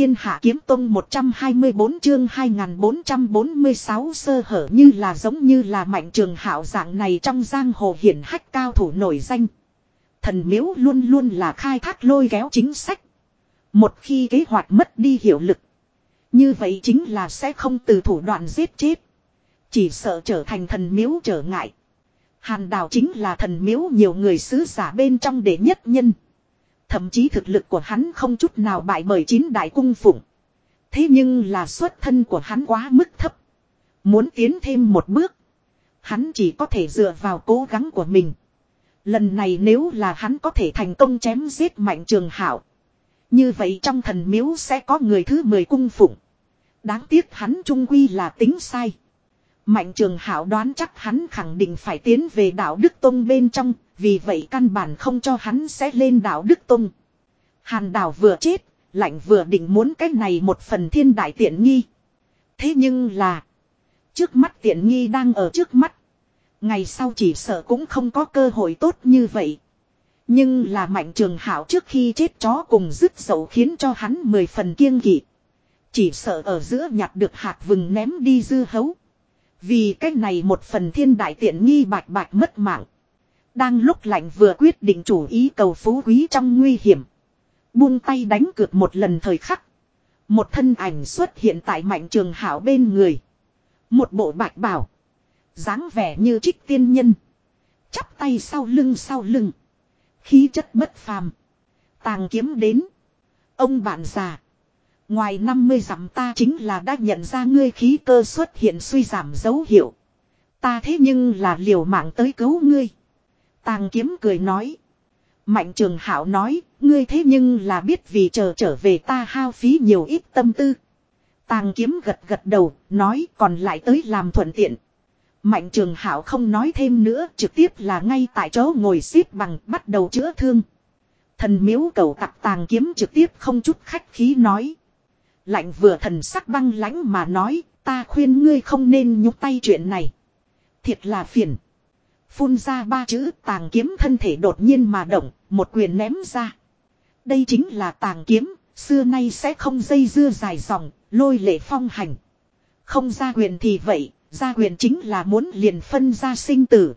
thiên hạ kiếm tông 124 chương 2446 sơ hở như là giống như là mạnh trường hảo dạng này trong giang hồ hiển hách cao thủ nổi danh. Thần miếu luôn luôn là khai thác lôi kéo chính sách. Một khi kế hoạch mất đi hiệu lực. Như vậy chính là sẽ không từ thủ đoạn giết chết. Chỉ sợ trở thành thần miếu trở ngại. Hàn đào chính là thần miếu nhiều người sứ giả bên trong đệ nhất nhân. Thậm chí thực lực của hắn không chút nào bại bởi chín đại cung phụng. Thế nhưng là xuất thân của hắn quá mức thấp. Muốn tiến thêm một bước. Hắn chỉ có thể dựa vào cố gắng của mình. Lần này nếu là hắn có thể thành công chém giết mạnh trường hảo. Như vậy trong thần miếu sẽ có người thứ mười cung phụng. Đáng tiếc hắn trung quy là tính sai. Mạnh trường hảo đoán chắc hắn khẳng định phải tiến về đạo Đức Tông bên trong, vì vậy căn bản không cho hắn sẽ lên đảo Đức Tông. Hàn đảo vừa chết, lạnh vừa định muốn cái này một phần thiên đại tiện nghi. Thế nhưng là, trước mắt tiện nghi đang ở trước mắt. Ngày sau chỉ sợ cũng không có cơ hội tốt như vậy. Nhưng là mạnh trường hảo trước khi chết chó cùng dứt dậu khiến cho hắn mười phần kiêng kỵ. Chỉ sợ ở giữa nhặt được hạt vừng ném đi dư hấu. Vì cách này một phần thiên đại tiện nghi bạch bạch mất mạng. Đang lúc lạnh vừa quyết định chủ ý cầu phú quý trong nguy hiểm. Buông tay đánh cược một lần thời khắc. Một thân ảnh xuất hiện tại mạnh trường hảo bên người. Một bộ bạch bảo. dáng vẻ như trích tiên nhân. Chắp tay sau lưng sau lưng. Khí chất bất phàm. Tàng kiếm đến. Ông bạn già. Ngoài 50 dặm ta chính là đã nhận ra ngươi khí cơ xuất hiện suy giảm dấu hiệu. Ta thế nhưng là liều mạng tới cứu ngươi. Tàng kiếm cười nói. Mạnh trường hảo nói, ngươi thế nhưng là biết vì chờ trở về ta hao phí nhiều ít tâm tư. Tàng kiếm gật gật đầu, nói còn lại tới làm thuận tiện. Mạnh trường hảo không nói thêm nữa, trực tiếp là ngay tại chỗ ngồi xếp bằng bắt đầu chữa thương. Thần miếu cầu tặc tàng kiếm trực tiếp không chút khách khí nói. Lạnh vừa thần sắc băng lãnh mà nói, ta khuyên ngươi không nên nhúc tay chuyện này. Thiệt là phiền. Phun ra ba chữ tàng kiếm thân thể đột nhiên mà động, một quyền ném ra. Đây chính là tàng kiếm, xưa nay sẽ không dây dưa dài dòng, lôi lệ phong hành. Không ra quyền thì vậy, ra quyền chính là muốn liền phân ra sinh tử.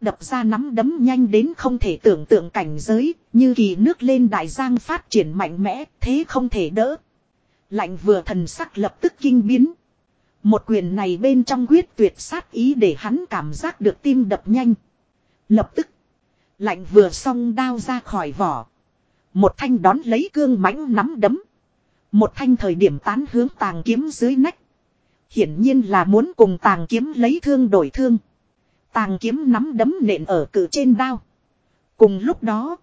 Đập ra nắm đấm nhanh đến không thể tưởng tượng cảnh giới, như kỳ nước lên đại giang phát triển mạnh mẽ, thế không thể đỡ. Lạnh vừa thần sắc lập tức kinh biến. Một quyền này bên trong quyết tuyệt sát ý để hắn cảm giác được tim đập nhanh. Lập tức. Lạnh vừa xong đao ra khỏi vỏ. Một thanh đón lấy cương mãnh nắm đấm. Một thanh thời điểm tán hướng tàng kiếm dưới nách. Hiển nhiên là muốn cùng tàng kiếm lấy thương đổi thương. Tàng kiếm nắm đấm nện ở cự trên đao. Cùng lúc đó.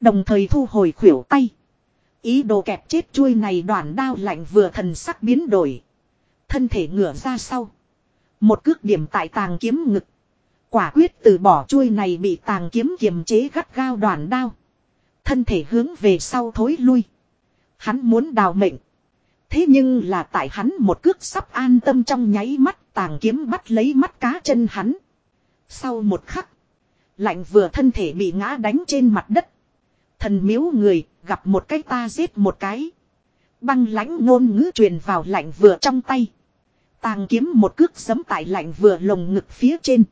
Đồng thời thu hồi khuỷu tay. Ý đồ kẹp chết chuôi này đoạn đao lạnh vừa thần sắc biến đổi. Thân thể ngửa ra sau. Một cước điểm tại tàng kiếm ngực. Quả quyết từ bỏ chuôi này bị tàng kiếm kiềm chế gắt gao đoàn đao. Thân thể hướng về sau thối lui. Hắn muốn đào mệnh. Thế nhưng là tại hắn một cước sắp an tâm trong nháy mắt, tàng kiếm bắt lấy mắt cá chân hắn. Sau một khắc. Lạnh vừa thân thể bị ngã đánh trên mặt đất. Thần miếu người, gặp một cái ta giết một cái. Băng lãnh ngôn ngữ truyền vào lạnh vừa trong tay. Tàng kiếm một cước giấm tại lạnh vừa lồng ngực phía trên.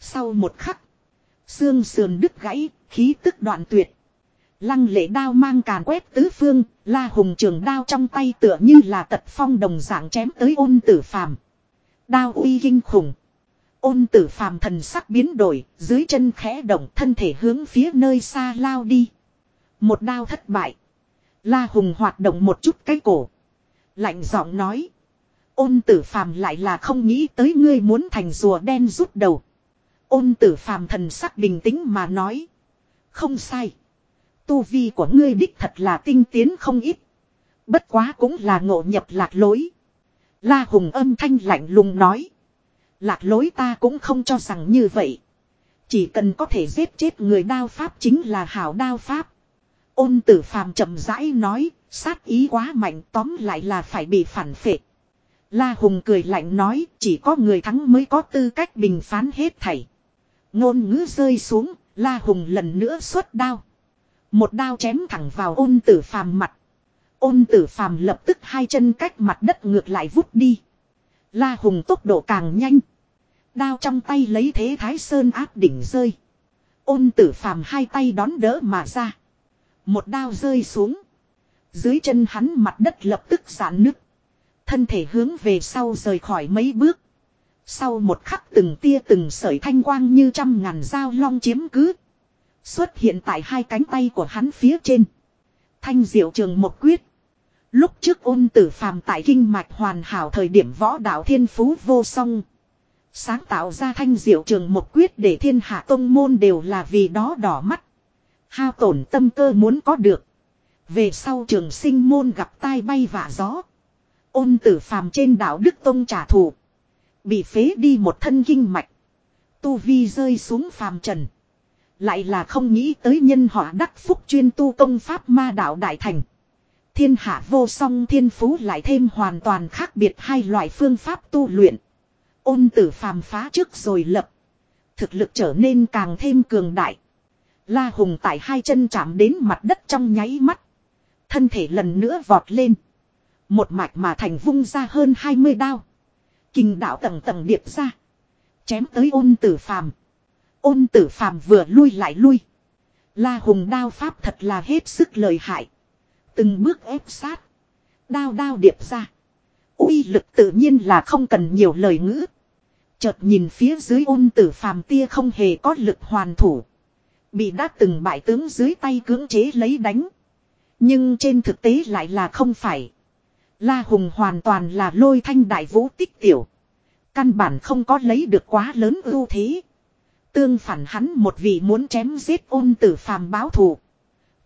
Sau một khắc. Xương sườn đứt gãy, khí tức đoạn tuyệt. Lăng lệ đao mang càn quét tứ phương, la hùng trường đao trong tay tựa như là tật phong đồng dạng chém tới ôn tử phàm. Đao uy kinh khủng. Ôn tử phàm thần sắc biến đổi, dưới chân khẽ động thân thể hướng phía nơi xa lao đi. Một đao thất bại. La hùng hoạt động một chút cái cổ. Lạnh giọng nói. Ôn tử phàm lại là không nghĩ tới ngươi muốn thành rùa đen rút đầu. Ôn tử phàm thần sắc bình tĩnh mà nói. Không sai. Tu vi của ngươi đích thật là tinh tiến không ít. Bất quá cũng là ngộ nhập lạc lối. La hùng âm thanh lạnh lùng nói. Lạc lối ta cũng không cho rằng như vậy. Chỉ cần có thể giết chết người đao pháp chính là hảo đao pháp. Ôn tử phàm chậm rãi nói, sát ý quá mạnh tóm lại là phải bị phản phệ. La Hùng cười lạnh nói, chỉ có người thắng mới có tư cách bình phán hết thảy. Ngôn ngữ rơi xuống, La Hùng lần nữa xuất đao. Một đao chém thẳng vào ôn tử phàm mặt. Ôn tử phàm lập tức hai chân cách mặt đất ngược lại vút đi. La Hùng tốc độ càng nhanh. Đao trong tay lấy thế thái sơn áp đỉnh rơi. Ôn tử phàm hai tay đón đỡ mà ra. Một đao rơi xuống. Dưới chân hắn mặt đất lập tức giãn nứt. Thân thể hướng về sau rời khỏi mấy bước. Sau một khắc từng tia từng sợi thanh quang như trăm ngàn dao long chiếm cứ. Xuất hiện tại hai cánh tay của hắn phía trên. Thanh diệu trường một quyết. Lúc trước ôn tử phàm tại kinh mạch hoàn hảo thời điểm võ đạo thiên phú vô song. Sáng tạo ra thanh diệu trường một quyết để thiên hạ tông môn đều là vì đó đỏ mắt. Hao tổn tâm cơ muốn có được. Về sau trường sinh môn gặp tai bay vạ gió. Ôn tử phàm trên đảo Đức Tông trả thù. Bị phế đi một thân kinh mạch. Tu vi rơi xuống phàm trần. Lại là không nghĩ tới nhân họa đắc phúc chuyên tu công pháp ma đạo đại thành. Thiên hạ vô song thiên phú lại thêm hoàn toàn khác biệt hai loại phương pháp tu luyện. Ôn tử phàm phá trước rồi lập. Thực lực trở nên càng thêm cường đại. La Hùng tại hai chân chạm đến mặt đất trong nháy mắt. Thân thể lần nữa vọt lên. Một mạch mà thành vung ra hơn 20 đao. Kinh đạo tầng tầng điệp ra. Chém tới ôn tử phàm. Ôn tử phàm vừa lui lại lui. La Hùng đao pháp thật là hết sức lời hại. Từng bước ép sát. Đao đao điệp ra. uy lực tự nhiên là không cần nhiều lời ngữ. Chợt nhìn phía dưới ôn tử phàm tia không hề có lực hoàn thủ. Bị đã từng bại tướng dưới tay cưỡng chế lấy đánh. Nhưng trên thực tế lại là không phải. La Hùng hoàn toàn là lôi thanh đại vũ tích tiểu. Căn bản không có lấy được quá lớn ưu thế. Tương phản hắn một vị muốn chém giết ôn tử phàm báo thù.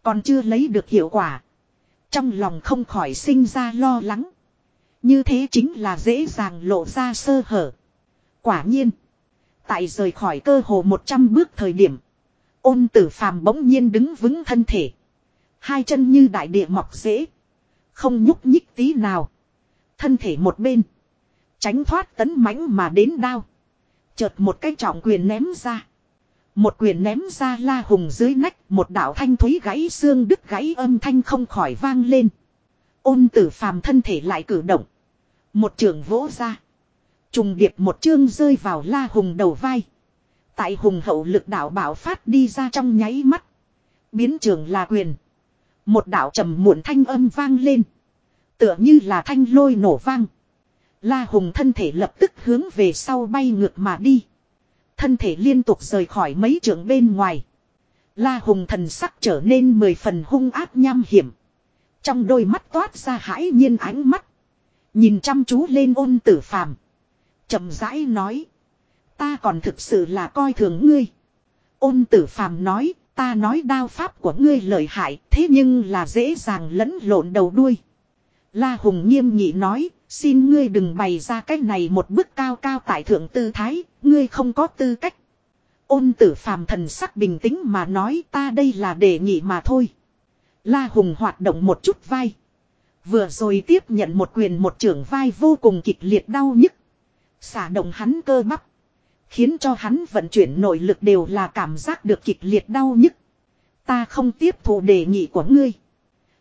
Còn chưa lấy được hiệu quả. Trong lòng không khỏi sinh ra lo lắng. Như thế chính là dễ dàng lộ ra sơ hở. Quả nhiên. Tại rời khỏi cơ hồ 100 bước thời điểm. Ôn tử phàm bỗng nhiên đứng vững thân thể. Hai chân như đại địa mọc dễ. Không nhúc nhích tí nào. Thân thể một bên. Tránh thoát tấn mãnh mà đến đao. Chợt một cái trọng quyền ném ra. Một quyền ném ra la hùng dưới nách. Một đạo thanh thúy gãy xương đứt gãy âm thanh không khỏi vang lên. Ôn tử phàm thân thể lại cử động. Một trường vỗ ra. Trùng điệp một chương rơi vào la hùng đầu vai. Tại hùng hậu lực đạo bảo phát đi ra trong nháy mắt. Biến trường là quyền. Một đạo trầm muộn thanh âm vang lên. Tựa như là thanh lôi nổ vang. La hùng thân thể lập tức hướng về sau bay ngược mà đi. Thân thể liên tục rời khỏi mấy trường bên ngoài. La hùng thần sắc trở nên mười phần hung ác nham hiểm. Trong đôi mắt toát ra hãi nhiên ánh mắt. Nhìn chăm chú lên ôn tử phàm chậm rãi nói. Ta còn thực sự là coi thường ngươi. Ôn tử phàm nói, ta nói đao pháp của ngươi lợi hại, thế nhưng là dễ dàng lẫn lộn đầu đuôi. La Hùng nghiêm nghị nói, xin ngươi đừng bày ra cách này một bước cao cao tại thượng tư thái, ngươi không có tư cách. Ôn tử phàm thần sắc bình tĩnh mà nói ta đây là đề nghị mà thôi. La Hùng hoạt động một chút vai. Vừa rồi tiếp nhận một quyền một trưởng vai vô cùng kịch liệt đau nhức. Xả động hắn cơ bắp. Khiến cho hắn vận chuyển nội lực đều là cảm giác được kịch liệt đau nhức. Ta không tiếp thụ đề nghị của ngươi.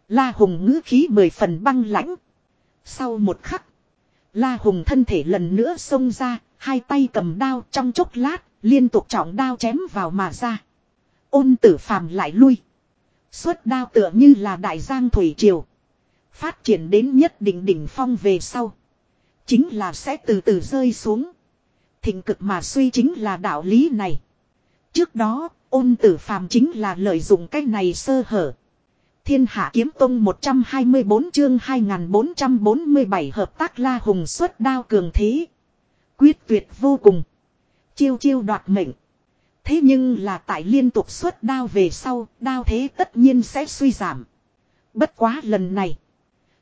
La Hùng ngữ khí mười phần băng lãnh. Sau một khắc. La Hùng thân thể lần nữa xông ra. Hai tay cầm đao trong chốc lát. Liên tục trọng đao chém vào mà ra. Ôn tử phàm lại lui. Xuất đao tựa như là đại giang thủy triều. Phát triển đến nhất định đỉnh phong về sau. Chính là sẽ từ từ rơi xuống. Thịnh cực mà suy chính là đạo lý này. Trước đó, ôn tử phàm chính là lợi dụng cái này sơ hở. Thiên hạ kiếm tông 124 chương 2447 hợp tác la hùng xuất đao cường thế. Quyết tuyệt vô cùng. Chiêu chiêu đoạt mệnh. Thế nhưng là tại liên tục xuất đao về sau, đao thế tất nhiên sẽ suy giảm. Bất quá lần này.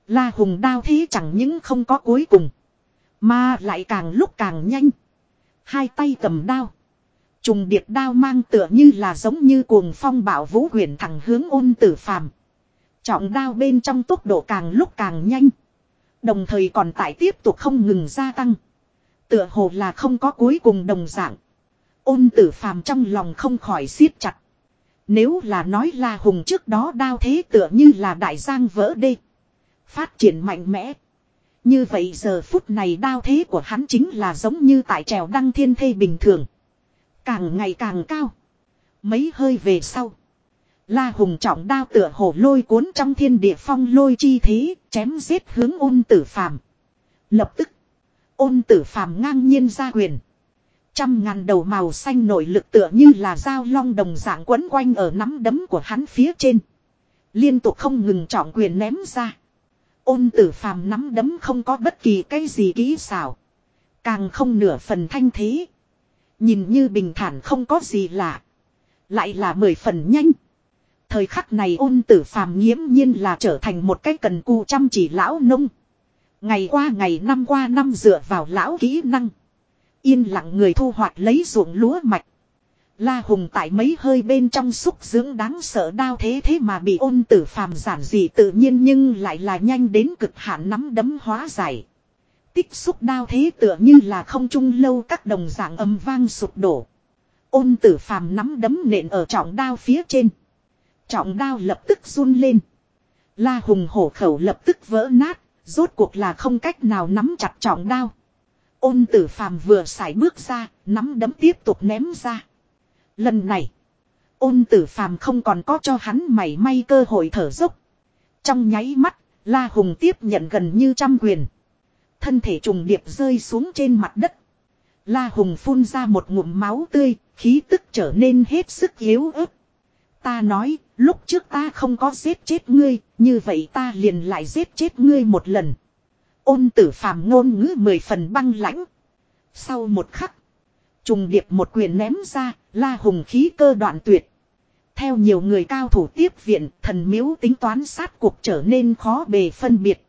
La hùng đao thế chẳng những không có cuối cùng. Mà lại càng lúc càng nhanh. Hai tay cầm đao. Trùng điệp đao mang tựa như là giống như cuồng phong bảo vũ huyền thẳng hướng ôn tử phàm. Trọng đao bên trong tốc độ càng lúc càng nhanh. Đồng thời còn tại tiếp tục không ngừng gia tăng. Tựa hồ là không có cuối cùng đồng dạng. Ôn tử phàm trong lòng không khỏi siết chặt. Nếu là nói là hùng trước đó đao thế tựa như là đại giang vỡ đê. Phát triển mạnh mẽ. Như vậy giờ phút này đao thế của hắn chính là giống như tại trèo đăng thiên thê bình thường. Càng ngày càng cao. Mấy hơi về sau. La hùng trọng đao tựa hổ lôi cuốn trong thiên địa phong lôi chi thế, chém giết hướng ôn tử phàm. Lập tức, ôn tử phàm ngang nhiên ra quyền. Trăm ngàn đầu màu xanh nổi lực tựa như là dao long đồng dạng quấn quanh ở nắm đấm của hắn phía trên. Liên tục không ngừng trọng quyền ném ra. Ôn tử phàm nắm đấm không có bất kỳ cái gì kỹ xảo. Càng không nửa phần thanh thế. Nhìn như bình thản không có gì lạ. Lại là mười phần nhanh. Thời khắc này ôn tử phàm nghiễm nhiên là trở thành một cái cần cù chăm chỉ lão nông. Ngày qua ngày năm qua năm dựa vào lão kỹ năng. Yên lặng người thu hoạch lấy ruộng lúa mạch. La Hùng tại mấy hơi bên trong xúc dưỡng đáng sợ đau thế thế mà bị ôn tử phàm giản dị tự nhiên nhưng lại là nhanh đến cực hạn nắm đấm hóa giải. Tích xúc đau thế tựa như là không trung lâu các đồng dạng âm vang sụp đổ. Ôn tử phàm nắm đấm nện ở trọng đao phía trên. Trọng đao lập tức run lên. La Hùng hổ khẩu lập tức vỡ nát, rốt cuộc là không cách nào nắm chặt trọng đao. Ôn tử phàm vừa xài bước ra, nắm đấm tiếp tục ném ra. Lần này, ôn tử phàm không còn có cho hắn mảy may cơ hội thở dốc. Trong nháy mắt, La Hùng tiếp nhận gần như trăm quyền. Thân thể trùng điệp rơi xuống trên mặt đất. La Hùng phun ra một ngụm máu tươi, khí tức trở nên hết sức yếu ớt. Ta nói, lúc trước ta không có giết chết ngươi, như vậy ta liền lại giết chết ngươi một lần. Ôn tử phàm ngôn ngữ mười phần băng lãnh. Sau một khắc, trùng điệp một quyền ném ra, la hùng khí cơ đoạn tuyệt. Theo nhiều người cao thủ tiếp viện, thần miếu tính toán sát cuộc trở nên khó bề phân biệt.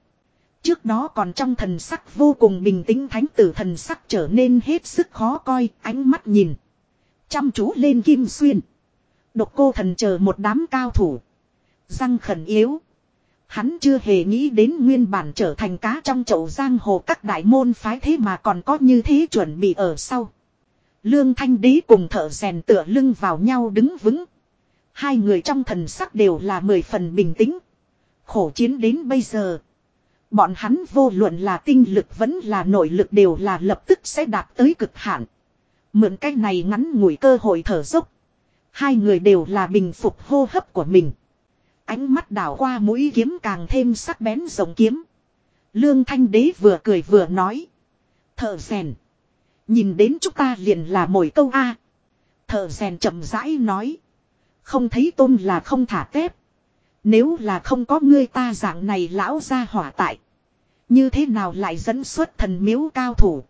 Trước đó còn trong thần sắc vô cùng bình tĩnh thánh tử thần sắc trở nên hết sức khó coi, ánh mắt nhìn. Chăm chú lên kim xuyên. Độc cô thần chờ một đám cao thủ. Răng khẩn yếu. Hắn chưa hề nghĩ đến nguyên bản trở thành cá trong chậu giang hồ các đại môn phái thế mà còn có như thế chuẩn bị ở sau. Lương Thanh Đế cùng thợ rèn tựa lưng vào nhau đứng vững. Hai người trong thần sắc đều là mười phần bình tĩnh. Khổ chiến đến bây giờ. Bọn hắn vô luận là tinh lực vẫn là nội lực đều là lập tức sẽ đạt tới cực hạn. Mượn cái này ngắn ngủi cơ hội thở dốc. Hai người đều là bình phục hô hấp của mình. Ánh mắt đảo qua mũi kiếm càng thêm sắc bén rộng kiếm. Lương Thanh Đế vừa cười vừa nói. Thợ rèn. Nhìn đến chúng ta liền là mồi câu A. Thợ rèn chậm rãi nói. Không thấy tôm là không thả tép. Nếu là không có ngươi ta dạng này lão ra hỏa tại. Như thế nào lại dẫn xuất thần miếu cao thủ.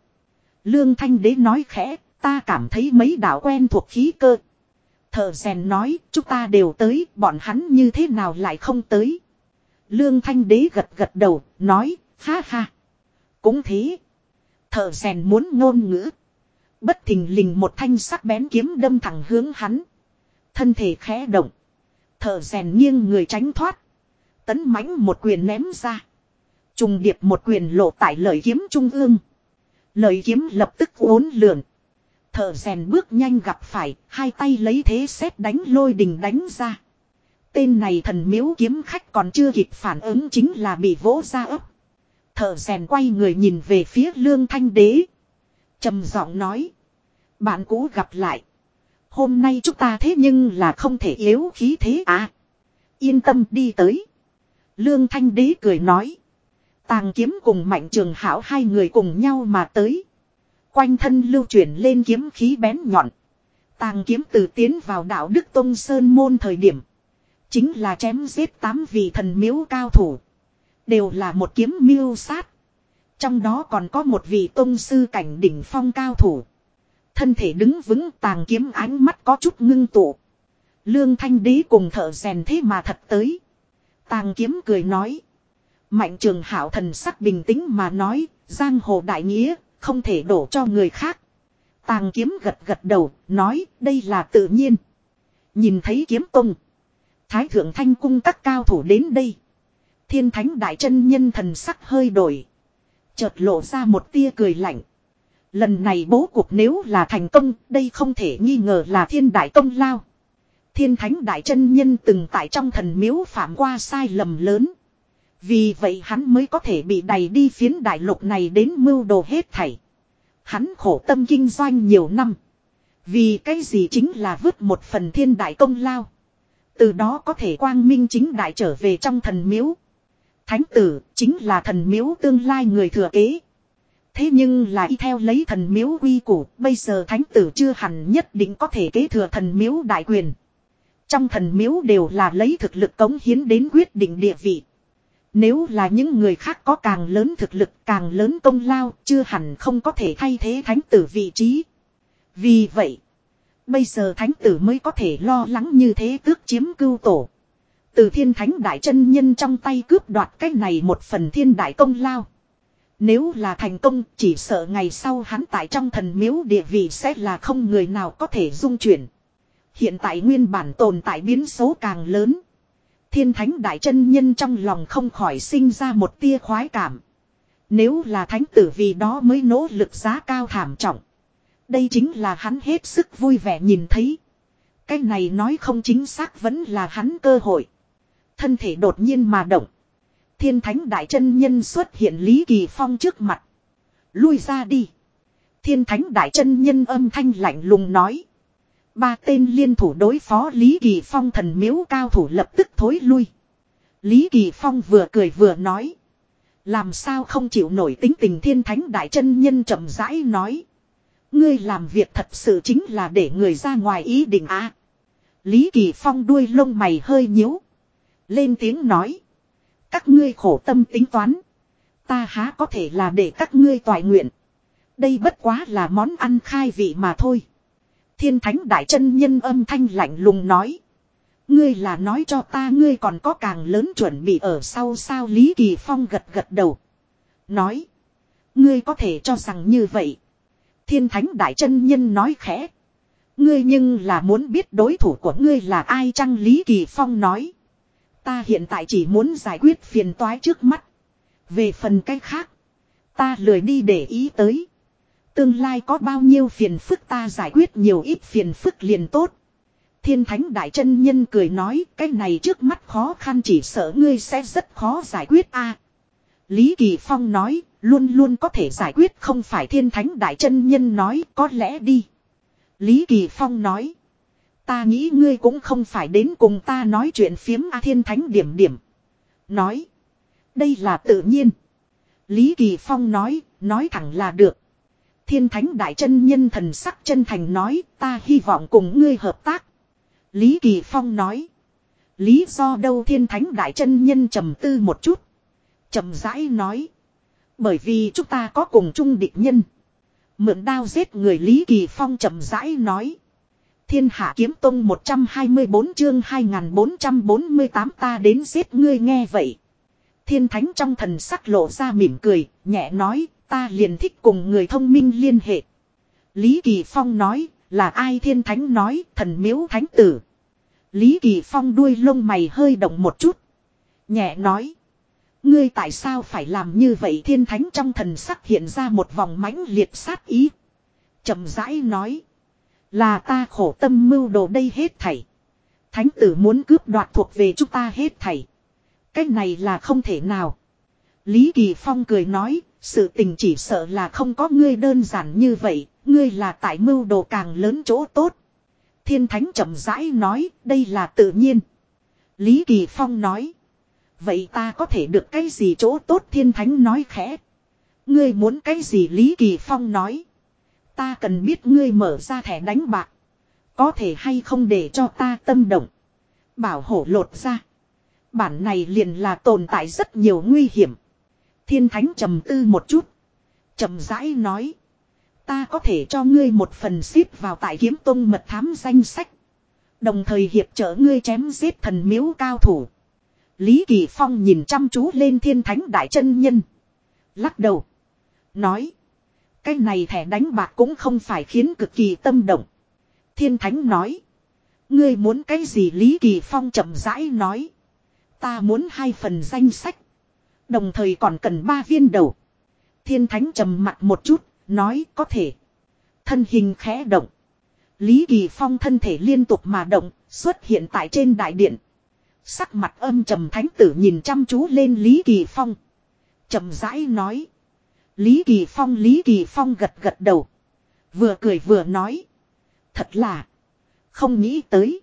Lương Thanh Đế nói khẽ. Ta cảm thấy mấy đạo quen thuộc khí cơ. Thợ rèn nói, chúng ta đều tới, bọn hắn như thế nào lại không tới. Lương Thanh Đế gật gật đầu, nói, ha ha. Cũng thế. Thợ rèn muốn ngôn ngữ. Bất thình lình một thanh sắc bén kiếm đâm thẳng hướng hắn. Thân thể khẽ động. Thợ rèn nghiêng người tránh thoát. Tấn mãnh một quyền ném ra. Trùng điệp một quyền lộ tại lời kiếm trung ương. Lời kiếm lập tức uốn lượn. Thợ rèn bước nhanh gặp phải, hai tay lấy thế xét đánh lôi đình đánh ra. Tên này thần miếu kiếm khách còn chưa kịp phản ứng chính là bị vỗ ra ấp. Thợ rèn quay người nhìn về phía lương thanh đế. trầm giọng nói. Bạn cũ gặp lại. Hôm nay chúng ta thế nhưng là không thể yếu khí thế à. Yên tâm đi tới. Lương thanh đế cười nói. Tàng kiếm cùng mạnh trường hảo hai người cùng nhau mà tới. Quanh thân lưu chuyển lên kiếm khí bén nhọn. Tàng kiếm từ tiến vào đạo Đức Tông Sơn Môn thời điểm. Chính là chém giết tám vị thần miếu cao thủ. Đều là một kiếm miêu sát. Trong đó còn có một vị tông sư cảnh đỉnh phong cao thủ. Thân thể đứng vững tàng kiếm ánh mắt có chút ngưng tụ. Lương thanh đế cùng thợ rèn thế mà thật tới. Tàng kiếm cười nói. Mạnh trường hảo thần sắc bình tĩnh mà nói. Giang hồ đại nghĩa không thể đổ cho người khác. Tàng kiếm gật gật đầu, nói đây là tự nhiên. Nhìn thấy kiếm tông. Thái thượng thanh cung các cao thủ đến đây. Thiên thánh đại chân nhân thần sắc hơi đổi. Chợt lộ ra một tia cười lạnh. Lần này bố cục nếu là thành công, đây không thể nghi ngờ là thiên đại công lao. Thiên thánh đại chân nhân từng tại trong thần miếu phạm qua sai lầm lớn. Vì vậy hắn mới có thể bị đẩy đi phiến đại lục này đến mưu đồ hết thảy. Hắn khổ tâm kinh doanh nhiều năm. Vì cái gì chính là vứt một phần thiên đại công lao. Từ đó có thể quang minh chính đại trở về trong thần miếu. Thánh tử chính là thần miếu tương lai người thừa kế. Thế nhưng là y theo lấy thần miếu quy củ, bây giờ thánh tử chưa hẳn nhất định có thể kế thừa thần miếu đại quyền. Trong thần miếu đều là lấy thực lực cống hiến đến quyết định địa vị. Nếu là những người khác có càng lớn thực lực càng lớn công lao chưa hẳn không có thể thay thế thánh tử vị trí. Vì vậy, bây giờ thánh tử mới có thể lo lắng như thế tước chiếm cưu tổ. Từ thiên thánh đại chân nhân trong tay cướp đoạt cái này một phần thiên đại công lao. Nếu là thành công, chỉ sợ ngày sau hắn tại trong thần miếu địa vị sẽ là không người nào có thể dung chuyển. Hiện tại nguyên bản tồn tại biến số càng lớn. Thiên thánh đại chân nhân trong lòng không khỏi sinh ra một tia khoái cảm. Nếu là thánh tử vì đó mới nỗ lực giá cao thảm trọng. Đây chính là hắn hết sức vui vẻ nhìn thấy. Cái này nói không chính xác vẫn là hắn cơ hội. Thân thể đột nhiên mà động. Thiên thánh đại chân nhân xuất hiện Lý Kỳ Phong trước mặt. Lui ra đi. Thiên thánh đại chân nhân âm thanh lạnh lùng nói. Ba tên liên thủ đối phó Lý Kỳ Phong thần miếu cao thủ lập tức thối lui. Lý Kỳ Phong vừa cười vừa nói. Làm sao không chịu nổi tính tình thiên thánh đại chân nhân chậm rãi nói. Ngươi làm việc thật sự chính là để người ra ngoài ý định à. Lý Kỳ Phong đuôi lông mày hơi nhíu. Lên tiếng nói. Các ngươi khổ tâm tính toán. Ta há có thể là để các ngươi toại nguyện. Đây bất quá là món ăn khai vị mà thôi. Thiên thánh đại chân nhân âm thanh lạnh lùng nói. Ngươi là nói cho ta ngươi còn có càng lớn chuẩn bị ở sau sao Lý Kỳ Phong gật gật đầu. Nói. Ngươi có thể cho rằng như vậy. Thiên thánh đại chân nhân nói khẽ. Ngươi nhưng là muốn biết đối thủ của ngươi là ai chăng Lý Kỳ Phong nói. Ta hiện tại chỉ muốn giải quyết phiền toái trước mắt. Về phần cách khác. Ta lười đi để ý tới. Tương lai có bao nhiêu phiền phức ta giải quyết nhiều ít phiền phức liền tốt. Thiên thánh đại chân nhân cười nói, cái này trước mắt khó khăn chỉ sợ ngươi sẽ rất khó giải quyết a. Lý Kỳ Phong nói, luôn luôn có thể giải quyết không phải thiên thánh đại chân nhân nói, có lẽ đi. Lý Kỳ Phong nói. Ta nghĩ ngươi cũng không phải đến cùng ta nói chuyện phiếm A thiên thánh điểm điểm. Nói. Đây là tự nhiên. Lý Kỳ Phong nói, nói thẳng là được. Thiên thánh đại chân nhân thần sắc chân thành nói, ta hy vọng cùng ngươi hợp tác. Lý Kỳ Phong nói. Lý do đâu thiên thánh đại chân nhân trầm tư một chút. trầm rãi nói. Bởi vì chúng ta có cùng chung địch nhân. Mượn đao giết người Lý Kỳ Phong trầm rãi nói. Thiên hạ kiếm tông 124 chương 2448 ta đến giết ngươi nghe vậy. Thiên thánh trong thần sắc lộ ra mỉm cười, nhẹ nói, ta liền thích cùng người thông minh liên hệ. Lý Kỳ Phong nói, là ai thiên thánh nói, thần miếu thánh tử. Lý Kỳ Phong đuôi lông mày hơi động một chút. Nhẹ nói. Ngươi tại sao phải làm như vậy thiên thánh trong thần sắc hiện ra một vòng mãnh liệt sát ý. chậm rãi nói. Là ta khổ tâm mưu đồ đây hết thảy. Thánh tử muốn cướp đoạt thuộc về chúng ta hết thảy. Cái này là không thể nào. Lý Kỳ Phong cười nói, sự tình chỉ sợ là không có ngươi đơn giản như vậy, ngươi là tại mưu đồ càng lớn chỗ tốt. Thiên Thánh chậm rãi nói, đây là tự nhiên. Lý Kỳ Phong nói, vậy ta có thể được cái gì chỗ tốt Thiên Thánh nói khẽ. Ngươi muốn cái gì Lý Kỳ Phong nói. Ta cần biết ngươi mở ra thẻ đánh bạc. Có thể hay không để cho ta tâm động. Bảo hổ lột ra. Bản này liền là tồn tại rất nhiều nguy hiểm. Thiên thánh trầm tư một chút. trầm rãi nói. Ta có thể cho ngươi một phần ship vào tại kiếm tông mật thám danh sách. Đồng thời hiệp trợ ngươi chém giết thần miếu cao thủ. Lý Kỳ Phong nhìn chăm chú lên thiên thánh đại chân nhân. Lắc đầu. Nói. Cái này thẻ đánh bạc cũng không phải khiến cực kỳ tâm động. Thiên Thánh nói. Ngươi muốn cái gì Lý Kỳ Phong chậm rãi nói. Ta muốn hai phần danh sách. Đồng thời còn cần ba viên đầu. Thiên Thánh trầm mặt một chút, nói có thể. Thân hình khẽ động. Lý Kỳ Phong thân thể liên tục mà động, xuất hiện tại trên đại điện. Sắc mặt âm trầm thánh tử nhìn chăm chú lên Lý Kỳ Phong. trầm rãi nói. Lý Kỳ Phong, Lý Kỳ Phong gật gật đầu. Vừa cười vừa nói. Thật là. Không nghĩ tới.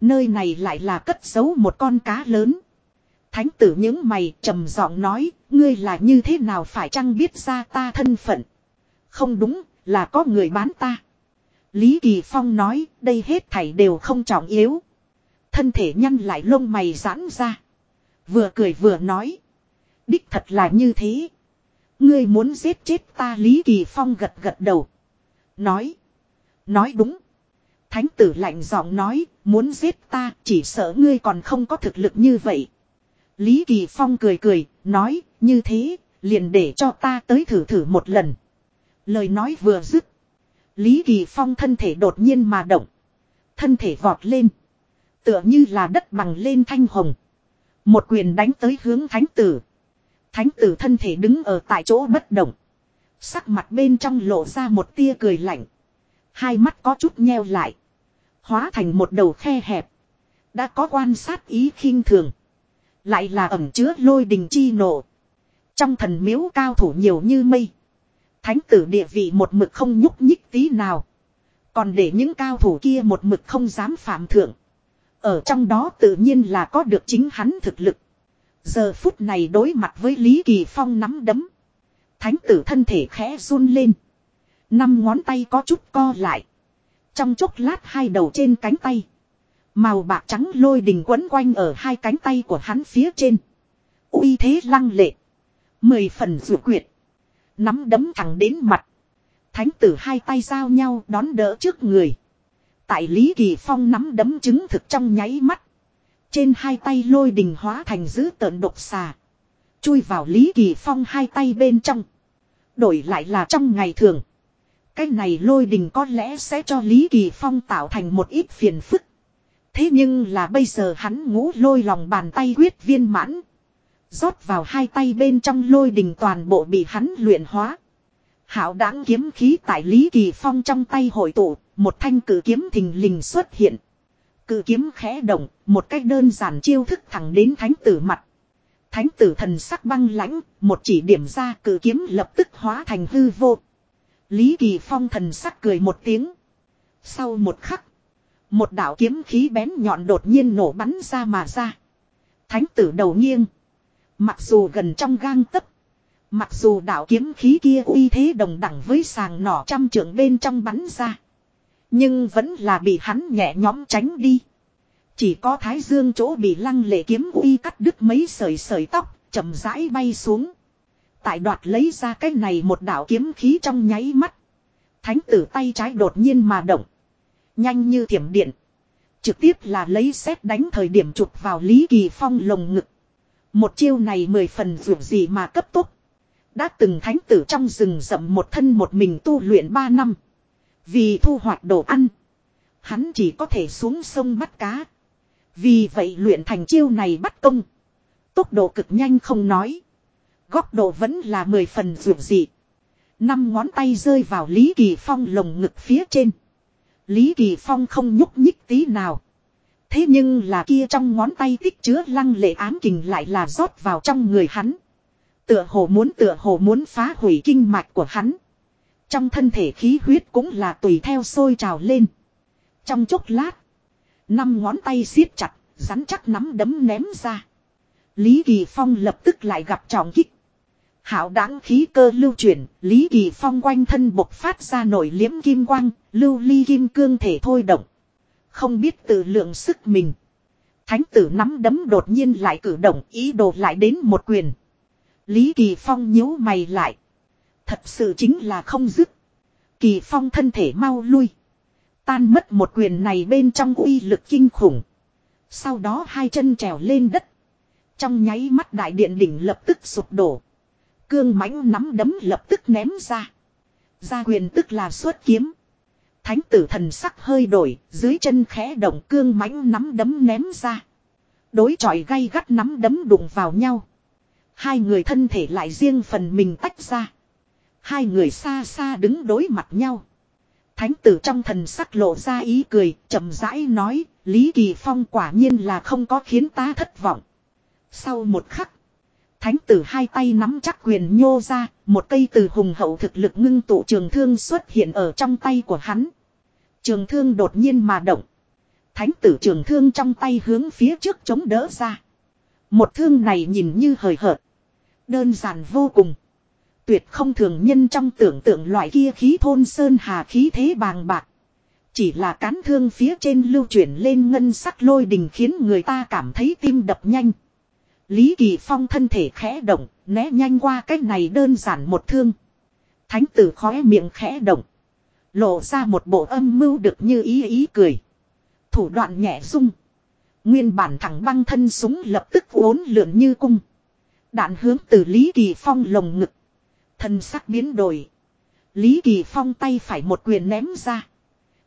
Nơi này lại là cất giấu một con cá lớn. Thánh tử những mày trầm giọng nói. Ngươi là như thế nào phải chăng biết ra ta thân phận. Không đúng, là có người bán ta. Lý Kỳ Phong nói, đây hết thảy đều không trọng yếu. Thân thể nhăn lại lông mày giãn ra. Vừa cười vừa nói. Đích thật là như thế. Ngươi muốn giết chết ta Lý Kỳ Phong gật gật đầu. Nói. Nói đúng. Thánh tử lạnh giọng nói. Muốn giết ta, chỉ sợ ngươi còn không có thực lực như vậy. Lý Kỳ Phong cười cười. Nói. Như thế. Liền để cho ta tới thử thử một lần. Lời nói vừa dứt. Lý Kỳ Phong thân thể đột nhiên mà động. Thân thể vọt lên. Tựa như là đất bằng lên thanh hồng. Một quyền đánh tới hướng thánh tử. Thánh tử thân thể đứng ở tại chỗ bất động. Sắc mặt bên trong lộ ra một tia cười lạnh. Hai mắt có chút nheo lại. Hóa thành một đầu khe hẹp. Đã có quan sát ý khinh thường. Lại là ẩm chứa lôi đình chi nộ. Trong thần miếu cao thủ nhiều như mây. Thánh tử địa vị một mực không nhúc nhích tí nào. Còn để những cao thủ kia một mực không dám phạm thượng. Ở trong đó tự nhiên là có được chính hắn thực lực. Giờ phút này đối mặt với Lý Kỳ Phong nắm đấm. Thánh tử thân thể khẽ run lên. Năm ngón tay có chút co lại. Trong chốc lát hai đầu trên cánh tay. Màu bạc trắng lôi đình quấn quanh ở hai cánh tay của hắn phía trên. uy thế lăng lệ. Mười phần dự quyệt. Nắm đấm thẳng đến mặt. Thánh tử hai tay giao nhau đón đỡ trước người. Tại Lý Kỳ Phong nắm đấm chứng thực trong nháy mắt. Trên hai tay lôi đình hóa thành giữ tợn độc xà. Chui vào Lý Kỳ Phong hai tay bên trong. Đổi lại là trong ngày thường. Cái này lôi đình có lẽ sẽ cho Lý Kỳ Phong tạo thành một ít phiền phức. Thế nhưng là bây giờ hắn ngũ lôi lòng bàn tay quyết viên mãn. rót vào hai tay bên trong lôi đình toàn bộ bị hắn luyện hóa. Hảo đáng kiếm khí tại Lý Kỳ Phong trong tay hội tụ, một thanh cử kiếm thình lình xuất hiện. Cự kiếm khẽ động, một cách đơn giản chiêu thức thẳng đến thánh tử mặt. Thánh tử thần sắc băng lãnh, một chỉ điểm ra cự kiếm lập tức hóa thành hư vô. Lý Kỳ Phong thần sắc cười một tiếng. Sau một khắc, một đạo kiếm khí bén nhọn đột nhiên nổ bắn ra mà ra. Thánh tử đầu nghiêng. Mặc dù gần trong gang tấc Mặc dù đạo kiếm khí kia uy thế đồng đẳng với sàng nỏ trăm trượng bên trong bắn ra. Nhưng vẫn là bị hắn nhẹ nhõm tránh đi. Chỉ có thái dương chỗ bị lăng lệ kiếm uy cắt đứt mấy sợi sợi tóc, chậm rãi bay xuống. Tại đoạt lấy ra cái này một đạo kiếm khí trong nháy mắt. Thánh tử tay trái đột nhiên mà động. Nhanh như thiểm điện. Trực tiếp là lấy xét đánh thời điểm chụp vào Lý Kỳ Phong lồng ngực. Một chiêu này mười phần dù gì mà cấp tốc. Đã từng thánh tử trong rừng rậm một thân một mình tu luyện ba năm. Vì thu hoạch đồ ăn. Hắn chỉ có thể xuống sông bắt cá. Vì vậy luyện thành chiêu này bắt công. Tốc độ cực nhanh không nói. Góc độ vẫn là mười phần rượu dị. Năm ngón tay rơi vào Lý Kỳ Phong lồng ngực phía trên. Lý Kỳ Phong không nhúc nhích tí nào. Thế nhưng là kia trong ngón tay tích chứa lăng lệ ám kình lại là rót vào trong người hắn. Tựa hồ muốn, tựa hồ muốn phá hủy kinh mạch của hắn. Trong thân thể khí huyết cũng là tùy theo sôi trào lên. Trong chốc lát. Năm ngón tay siết chặt, rắn chắc nắm đấm ném ra. Lý Kỳ Phong lập tức lại gặp trọng kích. Hảo đáng khí cơ lưu chuyển, Lý Kỳ Phong quanh thân bộc phát ra nổi liếm kim quang, lưu ly kim cương thể thôi động. Không biết tự lượng sức mình. Thánh tử nắm đấm đột nhiên lại cử động ý đồ lại đến một quyền. Lý Kỳ Phong nhíu mày lại. Thật sự chính là không dứt. Kỳ Phong thân thể mau lui. Tan mất một quyền này bên trong uy lực kinh khủng. Sau đó hai chân trèo lên đất. Trong nháy mắt đại điện đỉnh lập tức sụp đổ. Cương mãnh nắm đấm lập tức ném ra. Ra quyền tức là xuất kiếm. Thánh tử thần sắc hơi đổi, dưới chân khẽ động cương mãnh nắm đấm ném ra. Đối chọi gay gắt nắm đấm đụng vào nhau. Hai người thân thể lại riêng phần mình tách ra. Hai người xa xa đứng đối mặt nhau. Thánh tử trong thần sắc lộ ra ý cười, chậm rãi nói, Lý Kỳ Phong quả nhiên là không có khiến ta thất vọng. Sau một khắc, thánh tử hai tay nắm chắc quyền nhô ra, một cây từ hùng hậu thực lực ngưng tụ trường thương xuất hiện ở trong tay của hắn. Trường thương đột nhiên mà động. Thánh tử trường thương trong tay hướng phía trước chống đỡ ra. Một thương này nhìn như hời hợt. Đơn giản vô cùng. Tuyệt không thường nhân trong tưởng tượng loại kia khí thôn sơn hà khí thế bàng bạc. Chỉ là cán thương phía trên lưu chuyển lên ngân sắc lôi đình khiến người ta cảm thấy tim đập nhanh. Lý Kỳ Phong thân thể khẽ động, né nhanh qua cách này đơn giản một thương. Thánh tử khóe miệng khẽ động. Lộ ra một bộ âm mưu được như ý ý cười. Thủ đoạn nhẹ rung. Nguyên bản thẳng băng thân súng lập tức uốn lượn như cung. Đạn hướng từ Lý Kỳ Phong lồng ngực. Thân sắc biến đổi. Lý Kỳ Phong tay phải một quyền ném ra.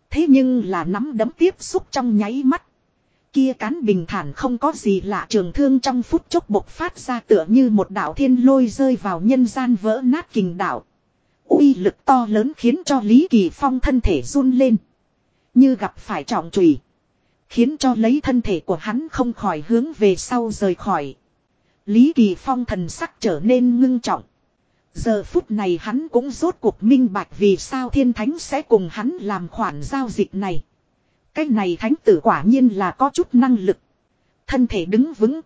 Thế nhưng là nắm đấm tiếp xúc trong nháy mắt. Kia cán bình thản không có gì lạ trường thương trong phút chốc bộc phát ra tựa như một đạo thiên lôi rơi vào nhân gian vỡ nát kình đạo. uy lực to lớn khiến cho Lý Kỳ Phong thân thể run lên. Như gặp phải trọng trùy. Khiến cho lấy thân thể của hắn không khỏi hướng về sau rời khỏi. Lý Kỳ Phong thần sắc trở nên ngưng trọng. Giờ phút này hắn cũng rốt cuộc minh bạch vì sao thiên thánh sẽ cùng hắn làm khoản giao dịch này. Cái này thánh tử quả nhiên là có chút năng lực. Thân thể đứng vững.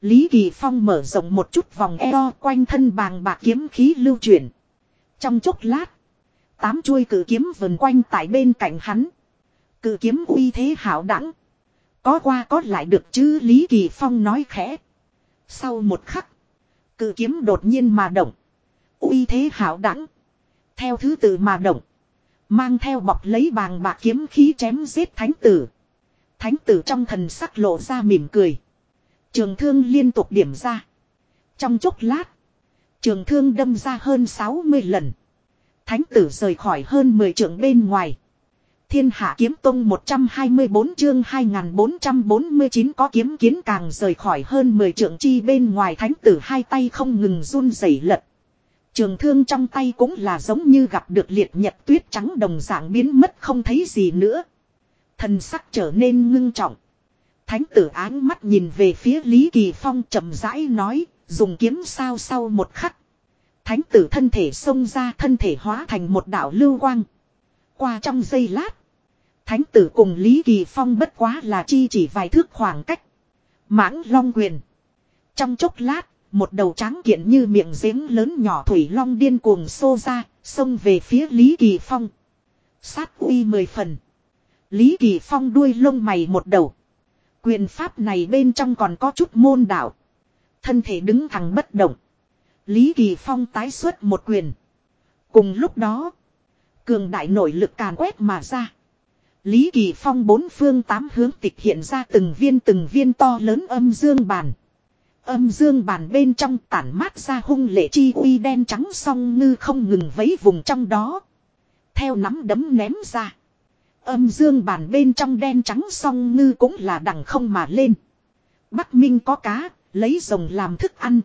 Lý Kỳ Phong mở rộng một chút vòng eo quanh thân bàng bạc kiếm khí lưu chuyển. Trong chốc lát. Tám chuôi cử kiếm vần quanh tại bên cạnh hắn. Cử kiếm uy thế hảo đẳng. Có qua có lại được chứ Lý Kỳ Phong nói khẽ. Sau một khắc. Cử kiếm đột nhiên mà động uy thế hảo đẳng. Theo thứ tự mà động. Mang theo bọc lấy bàng bạc kiếm khí chém giết thánh tử. Thánh tử trong thần sắc lộ ra mỉm cười. Trường thương liên tục điểm ra. Trong chốc lát. Trường thương đâm ra hơn 60 lần. Thánh tử rời khỏi hơn 10 trường bên ngoài. Thiên hạ kiếm tông 124 chương 2449 có kiếm kiến càng rời khỏi hơn 10 trượng chi bên ngoài thánh tử hai tay không ngừng run rẩy lật. Trường thương trong tay cũng là giống như gặp được liệt nhật tuyết trắng đồng dạng biến mất không thấy gì nữa. Thần sắc trở nên ngưng trọng. Thánh tử áng mắt nhìn về phía Lý Kỳ Phong chậm rãi nói, dùng kiếm sao sau một khắc. Thánh tử thân thể xông ra thân thể hóa thành một đạo lưu quang. Qua trong giây lát. Thánh tử cùng Lý Kỳ Phong bất quá là chi chỉ vài thước khoảng cách. Mãng long quyền. Trong chốc lát, một đầu tráng kiện như miệng giếng lớn nhỏ thủy long điên cuồng xô ra, xông về phía Lý Kỳ Phong. Sát uy mười phần. Lý Kỳ Phong đuôi lông mày một đầu. Quyền pháp này bên trong còn có chút môn đạo. Thân thể đứng thẳng bất động. Lý Kỳ Phong tái xuất một quyền. Cùng lúc đó, cường đại nội lực càn quét mà ra. Lý Kỳ Phong bốn phương tám hướng tịch hiện ra từng viên từng viên to lớn âm dương bàn. Âm dương bàn bên trong tản mát ra hung lệ chi uy đen trắng song ngư không ngừng vấy vùng trong đó. Theo nắm đấm ném ra. Âm dương bàn bên trong đen trắng song ngư cũng là đằng không mà lên. Bắc Minh có cá, lấy rồng làm thức ăn.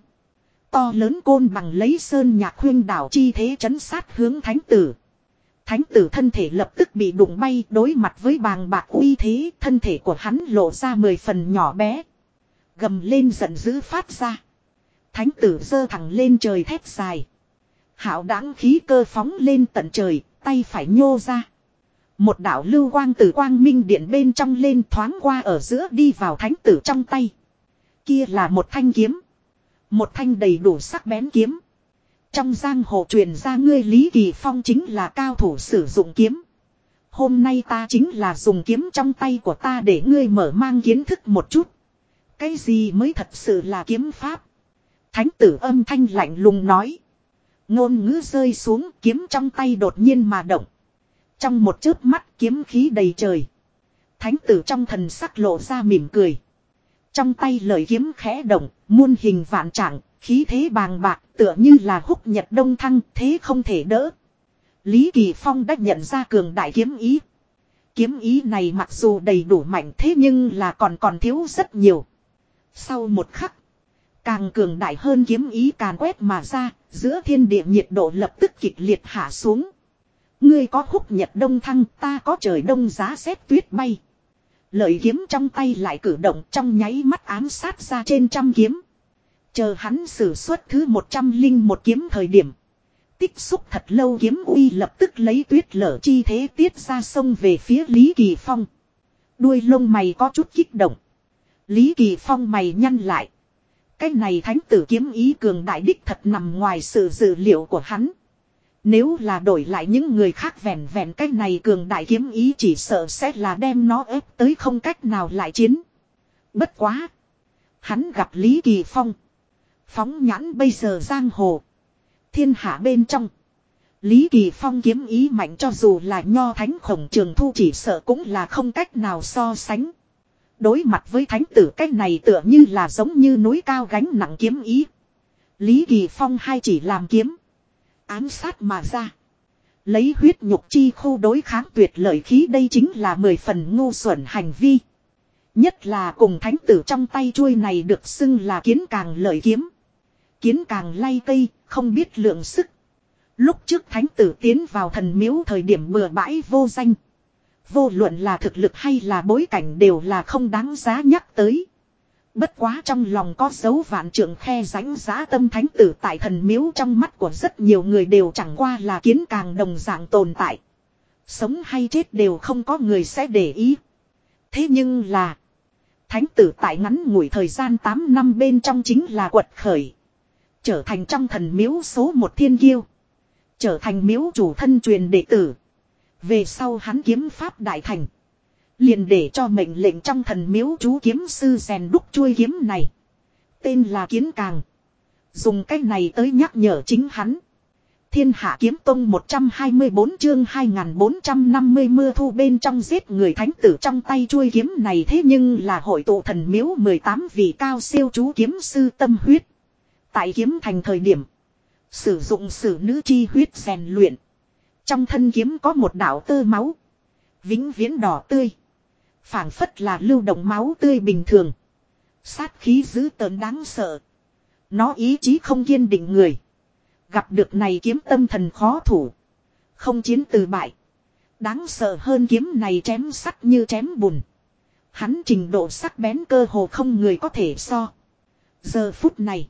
To lớn côn bằng lấy sơn nhạc khuyên đảo chi thế chấn sát hướng thánh tử. Thánh tử thân thể lập tức bị đụng bay đối mặt với bàng bạc uy thế thân thể của hắn lộ ra mười phần nhỏ bé. Gầm lên giận dữ phát ra. Thánh tử giơ thẳng lên trời thép dài. Hảo đáng khí cơ phóng lên tận trời, tay phải nhô ra. Một đạo lưu quang từ quang minh điện bên trong lên thoáng qua ở giữa đi vào thánh tử trong tay. Kia là một thanh kiếm. Một thanh đầy đủ sắc bén kiếm. Trong giang hồ truyền ra ngươi Lý Kỳ Phong chính là cao thủ sử dụng kiếm. Hôm nay ta chính là dùng kiếm trong tay của ta để ngươi mở mang kiến thức một chút. Cái gì mới thật sự là kiếm pháp? Thánh tử âm thanh lạnh lùng nói. Ngôn ngữ rơi xuống kiếm trong tay đột nhiên mà động. Trong một chớp mắt kiếm khí đầy trời. Thánh tử trong thần sắc lộ ra mỉm cười. Trong tay lời kiếm khẽ động, muôn hình vạn trạng, khí thế bàng bạc, tựa như là húc nhật đông thăng, thế không thể đỡ. Lý Kỳ Phong đã nhận ra cường đại kiếm ý. Kiếm ý này mặc dù đầy đủ mạnh thế nhưng là còn còn thiếu rất nhiều. Sau một khắc, càng cường đại hơn kiếm ý càn quét mà ra, giữa thiên địa nhiệt độ lập tức kịch liệt hạ xuống. Ngươi có khúc nhật đông thăng, ta có trời đông giá rét tuyết bay. Lợi kiếm trong tay lại cử động trong nháy mắt ám sát ra trên trăm kiếm. Chờ hắn sử xuất thứ một trăm linh một kiếm thời điểm. Tích xúc thật lâu kiếm uy lập tức lấy tuyết lở chi thế tiết ra sông về phía Lý Kỳ Phong. Đuôi lông mày có chút kích động. Lý Kỳ Phong mày nhăn lại. Cái này thánh tử kiếm ý cường đại đích thật nằm ngoài sự dự liệu của hắn. Nếu là đổi lại những người khác vẹn vẹn cái này cường đại kiếm ý chỉ sợ sẽ là đem nó ép tới không cách nào lại chiến. Bất quá. Hắn gặp Lý Kỳ Phong. Phóng nhãn bây giờ giang hồ. Thiên hạ bên trong. Lý Kỳ Phong kiếm ý mạnh cho dù là nho thánh khổng trường thu chỉ sợ cũng là không cách nào so sánh. Đối mặt với thánh tử cách này tựa như là giống như núi cao gánh nặng kiếm ý. Lý Kỳ Phong hai chỉ làm kiếm. Ám sát mà ra. Lấy huyết nhục chi khu đối kháng tuyệt lợi khí đây chính là mười phần ngu xuẩn hành vi. Nhất là cùng thánh tử trong tay chuôi này được xưng là kiến càng lợi kiếm. Kiến càng lay cây, không biết lượng sức. Lúc trước thánh tử tiến vào thần miếu thời điểm bừa bãi vô danh. Vô luận là thực lực hay là bối cảnh đều là không đáng giá nhắc tới. Bất quá trong lòng có dấu vạn trưởng khe rãnh giá tâm thánh tử tại thần miếu trong mắt của rất nhiều người đều chẳng qua là kiến càng đồng dạng tồn tại. Sống hay chết đều không có người sẽ để ý. Thế nhưng là. Thánh tử tại ngắn ngủi thời gian 8 năm bên trong chính là quật khởi. Trở thành trong thần miếu số một thiên kiêu. Trở thành miếu chủ thân truyền đệ tử. Về sau hắn kiếm pháp đại thành. Liền để cho mệnh lệnh trong thần miếu chú kiếm sư rèn đúc chuôi kiếm này. Tên là Kiến Càng. Dùng cách này tới nhắc nhở chính hắn. Thiên hạ kiếm tông 124 chương 2450 mưa thu bên trong giết người thánh tử trong tay chuôi kiếm này thế nhưng là hội tụ thần miếu 18 vị cao siêu chú kiếm sư tâm huyết. Tại kiếm thành thời điểm. Sử dụng sử nữ chi huyết rèn luyện. Trong thân kiếm có một đạo tơ máu. Vĩnh viễn đỏ tươi phảng phất là lưu động máu tươi bình thường. Sát khí dữ tợn đáng sợ. Nó ý chí không kiên định người. Gặp được này kiếm tâm thần khó thủ. Không chiến từ bại. Đáng sợ hơn kiếm này chém sắt như chém bùn. Hắn trình độ sắc bén cơ hồ không người có thể so. Giờ phút này.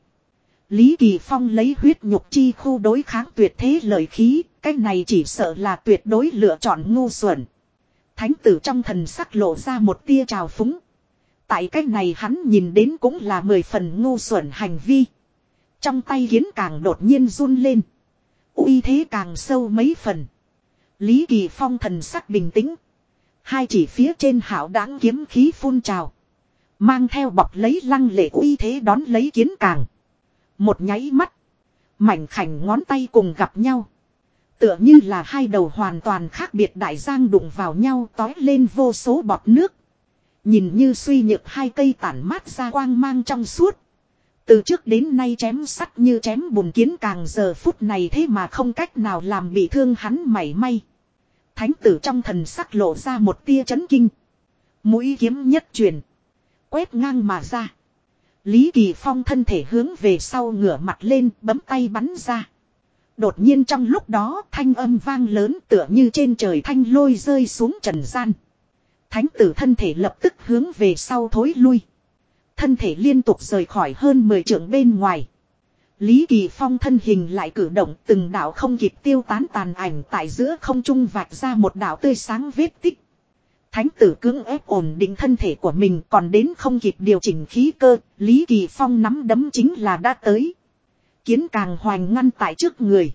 Lý Kỳ Phong lấy huyết nhục chi khu đối kháng tuyệt thế lợi khí. Cái này chỉ sợ là tuyệt đối lựa chọn ngu xuẩn. Thánh tử trong thần sắc lộ ra một tia trào phúng. Tại cách này hắn nhìn đến cũng là mười phần ngu xuẩn hành vi. Trong tay hiến càng đột nhiên run lên. uy thế càng sâu mấy phần. Lý Kỳ Phong thần sắc bình tĩnh. Hai chỉ phía trên hảo đáng kiếm khí phun trào. Mang theo bọc lấy lăng lệ uy thế đón lấy kiến càng. Một nháy mắt. Mảnh khảnh ngón tay cùng gặp nhau. Tựa như là hai đầu hoàn toàn khác biệt đại giang đụng vào nhau tói lên vô số bọt nước. Nhìn như suy nhược hai cây tản mát ra quang mang trong suốt. Từ trước đến nay chém sắt như chém bùn kiến càng giờ phút này thế mà không cách nào làm bị thương hắn mảy may. Thánh tử trong thần sắc lộ ra một tia chấn kinh. Mũi kiếm nhất truyền. Quét ngang mà ra. Lý Kỳ Phong thân thể hướng về sau ngửa mặt lên, bấm tay bắn ra. Đột nhiên trong lúc đó, thanh âm vang lớn tựa như trên trời thanh lôi rơi xuống trần gian. Thánh tử thân thể lập tức hướng về sau thối lui. Thân thể liên tục rời khỏi hơn 10 trượng bên ngoài. Lý Kỳ Phong thân hình lại cử động, từng đạo không kịp tiêu tán tàn ảnh tại giữa không trung vạch ra một đạo tươi sáng vết tích. Thánh tử cưỡng ép ổn định thân thể của mình còn đến không kịp điều chỉnh khí cơ, Lý Kỳ Phong nắm đấm chính là đã tới kiến càng hoành ngăn tại trước người.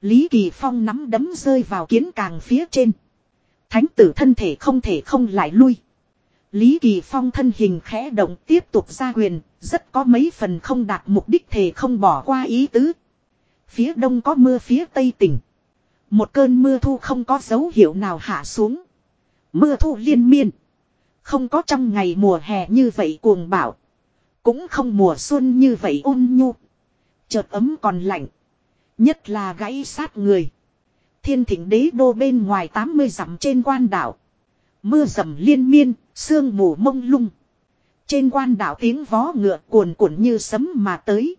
Lý Kỳ Phong nắm đấm rơi vào kiến càng phía trên. Thánh tử thân thể không thể không lại lui. Lý Kỳ Phong thân hình khẽ động tiếp tục ra quyền, rất có mấy phần không đạt mục đích thể không bỏ qua ý tứ. Phía đông có mưa phía tây tỉnh. Một cơn mưa thu không có dấu hiệu nào hạ xuống. Mưa thu liên miên. Không có trong ngày mùa hè như vậy cuồng bạo. Cũng không mùa xuân như vậy ôn nhu. Chợt ấm còn lạnh. Nhất là gãy sát người. Thiên thỉnh đế đô bên ngoài 80 dặm trên quan đảo. Mưa rầm liên miên, sương mù mông lung. Trên quan đảo tiếng vó ngựa cuồn cuộn như sấm mà tới.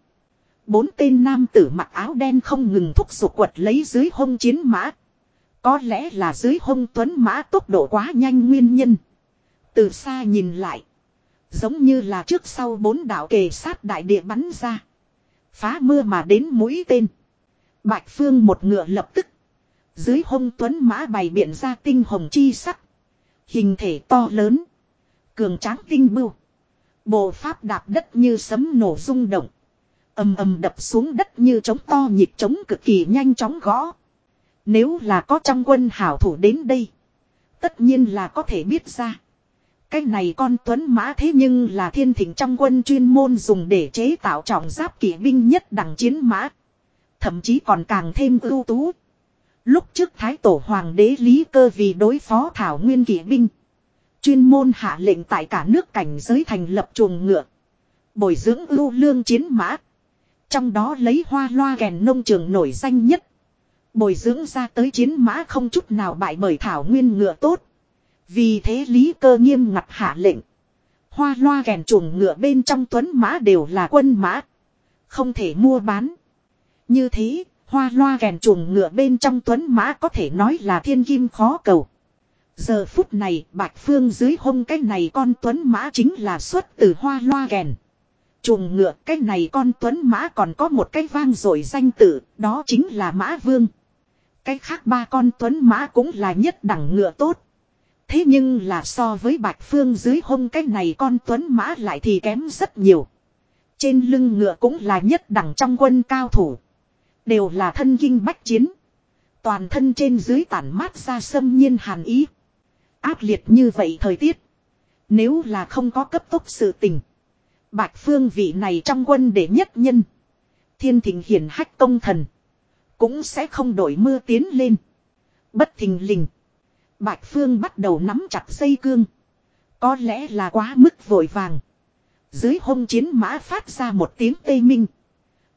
Bốn tên nam tử mặc áo đen không ngừng thúc giục quật lấy dưới hông chiến mã. Có lẽ là dưới hông tuấn mã tốc độ quá nhanh nguyên nhân. Từ xa nhìn lại. Giống như là trước sau bốn đạo kề sát đại địa bắn ra. Phá mưa mà đến mũi tên. Bạch Phương một ngựa lập tức. Dưới hông tuấn mã bày biện ra tinh hồng chi sắc. Hình thể to lớn. Cường tráng tinh bưu. Bộ pháp đạp đất như sấm nổ rung động. ầm ầm đập xuống đất như trống to nhịp trống cực kỳ nhanh chóng gõ. Nếu là có trong quân hảo thủ đến đây. Tất nhiên là có thể biết ra. Cái này con tuấn mã thế nhưng là thiên thỉnh trong quân chuyên môn dùng để chế tạo trọng giáp kỵ binh nhất đẳng chiến mã. Thậm chí còn càng thêm ưu tú. Lúc trước Thái Tổ Hoàng đế Lý Cơ vì đối phó Thảo Nguyên kỵ binh. Chuyên môn hạ lệnh tại cả nước cảnh giới thành lập chuồng ngựa. Bồi dưỡng ưu lương chiến mã. Trong đó lấy hoa loa kèn nông trường nổi danh nhất. Bồi dưỡng ra tới chiến mã không chút nào bại bởi Thảo Nguyên ngựa tốt. Vì thế Lý Cơ nghiêm ngặt hạ lệnh. Hoa loa kèn chuồng ngựa bên trong tuấn mã đều là quân mã. Không thể mua bán. Như thế, hoa loa kèn chuồng ngựa bên trong tuấn mã có thể nói là thiên kim khó cầu. Giờ phút này, Bạch Phương dưới hông cái này con tuấn mã chính là xuất từ hoa loa kèn. Chuồng ngựa cái này con tuấn mã còn có một cái vang rồi danh tự, đó chính là mã vương. Cái khác ba con tuấn mã cũng là nhất đẳng ngựa tốt. Thế nhưng là so với Bạch Phương dưới hông cái này con tuấn mã lại thì kém rất nhiều. Trên lưng ngựa cũng là nhất đẳng trong quân cao thủ. Đều là thân kinh bách chiến. Toàn thân trên dưới tản mát ra sâm nhiên hàn ý. Ác liệt như vậy thời tiết. Nếu là không có cấp tốc sự tình. Bạch phương vị này trong quân để nhất nhân. Thiên thịnh hiển hách công thần. Cũng sẽ không đổi mưa tiến lên. Bất thình lình. Bạch phương bắt đầu nắm chặt dây cương. Có lẽ là quá mức vội vàng. Dưới hông chiến mã phát ra một tiếng tê minh.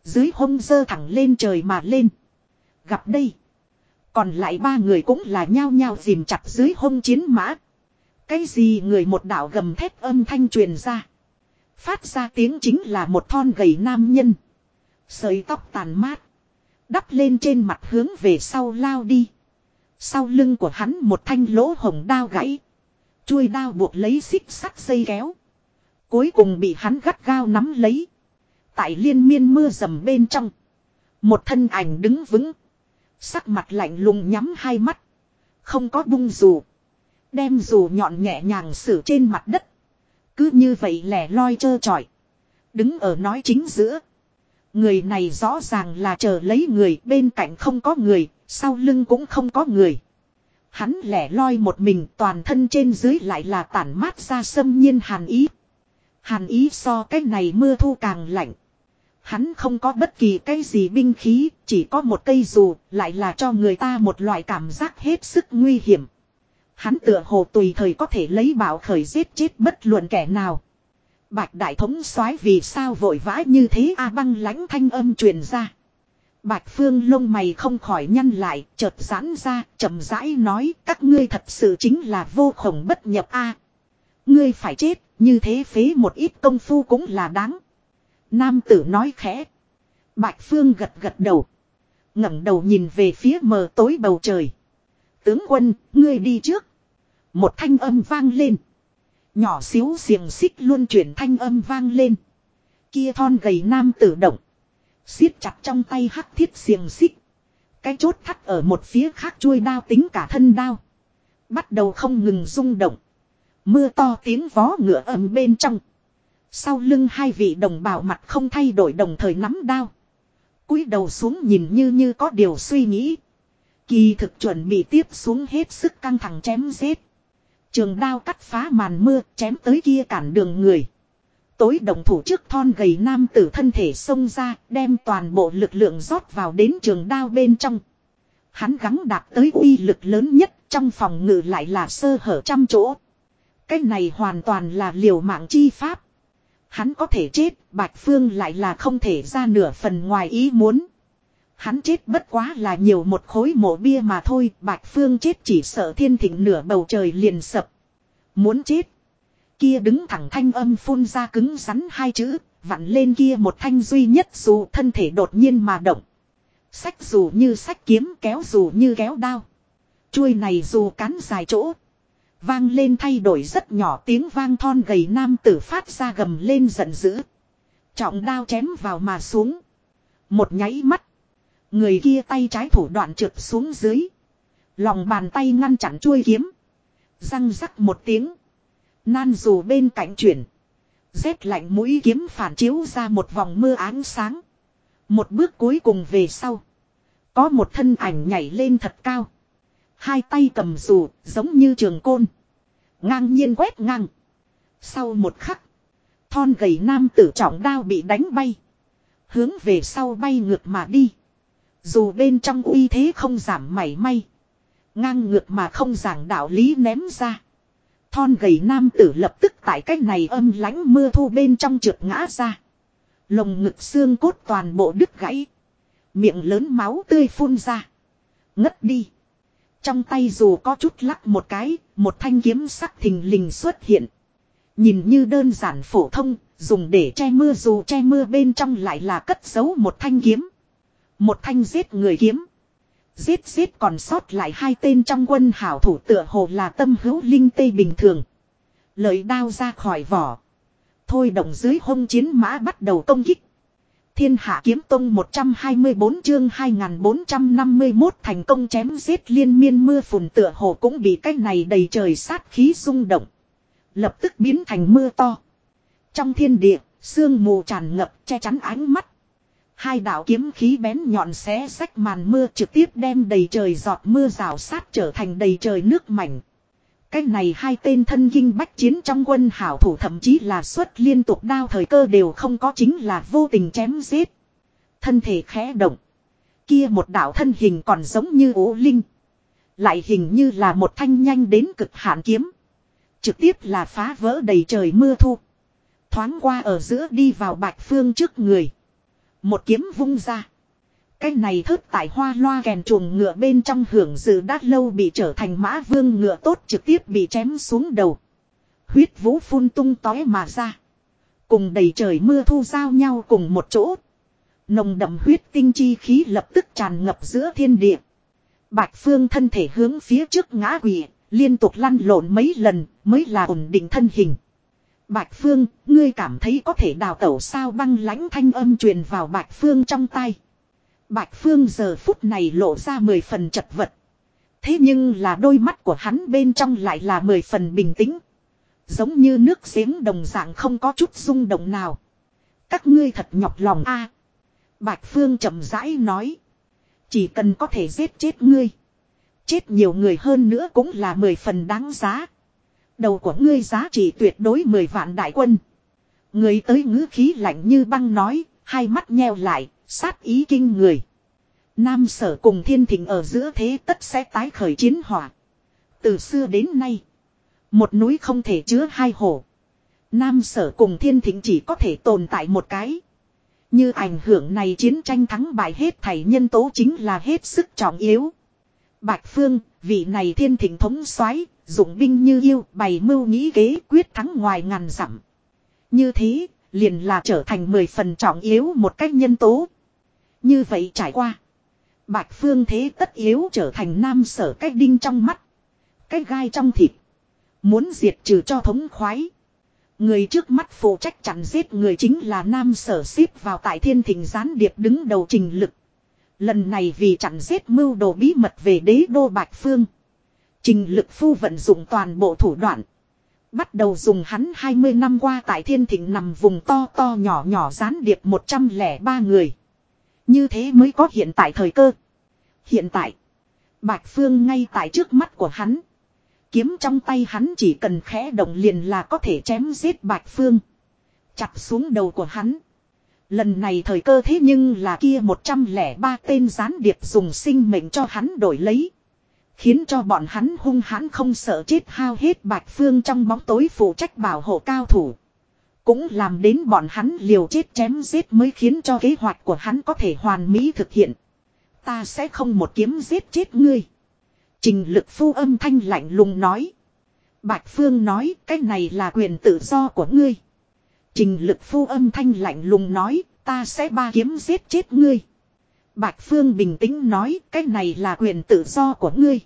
Dưới hông dơ thẳng lên trời mà lên. Gặp đây. Còn lại ba người cũng là nhao nhao dìm chặt dưới hông chiến mã. Cái gì người một đạo gầm thép âm thanh truyền ra. Phát ra tiếng chính là một thon gầy nam nhân. Sợi tóc tàn mát. Đắp lên trên mặt hướng về sau lao đi. Sau lưng của hắn một thanh lỗ hồng đao gãy. Chuôi đao buộc lấy xích sắt dây kéo. Cuối cùng bị hắn gắt gao nắm lấy. Tại liên miên mưa rầm bên trong. Một thân ảnh đứng vững. Sắc mặt lạnh lùng nhắm hai mắt. Không có bung dù. Đem dù nhọn nhẹ nhàng xử trên mặt đất. Cứ như vậy lẻ loi trơ trọi. Đứng ở nói chính giữa. Người này rõ ràng là chờ lấy người bên cạnh không có người, sau lưng cũng không có người. Hắn lẻ loi một mình toàn thân trên dưới lại là tản mát ra sâm nhiên hàn ý. Hàn ý so cái này mưa thu càng lạnh. Hắn không có bất kỳ cái gì binh khí, chỉ có một cây dù, lại là cho người ta một loại cảm giác hết sức nguy hiểm. Hắn tựa hồ tùy thời có thể lấy bảo khởi giết chết bất luận kẻ nào. Bạch đại thống soái vì sao vội vã như thế a băng lãnh thanh âm truyền ra. Bạch phương lông mày không khỏi nhăn lại, chợt giãn ra, chậm rãi nói các ngươi thật sự chính là vô khổng bất nhập a. Ngươi phải chết, như thế phế một ít công phu cũng là đáng. Nam tử nói khẽ. Bạch Phương gật gật đầu. ngẩng đầu nhìn về phía mờ tối bầu trời. Tướng quân, ngươi đi trước. Một thanh âm vang lên. Nhỏ xíu xiềng xích luôn chuyển thanh âm vang lên. Kia thon gầy nam tử động. siết chặt trong tay hắc thiết xiềng xích. Cái chốt thắt ở một phía khác chuôi đao tính cả thân đao. Bắt đầu không ngừng rung động. Mưa to tiếng vó ngựa ầm bên trong. Sau lưng hai vị đồng bào mặt không thay đổi đồng thời nắm đao. cúi đầu xuống nhìn như như có điều suy nghĩ. Kỳ thực chuẩn bị tiếp xuống hết sức căng thẳng chém giết. Trường đao cắt phá màn mưa chém tới kia cản đường người. Tối đồng thủ trước thon gầy nam tử thân thể xông ra đem toàn bộ lực lượng rót vào đến trường đao bên trong. Hắn gắng đạt tới uy lực lớn nhất trong phòng ngự lại là sơ hở trăm chỗ. Cái này hoàn toàn là liều mạng chi pháp. Hắn có thể chết, Bạch Phương lại là không thể ra nửa phần ngoài ý muốn. Hắn chết bất quá là nhiều một khối mộ bia mà thôi, Bạch Phương chết chỉ sợ thiên thịnh nửa bầu trời liền sập. Muốn chết. Kia đứng thẳng thanh âm phun ra cứng rắn hai chữ, vặn lên kia một thanh duy nhất dù thân thể đột nhiên mà động. Sách dù như sách kiếm kéo dù như kéo đao. Chuôi này dù cán dài chỗ. Vang lên thay đổi rất nhỏ tiếng vang thon gầy nam tử phát ra gầm lên giận dữ. Trọng đao chém vào mà xuống. Một nháy mắt. Người kia tay trái thủ đoạn trượt xuống dưới. Lòng bàn tay ngăn chặn chuôi kiếm. Răng rắc một tiếng. Nan dù bên cạnh chuyển. Rét lạnh mũi kiếm phản chiếu ra một vòng mưa ánh sáng. Một bước cuối cùng về sau. Có một thân ảnh nhảy lên thật cao. Hai tay cầm dù, giống như trường côn. Ngang nhiên quét ngang. Sau một khắc. Thon gầy nam tử trọng đao bị đánh bay. Hướng về sau bay ngược mà đi. Dù bên trong uy thế không giảm mảy may. Ngang ngược mà không giảng đạo lý ném ra. Thon gầy nam tử lập tức tại cách này âm lánh mưa thu bên trong trượt ngã ra. Lồng ngực xương cốt toàn bộ đứt gãy. Miệng lớn máu tươi phun ra. Ngất đi. Trong tay dù có chút lắc một cái, một thanh kiếm sắc thình lình xuất hiện. Nhìn như đơn giản phổ thông, dùng để che mưa dù che mưa bên trong lại là cất giấu một thanh kiếm. Một thanh giết người kiếm. Giết giết còn sót lại hai tên trong quân hảo thủ tựa hồ là tâm hữu linh tây bình thường. Lợi đao ra khỏi vỏ. Thôi động dưới hông chiến mã bắt đầu công kích. Thiên hạ kiếm tông 124 chương 2451 thành công chém giết liên miên mưa phùn tựa hồ cũng bị cái này đầy trời sát khí rung động. Lập tức biến thành mưa to. Trong thiên địa, sương mù tràn ngập che chắn ánh mắt. Hai đạo kiếm khí bén nhọn xé sách màn mưa trực tiếp đem đầy trời giọt mưa rào sát trở thành đầy trời nước mảnh. Cái này hai tên thân kinh bách chiến trong quân hảo thủ thậm chí là xuất liên tục đao thời cơ đều không có chính là vô tình chém giết. Thân thể khẽ động. Kia một đạo thân hình còn giống như ố linh. Lại hình như là một thanh nhanh đến cực hạn kiếm. Trực tiếp là phá vỡ đầy trời mưa thu. Thoáng qua ở giữa đi vào bạch phương trước người. Một kiếm vung ra. Cái này thớt tại hoa loa kèn chuồng ngựa bên trong hưởng dự đát lâu bị trở thành mã vương ngựa tốt trực tiếp bị chém xuống đầu. Huyết vũ phun tung tói mà ra. Cùng đầy trời mưa thu giao nhau cùng một chỗ. Nồng đậm huyết tinh chi khí lập tức tràn ngập giữa thiên địa. Bạch Phương thân thể hướng phía trước ngã quỷ, liên tục lăn lộn mấy lần mới là ổn định thân hình. Bạch Phương, ngươi cảm thấy có thể đào tẩu sao băng lãnh thanh âm truyền vào Bạch Phương trong tay. Bạch Phương giờ phút này lộ ra mười phần chật vật. Thế nhưng là đôi mắt của hắn bên trong lại là mười phần bình tĩnh. Giống như nước giếng đồng dạng không có chút rung động nào. Các ngươi thật nhọc lòng a. Bạch Phương chậm rãi nói. Chỉ cần có thể giết chết ngươi. Chết nhiều người hơn nữa cũng là mười phần đáng giá. Đầu của ngươi giá trị tuyệt đối mười vạn đại quân. Người tới ngữ khí lạnh như băng nói, hai mắt nheo lại, sát ý kinh người. Nam sở cùng thiên thịnh ở giữa thế tất sẽ tái khởi chiến hỏa. Từ xưa đến nay, một núi không thể chứa hai hổ. Nam sở cùng thiên thịnh chỉ có thể tồn tại một cái. Như ảnh hưởng này chiến tranh thắng bại hết thảy nhân tố chính là hết sức trọng yếu. Bạch Phương, vị này thiên thịnh thống soái dụng binh như yêu, bày mưu nghĩ kế quyết thắng ngoài ngàn dặm. Như thế, liền là trở thành mười phần trọng yếu một cách nhân tố. Như vậy trải qua. Bạch Phương thế tất yếu trở thành nam sở cách đinh trong mắt. Cách gai trong thịt. Muốn diệt trừ cho thống khoái. Người trước mắt phụ trách chặn giết người chính là nam sở xếp vào tại thiên thình gián điệp đứng đầu trình lực. Lần này vì chặn giết mưu đồ bí mật về đế đô Bạch Phương. Trình lực phu vận dụng toàn bộ thủ đoạn. Bắt đầu dùng hắn 20 năm qua tại thiên thịnh nằm vùng to to nhỏ nhỏ gián điệp 103 người. Như thế mới có hiện tại thời cơ. Hiện tại, Bạch Phương ngay tại trước mắt của hắn. Kiếm trong tay hắn chỉ cần khẽ động liền là có thể chém giết Bạch Phương. Chặt xuống đầu của hắn. Lần này thời cơ thế nhưng là kia 103 tên gián điệp dùng sinh mệnh cho hắn đổi lấy. Khiến cho bọn hắn hung hãn không sợ chết hao hết Bạch Phương trong bóng tối phụ trách bảo hộ cao thủ. Cũng làm đến bọn hắn liều chết chém giết mới khiến cho kế hoạch của hắn có thể hoàn mỹ thực hiện. Ta sẽ không một kiếm giết chết ngươi. Trình lực phu âm thanh lạnh lùng nói. Bạch Phương nói, cái này là quyền tự do của ngươi. Trình lực phu âm thanh lạnh lùng nói, ta sẽ ba kiếm giết chết ngươi. Bạch Phương bình tĩnh nói cái này là quyền tự do của ngươi.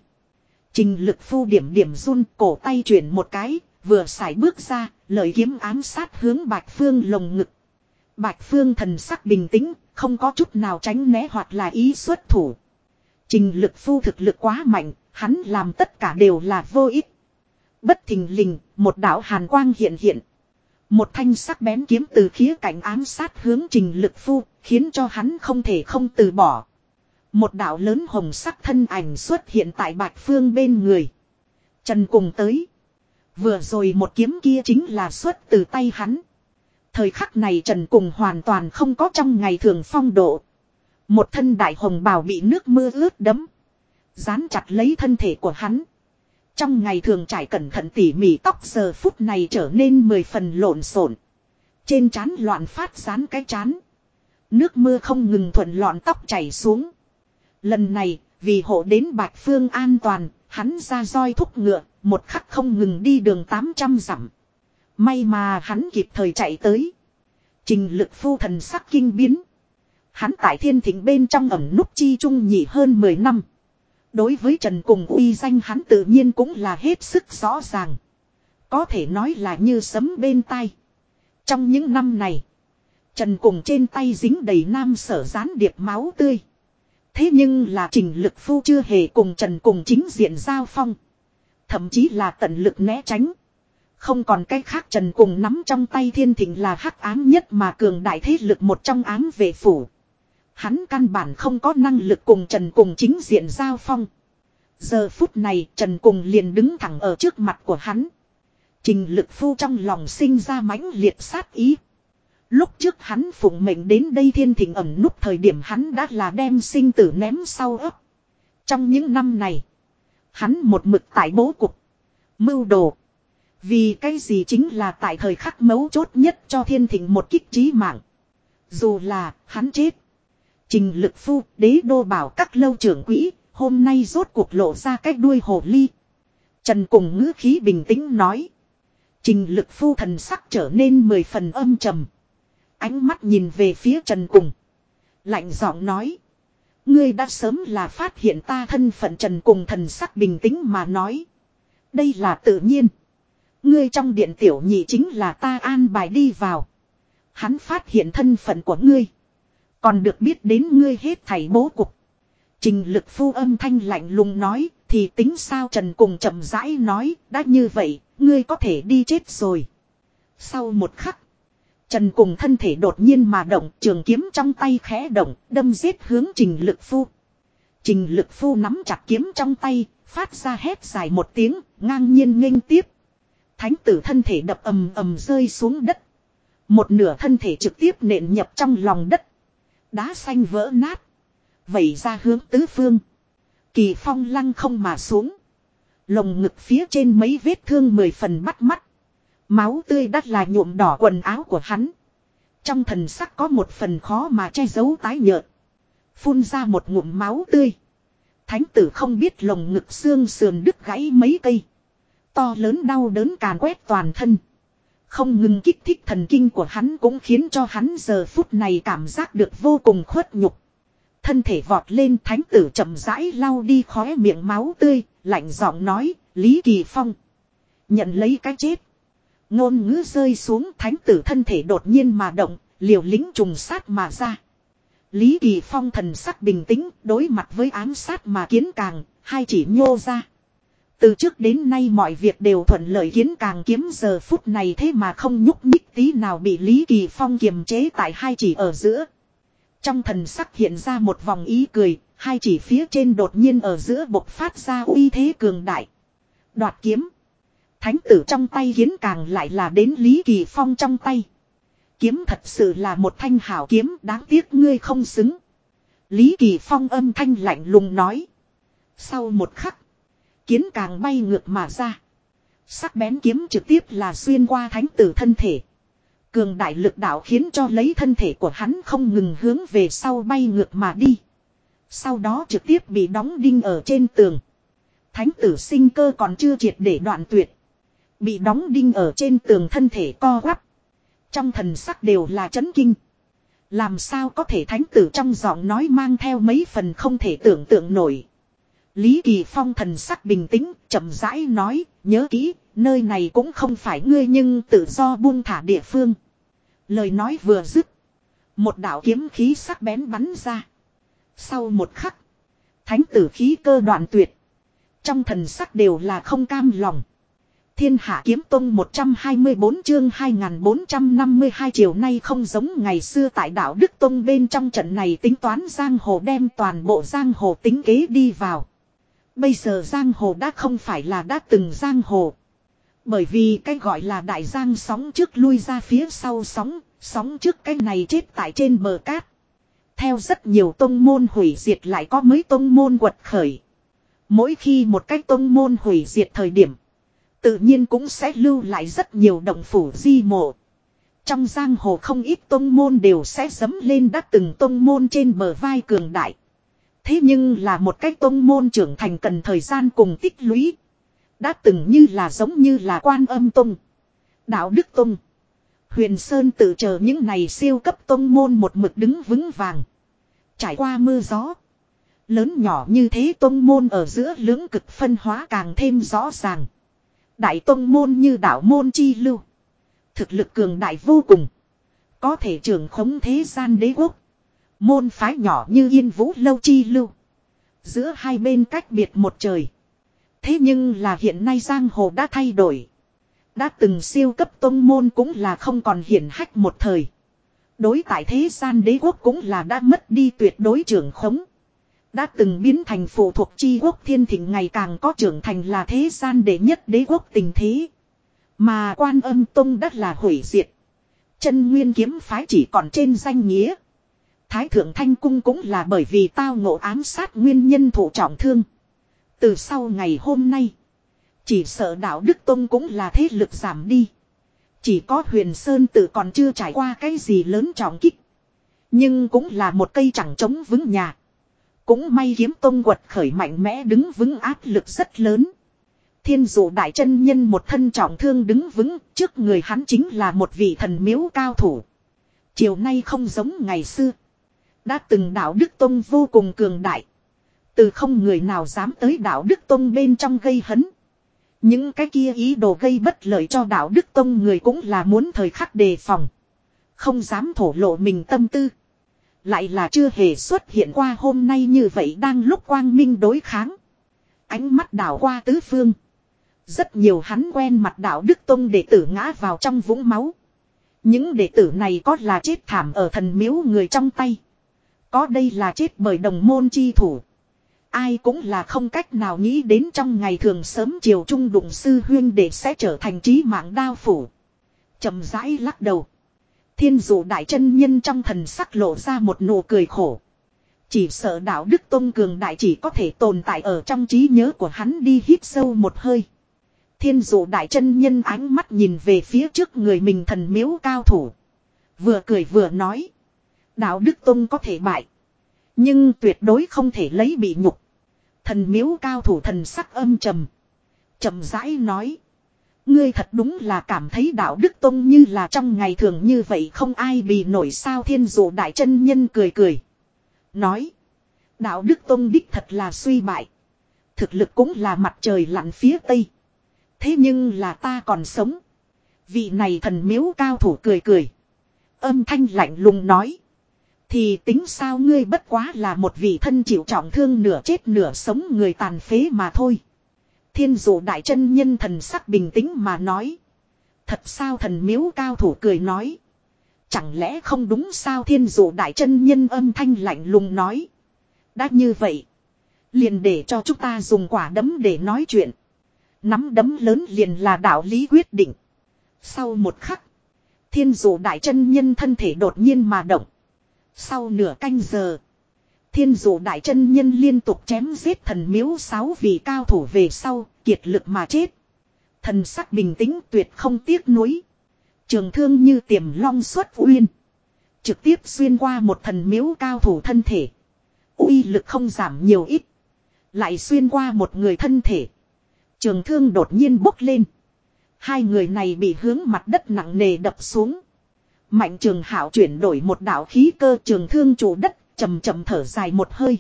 Trình lực phu điểm điểm run cổ tay chuyển một cái, vừa xài bước ra, lời kiếm ám sát hướng Bạch Phương lồng ngực. Bạch Phương thần sắc bình tĩnh, không có chút nào tránh né hoặc là ý xuất thủ. Trình lực phu thực lực quá mạnh, hắn làm tất cả đều là vô ích. Bất thình lình, một đạo hàn quang hiện hiện. Một thanh sắc bén kiếm từ khía cạnh ám sát hướng trình lực phu, khiến cho hắn không thể không từ bỏ. Một đạo lớn hồng sắc thân ảnh xuất hiện tại bạch phương bên người. Trần cùng tới. Vừa rồi một kiếm kia chính là xuất từ tay hắn. Thời khắc này Trần cùng hoàn toàn không có trong ngày thường phong độ. Một thân đại hồng bào bị nước mưa ướt đẫm. Dán chặt lấy thân thể của hắn. Trong ngày thường trải cẩn thận tỉ mỉ tóc giờ phút này trở nên mười phần lộn xộn. Trên trán loạn phát rán cái chán. Nước mưa không ngừng thuận lọn tóc chảy xuống. Lần này, vì hộ đến Bạch Phương an toàn, hắn ra roi thúc ngựa, một khắc không ngừng đi đường 800 dặm. May mà hắn kịp thời chạy tới. Trình lực phu thần sắc kinh biến. Hắn tại thiên thịnh bên trong ẩm nút chi trung nhị hơn 10 năm. Đối với Trần Cùng uy danh hắn tự nhiên cũng là hết sức rõ ràng. Có thể nói là như sấm bên tai. Trong những năm này, Trần Cùng trên tay dính đầy nam sở gián điệp máu tươi. Thế nhưng là trình lực phu chưa hề cùng Trần Cùng chính diện giao phong. Thậm chí là tận lực né tránh. Không còn cách khác Trần Cùng nắm trong tay thiên thịnh là hắc ám nhất mà cường đại thế lực một trong ám về phủ. Hắn căn bản không có năng lực cùng Trần Cùng chính diện giao phong. Giờ phút này Trần Cùng liền đứng thẳng ở trước mặt của hắn. Trình lực phu trong lòng sinh ra mãnh liệt sát ý. Lúc trước hắn phụng mệnh đến đây thiên thịnh ẩm núp thời điểm hắn đã là đem sinh tử ném sau ấp. Trong những năm này, hắn một mực tại bố cục, mưu đồ. Vì cái gì chính là tại thời khắc mấu chốt nhất cho thiên thịnh một kích trí mạng. Dù là hắn chết. Trình lực phu, đế đô bảo các lâu trưởng quỹ, hôm nay rốt cuộc lộ ra cách đuôi hồ ly. Trần cùng ngữ khí bình tĩnh nói. Trình lực phu thần sắc trở nên mười phần âm trầm. Ánh mắt nhìn về phía Trần cùng. Lạnh giọng nói. Ngươi đã sớm là phát hiện ta thân phận Trần cùng thần sắc bình tĩnh mà nói. Đây là tự nhiên. Ngươi trong điện tiểu nhị chính là ta an bài đi vào. Hắn phát hiện thân phận của ngươi. Còn được biết đến ngươi hết thảy bố cục. Trình lực phu âm thanh lạnh lùng nói, thì tính sao Trần cùng chậm rãi nói, đã như vậy, ngươi có thể đi chết rồi. Sau một khắc, Trần cùng thân thể đột nhiên mà động, trường kiếm trong tay khẽ động, đâm giết hướng trình lực phu. Trình lực phu nắm chặt kiếm trong tay, phát ra hét dài một tiếng, ngang nhiên nghênh tiếp. Thánh tử thân thể đập ầm ầm rơi xuống đất. Một nửa thân thể trực tiếp nện nhập trong lòng đất. Đá xanh vỡ nát. Vẩy ra hướng tứ phương. Kỳ phong lăng không mà xuống. Lồng ngực phía trên mấy vết thương mười phần bắt mắt. Máu tươi đắt là nhuộm đỏ quần áo của hắn. Trong thần sắc có một phần khó mà che giấu tái nhợt. Phun ra một ngụm máu tươi. Thánh tử không biết lồng ngực xương sườn đứt gãy mấy cây. To lớn đau đớn càn quét toàn thân. Không ngừng kích thích thần kinh của hắn cũng khiến cho hắn giờ phút này cảm giác được vô cùng khuất nhục. Thân thể vọt lên thánh tử chậm rãi lau đi khóe miệng máu tươi, lạnh giọng nói, Lý Kỳ Phong. Nhận lấy cái chết. Ngôn ngữ rơi xuống thánh tử thân thể đột nhiên mà động, liều lính trùng sát mà ra. Lý Kỳ Phong thần sắc bình tĩnh, đối mặt với ám sát mà kiến càng, hai chỉ nhô ra. Từ trước đến nay mọi việc đều thuận lợi kiến càng kiếm giờ phút này thế mà không nhúc nhích tí nào bị Lý Kỳ Phong kiềm chế tại hai chỉ ở giữa. Trong thần sắc hiện ra một vòng ý cười, hai chỉ phía trên đột nhiên ở giữa bộc phát ra uy thế cường đại. Đoạt kiếm. Thánh tử trong tay kiến càng lại là đến Lý Kỳ Phong trong tay. Kiếm thật sự là một thanh hảo kiếm đáng tiếc ngươi không xứng. Lý Kỳ Phong âm thanh lạnh lùng nói. Sau một khắc. Kiến càng bay ngược mà ra. Sắc bén kiếm trực tiếp là xuyên qua thánh tử thân thể. Cường đại lực đạo khiến cho lấy thân thể của hắn không ngừng hướng về sau bay ngược mà đi. Sau đó trực tiếp bị đóng đinh ở trên tường. Thánh tử sinh cơ còn chưa triệt để đoạn tuyệt. Bị đóng đinh ở trên tường thân thể co quắp. Trong thần sắc đều là chấn kinh. Làm sao có thể thánh tử trong giọng nói mang theo mấy phần không thể tưởng tượng nổi. Lý Kỳ Phong thần sắc bình tĩnh, chậm rãi nói, nhớ kỹ, nơi này cũng không phải ngươi nhưng tự do buông thả địa phương. Lời nói vừa dứt. Một đạo kiếm khí sắc bén bắn ra. Sau một khắc. Thánh tử khí cơ đoạn tuyệt. Trong thần sắc đều là không cam lòng. Thiên hạ kiếm tông 124 chương 2452 chiều nay không giống ngày xưa tại Đạo Đức Tông bên trong trận này tính toán giang hồ đem toàn bộ giang hồ tính kế đi vào. Bây giờ giang hồ đã không phải là đã từng giang hồ. Bởi vì cái gọi là đại giang sóng trước lui ra phía sau sóng, sóng trước cái này chết tại trên bờ cát. Theo rất nhiều tông môn hủy diệt lại có mấy tông môn quật khởi. Mỗi khi một cái tông môn hủy diệt thời điểm, tự nhiên cũng sẽ lưu lại rất nhiều động phủ di mộ. Trong giang hồ không ít tông môn đều sẽ dấm lên đã từng tông môn trên bờ vai cường đại. Thế nhưng là một cái tôn môn trưởng thành cần thời gian cùng tích lũy. Đã từng như là giống như là quan âm tông. Đạo đức tông. Huyền Sơn tự chờ những này siêu cấp tôn môn một mực đứng vững vàng. Trải qua mưa gió. Lớn nhỏ như thế tôn môn ở giữa lưỡng cực phân hóa càng thêm rõ ràng. Đại tôn môn như đạo môn chi lưu. Thực lực cường đại vô cùng. Có thể trưởng khống thế gian đế quốc. Môn phái nhỏ như yên vũ lâu chi lưu. Giữa hai bên cách biệt một trời. Thế nhưng là hiện nay giang hồ đã thay đổi. Đã từng siêu cấp tôn môn cũng là không còn hiển hách một thời. Đối tại thế gian đế quốc cũng là đã mất đi tuyệt đối trưởng khống. Đã từng biến thành phụ thuộc chi quốc thiên thịnh ngày càng có trưởng thành là thế gian đệ nhất đế quốc tình thế. Mà quan âm tông đất là hủy diệt. Chân nguyên kiếm phái chỉ còn trên danh nghĩa. Thái thượng thanh cung cũng là bởi vì tao ngộ ám sát nguyên nhân thụ trọng thương. Từ sau ngày hôm nay. Chỉ sợ đạo Đức Tông cũng là thế lực giảm đi. Chỉ có huyền Sơn tự còn chưa trải qua cái gì lớn trọng kích. Nhưng cũng là một cây chẳng chống vững nhà. Cũng may kiếm tông quật khởi mạnh mẽ đứng vững áp lực rất lớn. Thiên dụ đại chân nhân một thân trọng thương đứng vững, trước người hắn chính là một vị thần miếu cao thủ. Chiều nay không giống ngày xưa. Đã từng đạo Đức Tông vô cùng cường đại. Từ không người nào dám tới đạo Đức Tông bên trong gây hấn. Những cái kia ý đồ gây bất lợi cho đạo Đức Tông người cũng là muốn thời khắc đề phòng. Không dám thổ lộ mình tâm tư. Lại là chưa hề xuất hiện qua hôm nay như vậy đang lúc quang minh đối kháng. Ánh mắt đảo qua tứ phương. Rất nhiều hắn quen mặt đạo Đức Tông đệ tử ngã vào trong vũng máu. Những đệ tử này có là chết thảm ở thần miếu người trong tay. Có đây là chết bởi đồng môn chi thủ. Ai cũng là không cách nào nghĩ đến trong ngày thường sớm chiều trung đụng sư huyên để sẽ trở thành trí mạng đao phủ. chậm rãi lắc đầu. Thiên dụ đại chân nhân trong thần sắc lộ ra một nụ cười khổ. Chỉ sợ đạo đức tôn cường đại chỉ có thể tồn tại ở trong trí nhớ của hắn đi hít sâu một hơi. Thiên dụ đại chân nhân ánh mắt nhìn về phía trước người mình thần miếu cao thủ. Vừa cười vừa nói. Đạo đức tôn có thể bại. Nhưng tuyệt đối không thể lấy bị nhục. Thần miếu cao thủ thần sắc âm trầm. trầm rãi nói. Ngươi thật đúng là cảm thấy đạo đức tông như là trong ngày thường như vậy không ai bị nổi sao thiên dụ đại chân nhân cười cười. Nói. Đạo đức tông đích thật là suy bại. Thực lực cũng là mặt trời lặn phía tây. Thế nhưng là ta còn sống. Vị này thần miếu cao thủ cười cười. Âm thanh lạnh lùng nói. Thì tính sao ngươi bất quá là một vị thân chịu trọng thương nửa chết nửa sống người tàn phế mà thôi. Thiên dụ đại chân nhân thần sắc bình tĩnh mà nói. Thật sao thần miếu cao thủ cười nói. Chẳng lẽ không đúng sao thiên dụ đại chân nhân âm thanh lạnh lùng nói. Đã như vậy. Liền để cho chúng ta dùng quả đấm để nói chuyện. Nắm đấm lớn liền là đạo lý quyết định. Sau một khắc. Thiên dụ đại chân nhân thân thể đột nhiên mà động. Sau nửa canh giờ. Thiên dụ đại chân nhân liên tục chém giết thần miếu sáu vị cao thủ về sau, kiệt lực mà chết. Thần sắc bình tĩnh tuyệt không tiếc nuối. Trường thương như tiềm long xuất uyên. Trực tiếp xuyên qua một thần miếu cao thủ thân thể. uy lực không giảm nhiều ít. Lại xuyên qua một người thân thể. Trường thương đột nhiên bốc lên. Hai người này bị hướng mặt đất nặng nề đập xuống. Mạnh trường hảo chuyển đổi một đạo khí cơ trường thương chủ đất chầm chậm thở dài một hơi.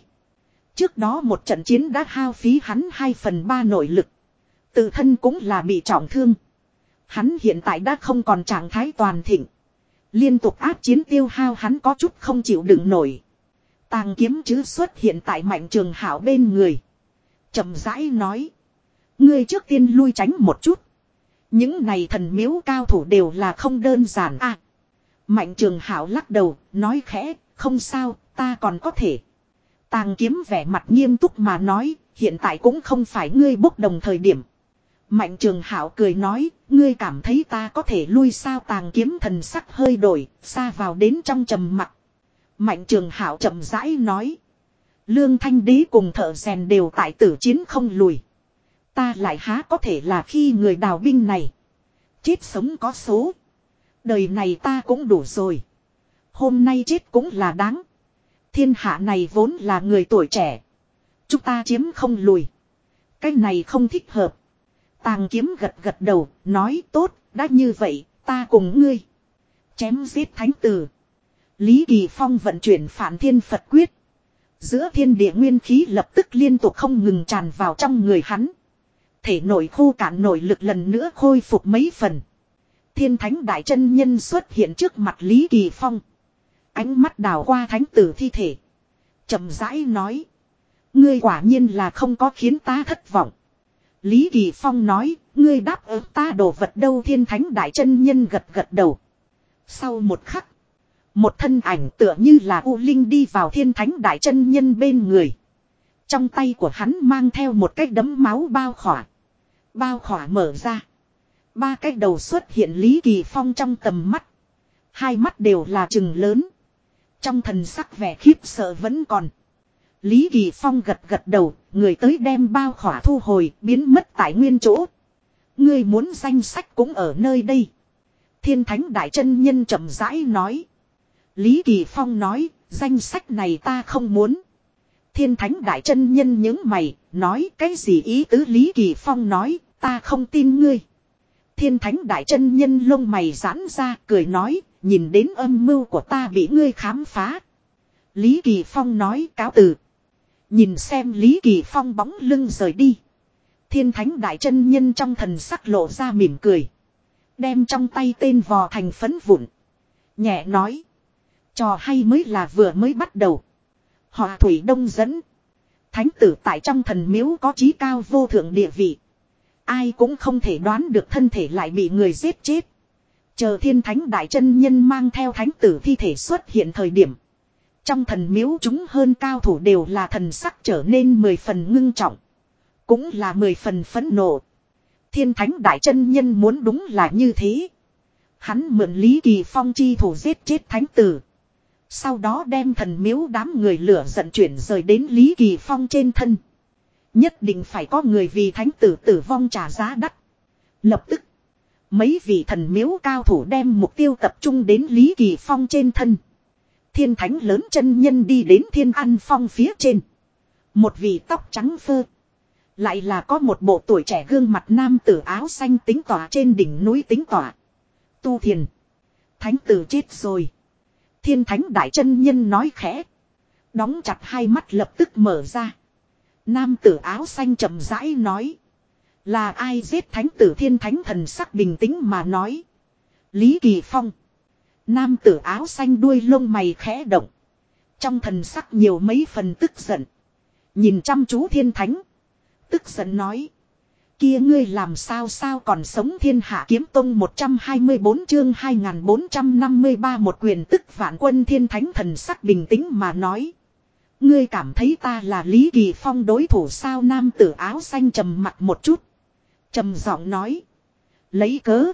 Trước đó một trận chiến đã hao phí hắn 2 phần 3 nội lực. Tự thân cũng là bị trọng thương. Hắn hiện tại đã không còn trạng thái toàn thịnh. Liên tục áp chiến tiêu hao hắn có chút không chịu đựng nổi. Tàng kiếm chứ xuất hiện tại mạnh trường hảo bên người. chậm rãi nói. Ngươi trước tiên lui tránh một chút. Những này thần miếu cao thủ đều là không đơn giản à. Mạnh trường hảo lắc đầu, nói khẽ, không sao, ta còn có thể. Tàng kiếm vẻ mặt nghiêm túc mà nói, hiện tại cũng không phải ngươi bốc đồng thời điểm. Mạnh trường hảo cười nói, ngươi cảm thấy ta có thể lui sao tàng kiếm thần sắc hơi đổi, xa vào đến trong trầm mặc. Mạnh trường hảo chậm rãi nói. Lương thanh đế cùng thợ rèn đều tại tử chiến không lùi. Ta lại há có thể là khi người đào binh này. Chết sống có số. Đời này ta cũng đủ rồi. Hôm nay chết cũng là đáng. Thiên hạ này vốn là người tuổi trẻ. Chúng ta chiếm không lùi. Cái này không thích hợp. Tàng kiếm gật gật đầu, nói tốt, đã như vậy, ta cùng ngươi. Chém giết thánh tử. Lý Kỳ Phong vận chuyển phản thiên Phật quyết. Giữa thiên địa nguyên khí lập tức liên tục không ngừng tràn vào trong người hắn. Thể nội khô cạn nội lực lần nữa khôi phục mấy phần. Thiên thánh đại chân nhân xuất hiện trước mặt Lý Kỳ Phong. Ánh mắt đào qua thánh tử thi thể. chậm rãi nói. Ngươi quả nhiên là không có khiến ta thất vọng. Lý Kỳ Phong nói, ngươi đáp ứng ta đồ vật đâu thiên thánh đại chân nhân gật gật đầu. Sau một khắc, một thân ảnh tựa như là U Linh đi vào thiên thánh đại chân nhân bên người. Trong tay của hắn mang theo một cái đấm máu bao khỏa. Bao khỏa mở ra. Ba cái đầu xuất hiện Lý Kỳ Phong trong tầm mắt. Hai mắt đều là trừng lớn. Trong thần sắc vẻ khiếp sợ vẫn còn. Lý Kỳ Phong gật gật đầu, người tới đem bao khỏa thu hồi, biến mất tại nguyên chỗ. Ngươi muốn danh sách cũng ở nơi đây. Thiên Thánh Đại chân Nhân chậm rãi nói. Lý Kỳ Phong nói, danh sách này ta không muốn. Thiên Thánh Đại chân Nhân những mày, nói cái gì ý tứ Lý Kỳ Phong nói, ta không tin ngươi. Thiên Thánh Đại chân Nhân lông mày giãn ra, cười nói, nhìn đến âm mưu của ta bị ngươi khám phá. Lý Kỳ Phong nói cáo từ. Nhìn xem Lý Kỳ Phong bóng lưng rời đi. Thiên thánh đại chân nhân trong thần sắc lộ ra mỉm cười. Đem trong tay tên vò thành phấn vụn. Nhẹ nói. Trò hay mới là vừa mới bắt đầu. Họ Thủy Đông dẫn. Thánh tử tại trong thần miếu có trí cao vô thượng địa vị. Ai cũng không thể đoán được thân thể lại bị người giết chết. Chờ thiên thánh đại chân nhân mang theo thánh tử thi thể xuất hiện thời điểm. Trong thần miếu chúng hơn cao thủ đều là thần sắc trở nên mười phần ngưng trọng. Cũng là mười phần phẫn nộ. Thiên thánh đại chân nhân muốn đúng là như thế. Hắn mượn Lý Kỳ Phong chi thủ giết chết thánh tử. Sau đó đem thần miếu đám người lửa giận chuyển rời đến Lý Kỳ Phong trên thân. Nhất định phải có người vì thánh tử tử vong trả giá đắt. Lập tức. Mấy vị thần miếu cao thủ đem mục tiêu tập trung đến Lý Kỳ Phong trên thân. Thiên thánh lớn chân nhân đi đến thiên an phong phía trên. Một vị tóc trắng phơ. Lại là có một bộ tuổi trẻ gương mặt nam tử áo xanh tính tỏa trên đỉnh núi tính tỏa. Tu thiền. Thánh tử chết rồi. Thiên thánh đại chân nhân nói khẽ. Đóng chặt hai mắt lập tức mở ra. Nam tử áo xanh chậm rãi nói. Là ai giết thánh tử thiên thánh thần sắc bình tĩnh mà nói. Lý Kỳ Phong. Nam tử áo xanh đuôi lông mày khẽ động. Trong thần sắc nhiều mấy phần tức giận. Nhìn chăm chú thiên thánh. Tức giận nói. Kia ngươi làm sao sao còn sống thiên hạ kiếm tông 124 chương 2453 một quyền tức vạn quân thiên thánh thần sắc bình tĩnh mà nói. Ngươi cảm thấy ta là Lý Kỳ Phong đối thủ sao nam tử áo xanh trầm mặt một chút. trầm giọng nói. Lấy cớ.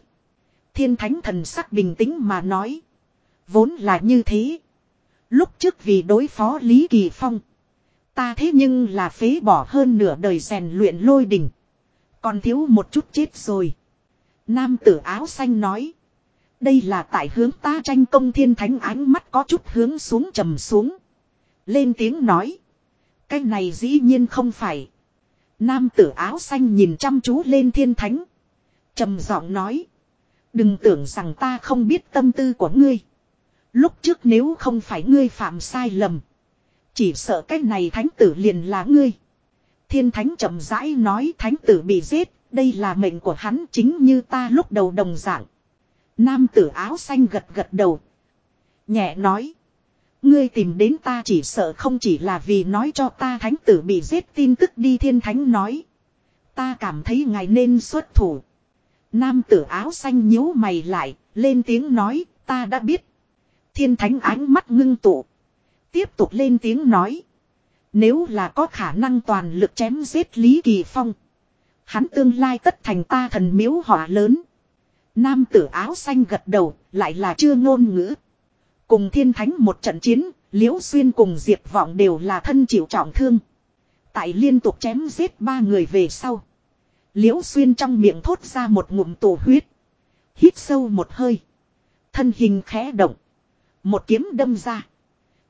Thiên thánh thần sắc bình tĩnh mà nói. Vốn là như thế. Lúc trước vì đối phó Lý Kỳ Phong. Ta thế nhưng là phế bỏ hơn nửa đời rèn luyện lôi đỉnh. Còn thiếu một chút chết rồi. Nam tử áo xanh nói. Đây là tại hướng ta tranh công thiên thánh ánh mắt có chút hướng xuống, trầm xuống. Lên tiếng nói. Cái này dĩ nhiên không phải. Nam tử áo xanh nhìn chăm chú lên thiên thánh. trầm giọng nói. Đừng tưởng rằng ta không biết tâm tư của ngươi. Lúc trước nếu không phải ngươi phạm sai lầm. Chỉ sợ cái này thánh tử liền là ngươi. Thiên thánh chậm rãi nói thánh tử bị giết, đây là mệnh của hắn chính như ta lúc đầu đồng dạng. Nam tử áo xanh gật gật đầu. Nhẹ nói. Ngươi tìm đến ta chỉ sợ không chỉ là vì nói cho ta thánh tử bị giết tin tức đi thiên thánh nói. Ta cảm thấy ngài nên xuất thủ. Nam tử áo xanh nhíu mày lại, lên tiếng nói, ta đã biết. Thiên thánh ánh mắt ngưng tụ. Tiếp tục lên tiếng nói. Nếu là có khả năng toàn lực chém giết Lý Kỳ Phong. Hắn tương lai tất thành ta thần miếu họa lớn. Nam tử áo xanh gật đầu, lại là chưa ngôn ngữ. Cùng thiên thánh một trận chiến, Liễu Xuyên cùng Diệp Vọng đều là thân chịu trọng thương. Tại liên tục chém giết ba người về sau. Liễu Xuyên trong miệng thốt ra một ngụm tổ huyết. Hít sâu một hơi. Thân hình khẽ động. Một kiếm đâm ra.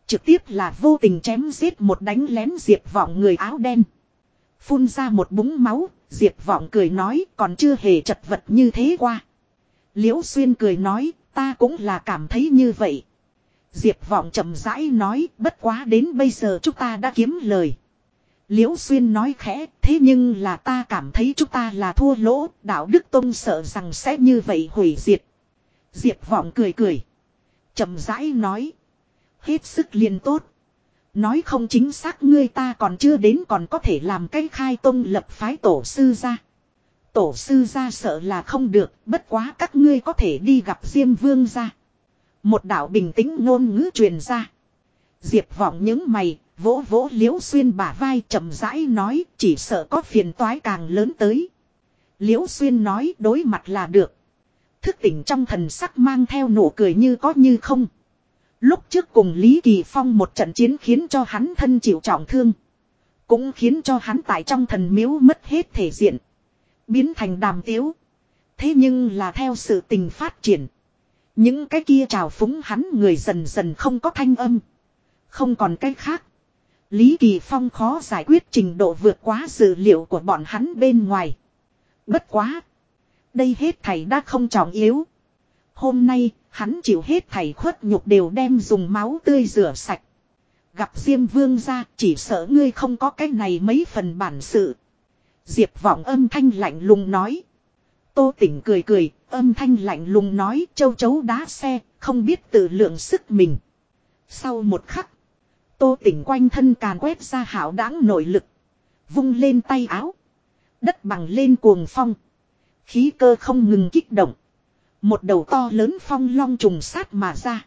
Trực tiếp là vô tình chém giết một đánh lén Diệp Vọng người áo đen. Phun ra một búng máu, Diệp Vọng cười nói còn chưa hề chật vật như thế qua. Liễu Xuyên cười nói, ta cũng là cảm thấy như vậy. Diệp Vọng chậm rãi nói, bất quá đến bây giờ chúng ta đã kiếm lời. Liễu Xuyên nói khẽ, thế nhưng là ta cảm thấy chúng ta là thua lỗ, đạo đức tông sợ rằng sẽ như vậy hủy diệt. Diệp Vọng cười cười. chậm rãi nói. Hết sức liền tốt. Nói không chính xác ngươi ta còn chưa đến còn có thể làm cái khai tông lập phái tổ sư ra. Tổ sư ra sợ là không được, bất quá các ngươi có thể đi gặp Diêm Vương ra. Một đạo bình tĩnh ngôn ngữ truyền ra. Diệp vọng những mày, vỗ vỗ liễu xuyên bả vai chậm rãi nói chỉ sợ có phiền toái càng lớn tới. Liễu xuyên nói đối mặt là được. Thức tỉnh trong thần sắc mang theo nụ cười như có như không. Lúc trước cùng Lý Kỳ Phong một trận chiến khiến cho hắn thân chịu trọng thương. Cũng khiến cho hắn tại trong thần miếu mất hết thể diện. Biến thành đàm tiếu. Thế nhưng là theo sự tình phát triển. Những cái kia trào phúng hắn người dần dần không có thanh âm. Không còn cái khác. Lý Kỳ Phong khó giải quyết trình độ vượt quá dữ liệu của bọn hắn bên ngoài. Bất quá. Đây hết thầy đã không trọng yếu. Hôm nay, hắn chịu hết thầy khuất nhục đều đem dùng máu tươi rửa sạch. Gặp Diêm Vương ra, chỉ sợ ngươi không có cái này mấy phần bản sự. Diệp vọng âm thanh lạnh lùng nói. Tô tỉnh cười cười, âm thanh lạnh lùng nói châu chấu đá xe, không biết tự lượng sức mình. Sau một khắc, tô tỉnh quanh thân càn quét ra hảo đáng nội lực. Vung lên tay áo. Đất bằng lên cuồng phong. Khí cơ không ngừng kích động. Một đầu to lớn phong long trùng sát mà ra.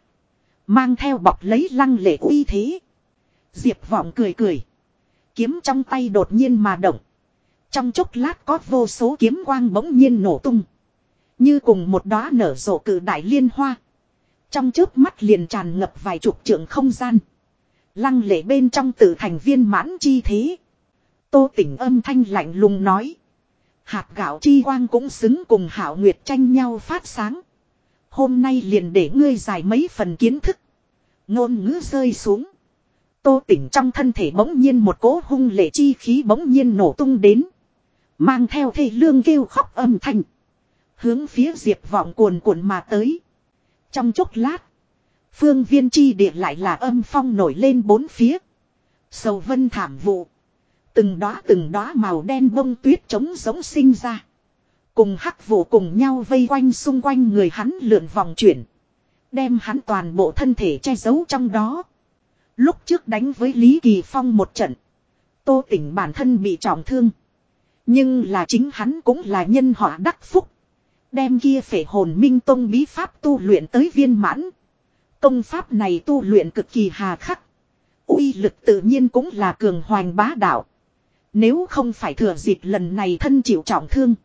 Mang theo bọc lấy lăng lệ uy thế. Diệp vọng cười cười. Kiếm trong tay đột nhiên mà động. Trong chốc lát có vô số kiếm quang bỗng nhiên nổ tung. Như cùng một đóa nở rộ cử đại liên hoa. Trong trước mắt liền tràn ngập vài chục trượng không gian. Lăng lệ bên trong tử thành viên mãn chi thế. Tô tỉnh âm thanh lạnh lùng nói. Hạt gạo chi quang cũng xứng cùng hảo nguyệt tranh nhau phát sáng. Hôm nay liền để ngươi giải mấy phần kiến thức. Ngôn ngữ rơi xuống. Tô tỉnh trong thân thể bỗng nhiên một cỗ hung lệ chi khí bỗng nhiên nổ tung đến. Mang theo thê lương kêu khóc âm thanh. Hướng phía diệp vọng cuồn cuộn mà tới. Trong chốc lát. Phương viên chi địa lại là âm phong nổi lên bốn phía. Sầu vân thảm vụ. Từng đóa từng đóa màu đen bông tuyết trống giống sinh ra. Cùng hắc vụ cùng nhau vây quanh xung quanh người hắn lượn vòng chuyển. Đem hắn toàn bộ thân thể che giấu trong đó. Lúc trước đánh với Lý Kỳ Phong một trận. Tô tỉnh bản thân bị trọng thương. Nhưng là chính hắn cũng là nhân họa đắc phúc. Đem kia phể hồn minh tông bí pháp tu luyện tới viên mãn. Công pháp này tu luyện cực kỳ hà khắc. uy lực tự nhiên cũng là cường hoành bá đạo. Nếu không phải thừa dịp lần này thân chịu trọng thương.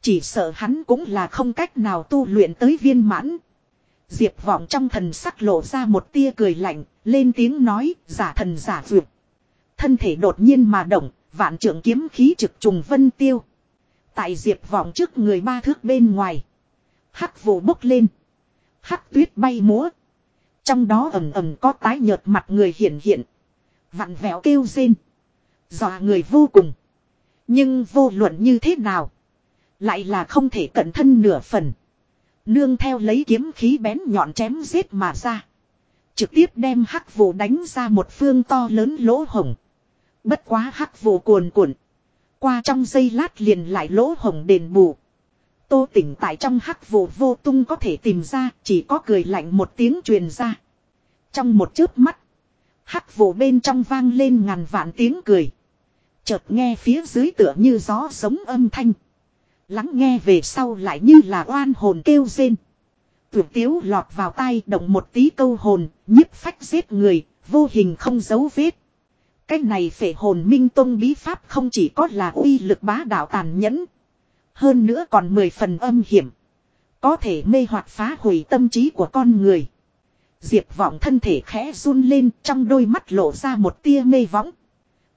Chỉ sợ hắn cũng là không cách nào tu luyện tới viên mãn. Diệp vọng trong thần sắc lộ ra một tia cười lạnh, lên tiếng nói, giả thần giả vượt. Thân thể đột nhiên mà động, vạn trưởng kiếm khí trực trùng vân tiêu. Tại diệp vọng trước người ba thước bên ngoài. Hắc vụ bốc lên. Hắc tuyết bay múa. Trong đó ẩm ẩm có tái nhợt mặt người hiện hiện. Vặn vẹo kêu rên. Dọa người vô cùng. Nhưng vô luận như thế nào. Lại là không thể cẩn thân nửa phần. Nương theo lấy kiếm khí bén nhọn chém giết mà ra. Trực tiếp đem hắc vụ đánh ra một phương to lớn lỗ hổng. Bất quá hắc vụ cuồn cuộn. Qua trong giây lát liền lại lỗ hổng đền bù. Tô tỉnh tại trong hắc vụ vô tung có thể tìm ra chỉ có cười lạnh một tiếng truyền ra. Trong một chớp mắt. Hắc vụ bên trong vang lên ngàn vạn tiếng cười. Chợt nghe phía dưới tựa như gió sống âm thanh. Lắng nghe về sau lại như là oan hồn kêu rên. Tuyệt tiếu lọt vào tai động một tí câu hồn, nhiếp phách giết người, vô hình không dấu vết. Cái này phệ hồn minh tông bí pháp không chỉ có là uy lực bá đạo tàn nhẫn. Hơn nữa còn mười phần âm hiểm. Có thể mê hoặc phá hủy tâm trí của con người. Diệp vọng thân thể khẽ run lên trong đôi mắt lộ ra một tia mê võng.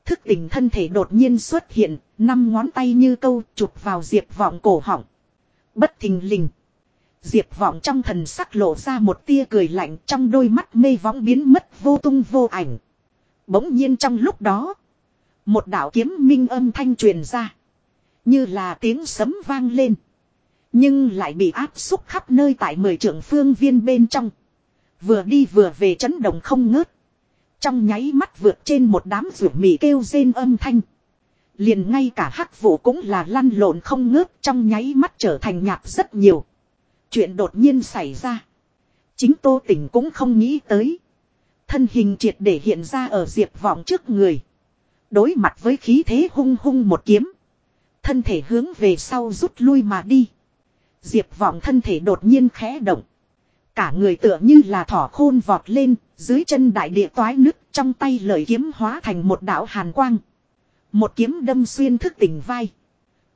Thức tỉnh thân thể đột nhiên xuất hiện, năm ngón tay như câu chụp vào diệp vọng cổ họng. Bất thình lình. Diệp vọng trong thần sắc lộ ra một tia cười lạnh trong đôi mắt mê võng biến mất vô tung vô ảnh. Bỗng nhiên trong lúc đó. Một đạo kiếm minh âm thanh truyền ra. Như là tiếng sấm vang lên. Nhưng lại bị áp xúc khắp nơi tại mười trưởng phương viên bên trong. Vừa đi vừa về chấn động không ngớt. Trong nháy mắt vượt trên một đám rượu mì kêu rên âm thanh. Liền ngay cả hắc vụ cũng là lăn lộn không ngớt, trong nháy mắt trở thành nhạc rất nhiều. Chuyện đột nhiên xảy ra. Chính tô tỉnh cũng không nghĩ tới. Thân hình triệt để hiện ra ở diệp vọng trước người. Đối mặt với khí thế hung hung một kiếm. Thân thể hướng về sau rút lui mà đi. Diệp vọng thân thể đột nhiên khẽ động. Cả người tựa như là thỏ khôn vọt lên, dưới chân đại địa toái nứt trong tay lợi kiếm hóa thành một đạo hàn quang. Một kiếm đâm xuyên thức tỉnh vai.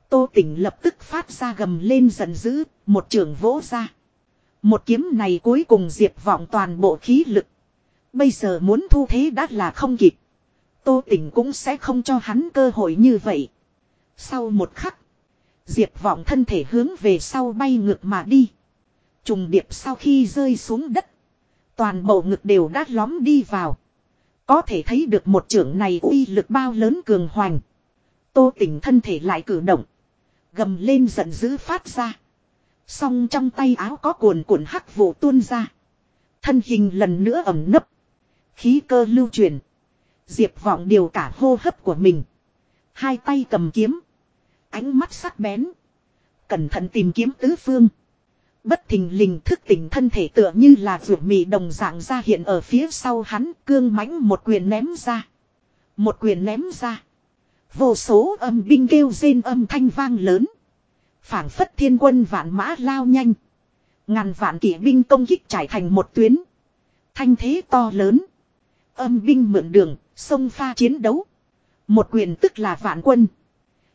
Tô tỉnh lập tức phát ra gầm lên giận dữ, một trường vỗ ra. Một kiếm này cuối cùng diệp vọng toàn bộ khí lực. Bây giờ muốn thu thế đã là không kịp. Tô tỉnh cũng sẽ không cho hắn cơ hội như vậy. Sau một khắc. Diệp vọng thân thể hướng về sau bay ngược mà đi. Trùng điệp sau khi rơi xuống đất. Toàn bộ ngực đều đã lóm đi vào. Có thể thấy được một trưởng này uy lực bao lớn cường hoành. Tô tỉnh thân thể lại cử động. Gầm lên giận dữ phát ra. Song trong tay áo có cuồn cuộn hắc vụ tuôn ra. Thân hình lần nữa ẩm nấp. Khí cơ lưu truyền. Diệp vọng điều cả hô hấp của mình. Hai tay cầm kiếm. Ánh mắt sắc bén. Cẩn thận tìm kiếm tứ phương. Bất thình lình thức tỉnh thân thể tựa như là ruột mị đồng dạng ra hiện ở phía sau hắn, cương mãnh một quyền ném ra. Một quyền ném ra. Vô số âm binh kêu rên âm thanh vang lớn. phảng phất thiên quân vạn mã lao nhanh. Ngàn vạn kỵ binh công kích trải thành một tuyến. Thanh thế to lớn. Âm binh mượn đường, sông pha chiến đấu. Một quyền tức là vạn quân.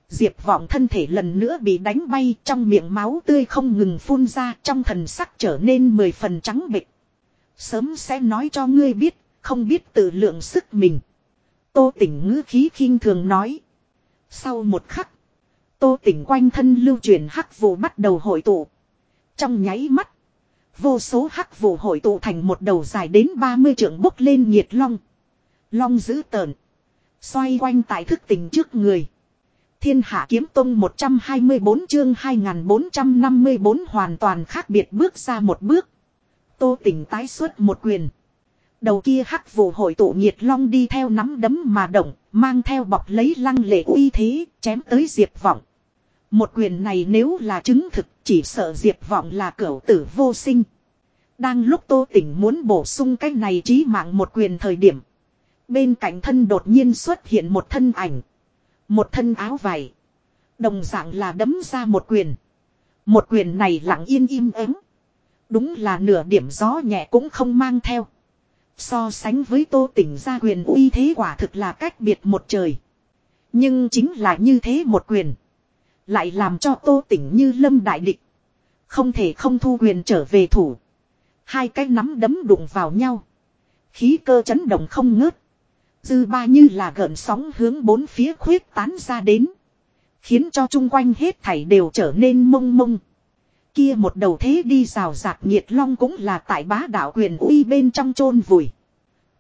Diệp vọng thân thể lần nữa bị đánh bay trong miệng máu tươi không ngừng phun ra trong thần sắc trở nên mười phần trắng bịch. Sớm sẽ nói cho ngươi biết, không biết tự lượng sức mình. Tô tỉnh ngữ khí khinh thường nói. Sau một khắc, tô tỉnh quanh thân lưu truyền hắc vụ bắt đầu hội tụ. Trong nháy mắt, vô số hắc vụ hội tụ thành một đầu dài đến 30 trượng bốc lên nhiệt long. Long giữ tợn. Xoay quanh tại thức tình trước người. Thiên hạ kiếm tông 124 chương 2454 hoàn toàn khác biệt bước ra một bước. Tô tỉnh tái xuất một quyền. Đầu kia hắc vụ hội tụ nhiệt long đi theo nắm đấm mà động, mang theo bọc lấy lăng lệ uy thế, chém tới diệp vọng. Một quyền này nếu là chứng thực, chỉ sợ diệp vọng là cửu tử vô sinh. Đang lúc tô tỉnh muốn bổ sung cái này trí mạng một quyền thời điểm. Bên cạnh thân đột nhiên xuất hiện một thân ảnh. Một thân áo vải. Đồng dạng là đấm ra một quyền. Một quyền này lặng yên im ắng. Đúng là nửa điểm gió nhẹ cũng không mang theo. So sánh với tô tỉnh ra quyền uy thế quả thực là cách biệt một trời. Nhưng chính là như thế một quyền. Lại làm cho tô tỉnh như lâm đại địch. Không thể không thu quyền trở về thủ. Hai cái nắm đấm đụng vào nhau. Khí cơ chấn động không ngớt. Dư ba như là gợn sóng hướng bốn phía khuyết tán ra đến. Khiến cho chung quanh hết thảy đều trở nên mông mông. Kia một đầu thế đi rào rạc nhiệt long cũng là tại bá đạo quyền uy bên trong chôn vùi.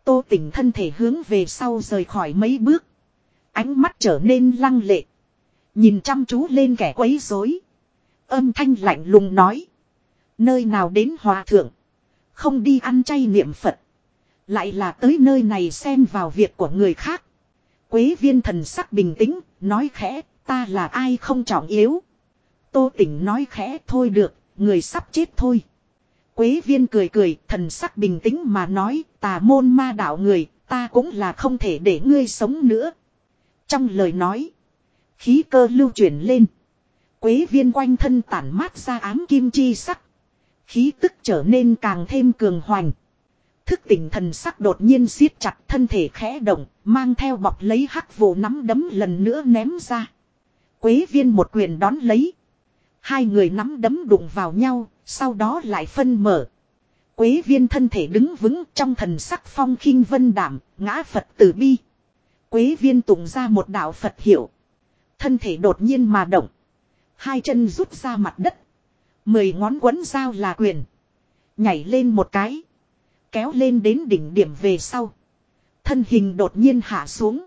Tô tỉnh thân thể hướng về sau rời khỏi mấy bước. Ánh mắt trở nên lăng lệ. Nhìn chăm chú lên kẻ quấy rối. Âm thanh lạnh lùng nói. Nơi nào đến hòa thượng. Không đi ăn chay niệm Phật. Lại là tới nơi này xen vào việc của người khác. Quế viên thần sắc bình tĩnh, nói khẽ, ta là ai không trọng yếu. Tô tỉnh nói khẽ thôi được, người sắp chết thôi. Quế viên cười cười, thần sắc bình tĩnh mà nói, tà môn ma đạo người, ta cũng là không thể để ngươi sống nữa. Trong lời nói, khí cơ lưu chuyển lên. Quế viên quanh thân tản mát ra ám kim chi sắc. Khí tức trở nên càng thêm cường hoành. Thức tỉnh thần sắc đột nhiên siết chặt thân thể khẽ động, mang theo bọc lấy hắc vụ nắm đấm lần nữa ném ra. Quế viên một quyền đón lấy. Hai người nắm đấm đụng vào nhau, sau đó lại phân mở. Quế viên thân thể đứng vững trong thần sắc phong khinh vân đảm, ngã Phật tử bi. Quế viên tụng ra một đạo Phật hiệu. Thân thể đột nhiên mà động. Hai chân rút ra mặt đất. Mười ngón quấn dao là quyền. Nhảy lên một cái. Kéo lên đến đỉnh điểm về sau. Thân hình đột nhiên hạ xuống.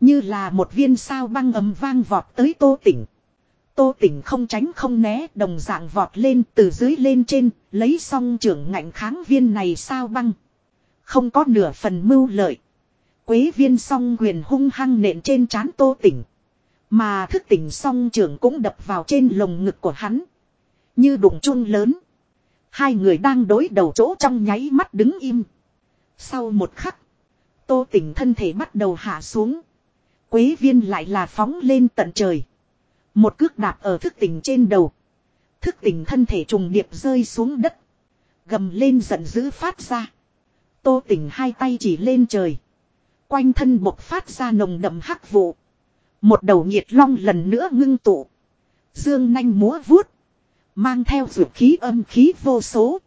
Như là một viên sao băng ấm vang vọt tới tô tỉnh. Tô tỉnh không tránh không né đồng dạng vọt lên từ dưới lên trên, lấy xong trưởng ngạnh kháng viên này sao băng. Không có nửa phần mưu lợi. Quế viên song quyền hung hăng nện trên trán tô tỉnh. Mà thức tỉnh song trưởng cũng đập vào trên lồng ngực của hắn. Như đụng chun lớn. Hai người đang đối đầu chỗ trong nháy mắt đứng im. Sau một khắc. Tô tỉnh thân thể bắt đầu hạ xuống. Quế viên lại là phóng lên tận trời. Một cước đạp ở thức tỉnh trên đầu. Thức tỉnh thân thể trùng điệp rơi xuống đất. Gầm lên giận dữ phát ra. Tô tỉnh hai tay chỉ lên trời. Quanh thân bộc phát ra nồng đậm hắc vụ. Một đầu nhiệt long lần nữa ngưng tụ. Dương nanh múa vuốt. Mang theo dược khí âm khí vô số.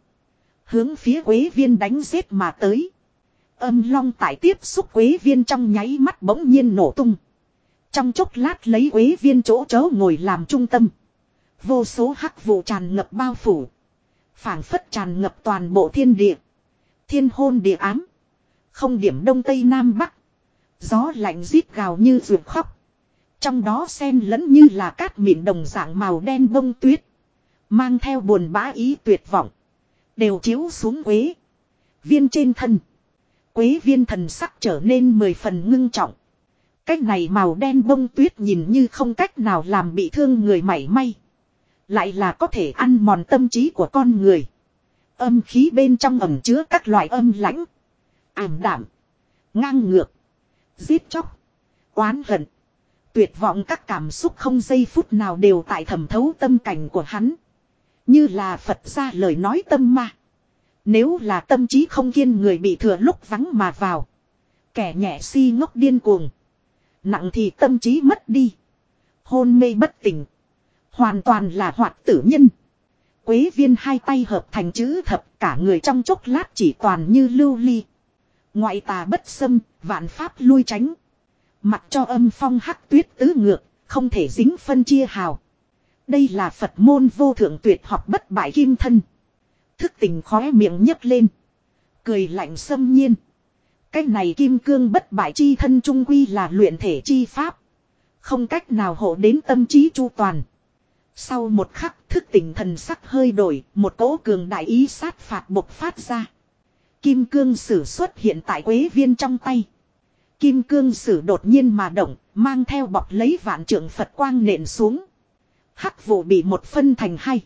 Hướng phía quế viên đánh giết mà tới. Âm long tại tiếp xúc quế viên trong nháy mắt bỗng nhiên nổ tung. Trong chốc lát lấy quế viên chỗ chớ ngồi làm trung tâm. Vô số hắc vụ tràn ngập bao phủ. phảng phất tràn ngập toàn bộ thiên địa. Thiên hôn địa ám. Không điểm đông tây nam bắc. Gió lạnh rít gào như ruột khóc. Trong đó xen lẫn như là cát mịn đồng dạng màu đen bông tuyết. Mang theo buồn bã ý tuyệt vọng. Đều chiếu xuống quế. Viên trên thân. Quế viên thần sắc trở nên mười phần ngưng trọng. Cách này màu đen bông tuyết nhìn như không cách nào làm bị thương người mảy may. Lại là có thể ăn mòn tâm trí của con người. Âm khí bên trong ẩm chứa các loại âm lãnh. Ảm đảm. Ngang ngược. Giết chóc. Oán hận. Tuyệt vọng các cảm xúc không giây phút nào đều tại thẩm thấu tâm cảnh của hắn. Như là Phật ra lời nói tâm ma. Nếu là tâm trí không kiên người bị thừa lúc vắng mà vào. Kẻ nhẹ si ngốc điên cuồng. Nặng thì tâm trí mất đi. Hôn mê bất tỉnh. Hoàn toàn là hoạt tử nhân. Quế viên hai tay hợp thành chữ thập cả người trong chốc lát chỉ toàn như lưu ly. Ngoại tà bất xâm, vạn pháp lui tránh. Mặt cho âm phong hắc tuyết tứ ngược, không thể dính phân chia hào. Đây là Phật môn vô thượng tuyệt học bất bại kim thân. Thức tình khóe miệng nhấc lên. Cười lạnh xâm nhiên. Cái này kim cương bất bại chi thân trung quy là luyện thể chi pháp. Không cách nào hộ đến tâm trí chu toàn. Sau một khắc thức tỉnh thần sắc hơi đổi, một cỗ cường đại ý sát phạt bộc phát ra. Kim cương sử xuất hiện tại quế viên trong tay. Kim cương sử đột nhiên mà động, mang theo bọc lấy vạn trượng Phật quang nện xuống. Hắc vụ bị một phân thành hai.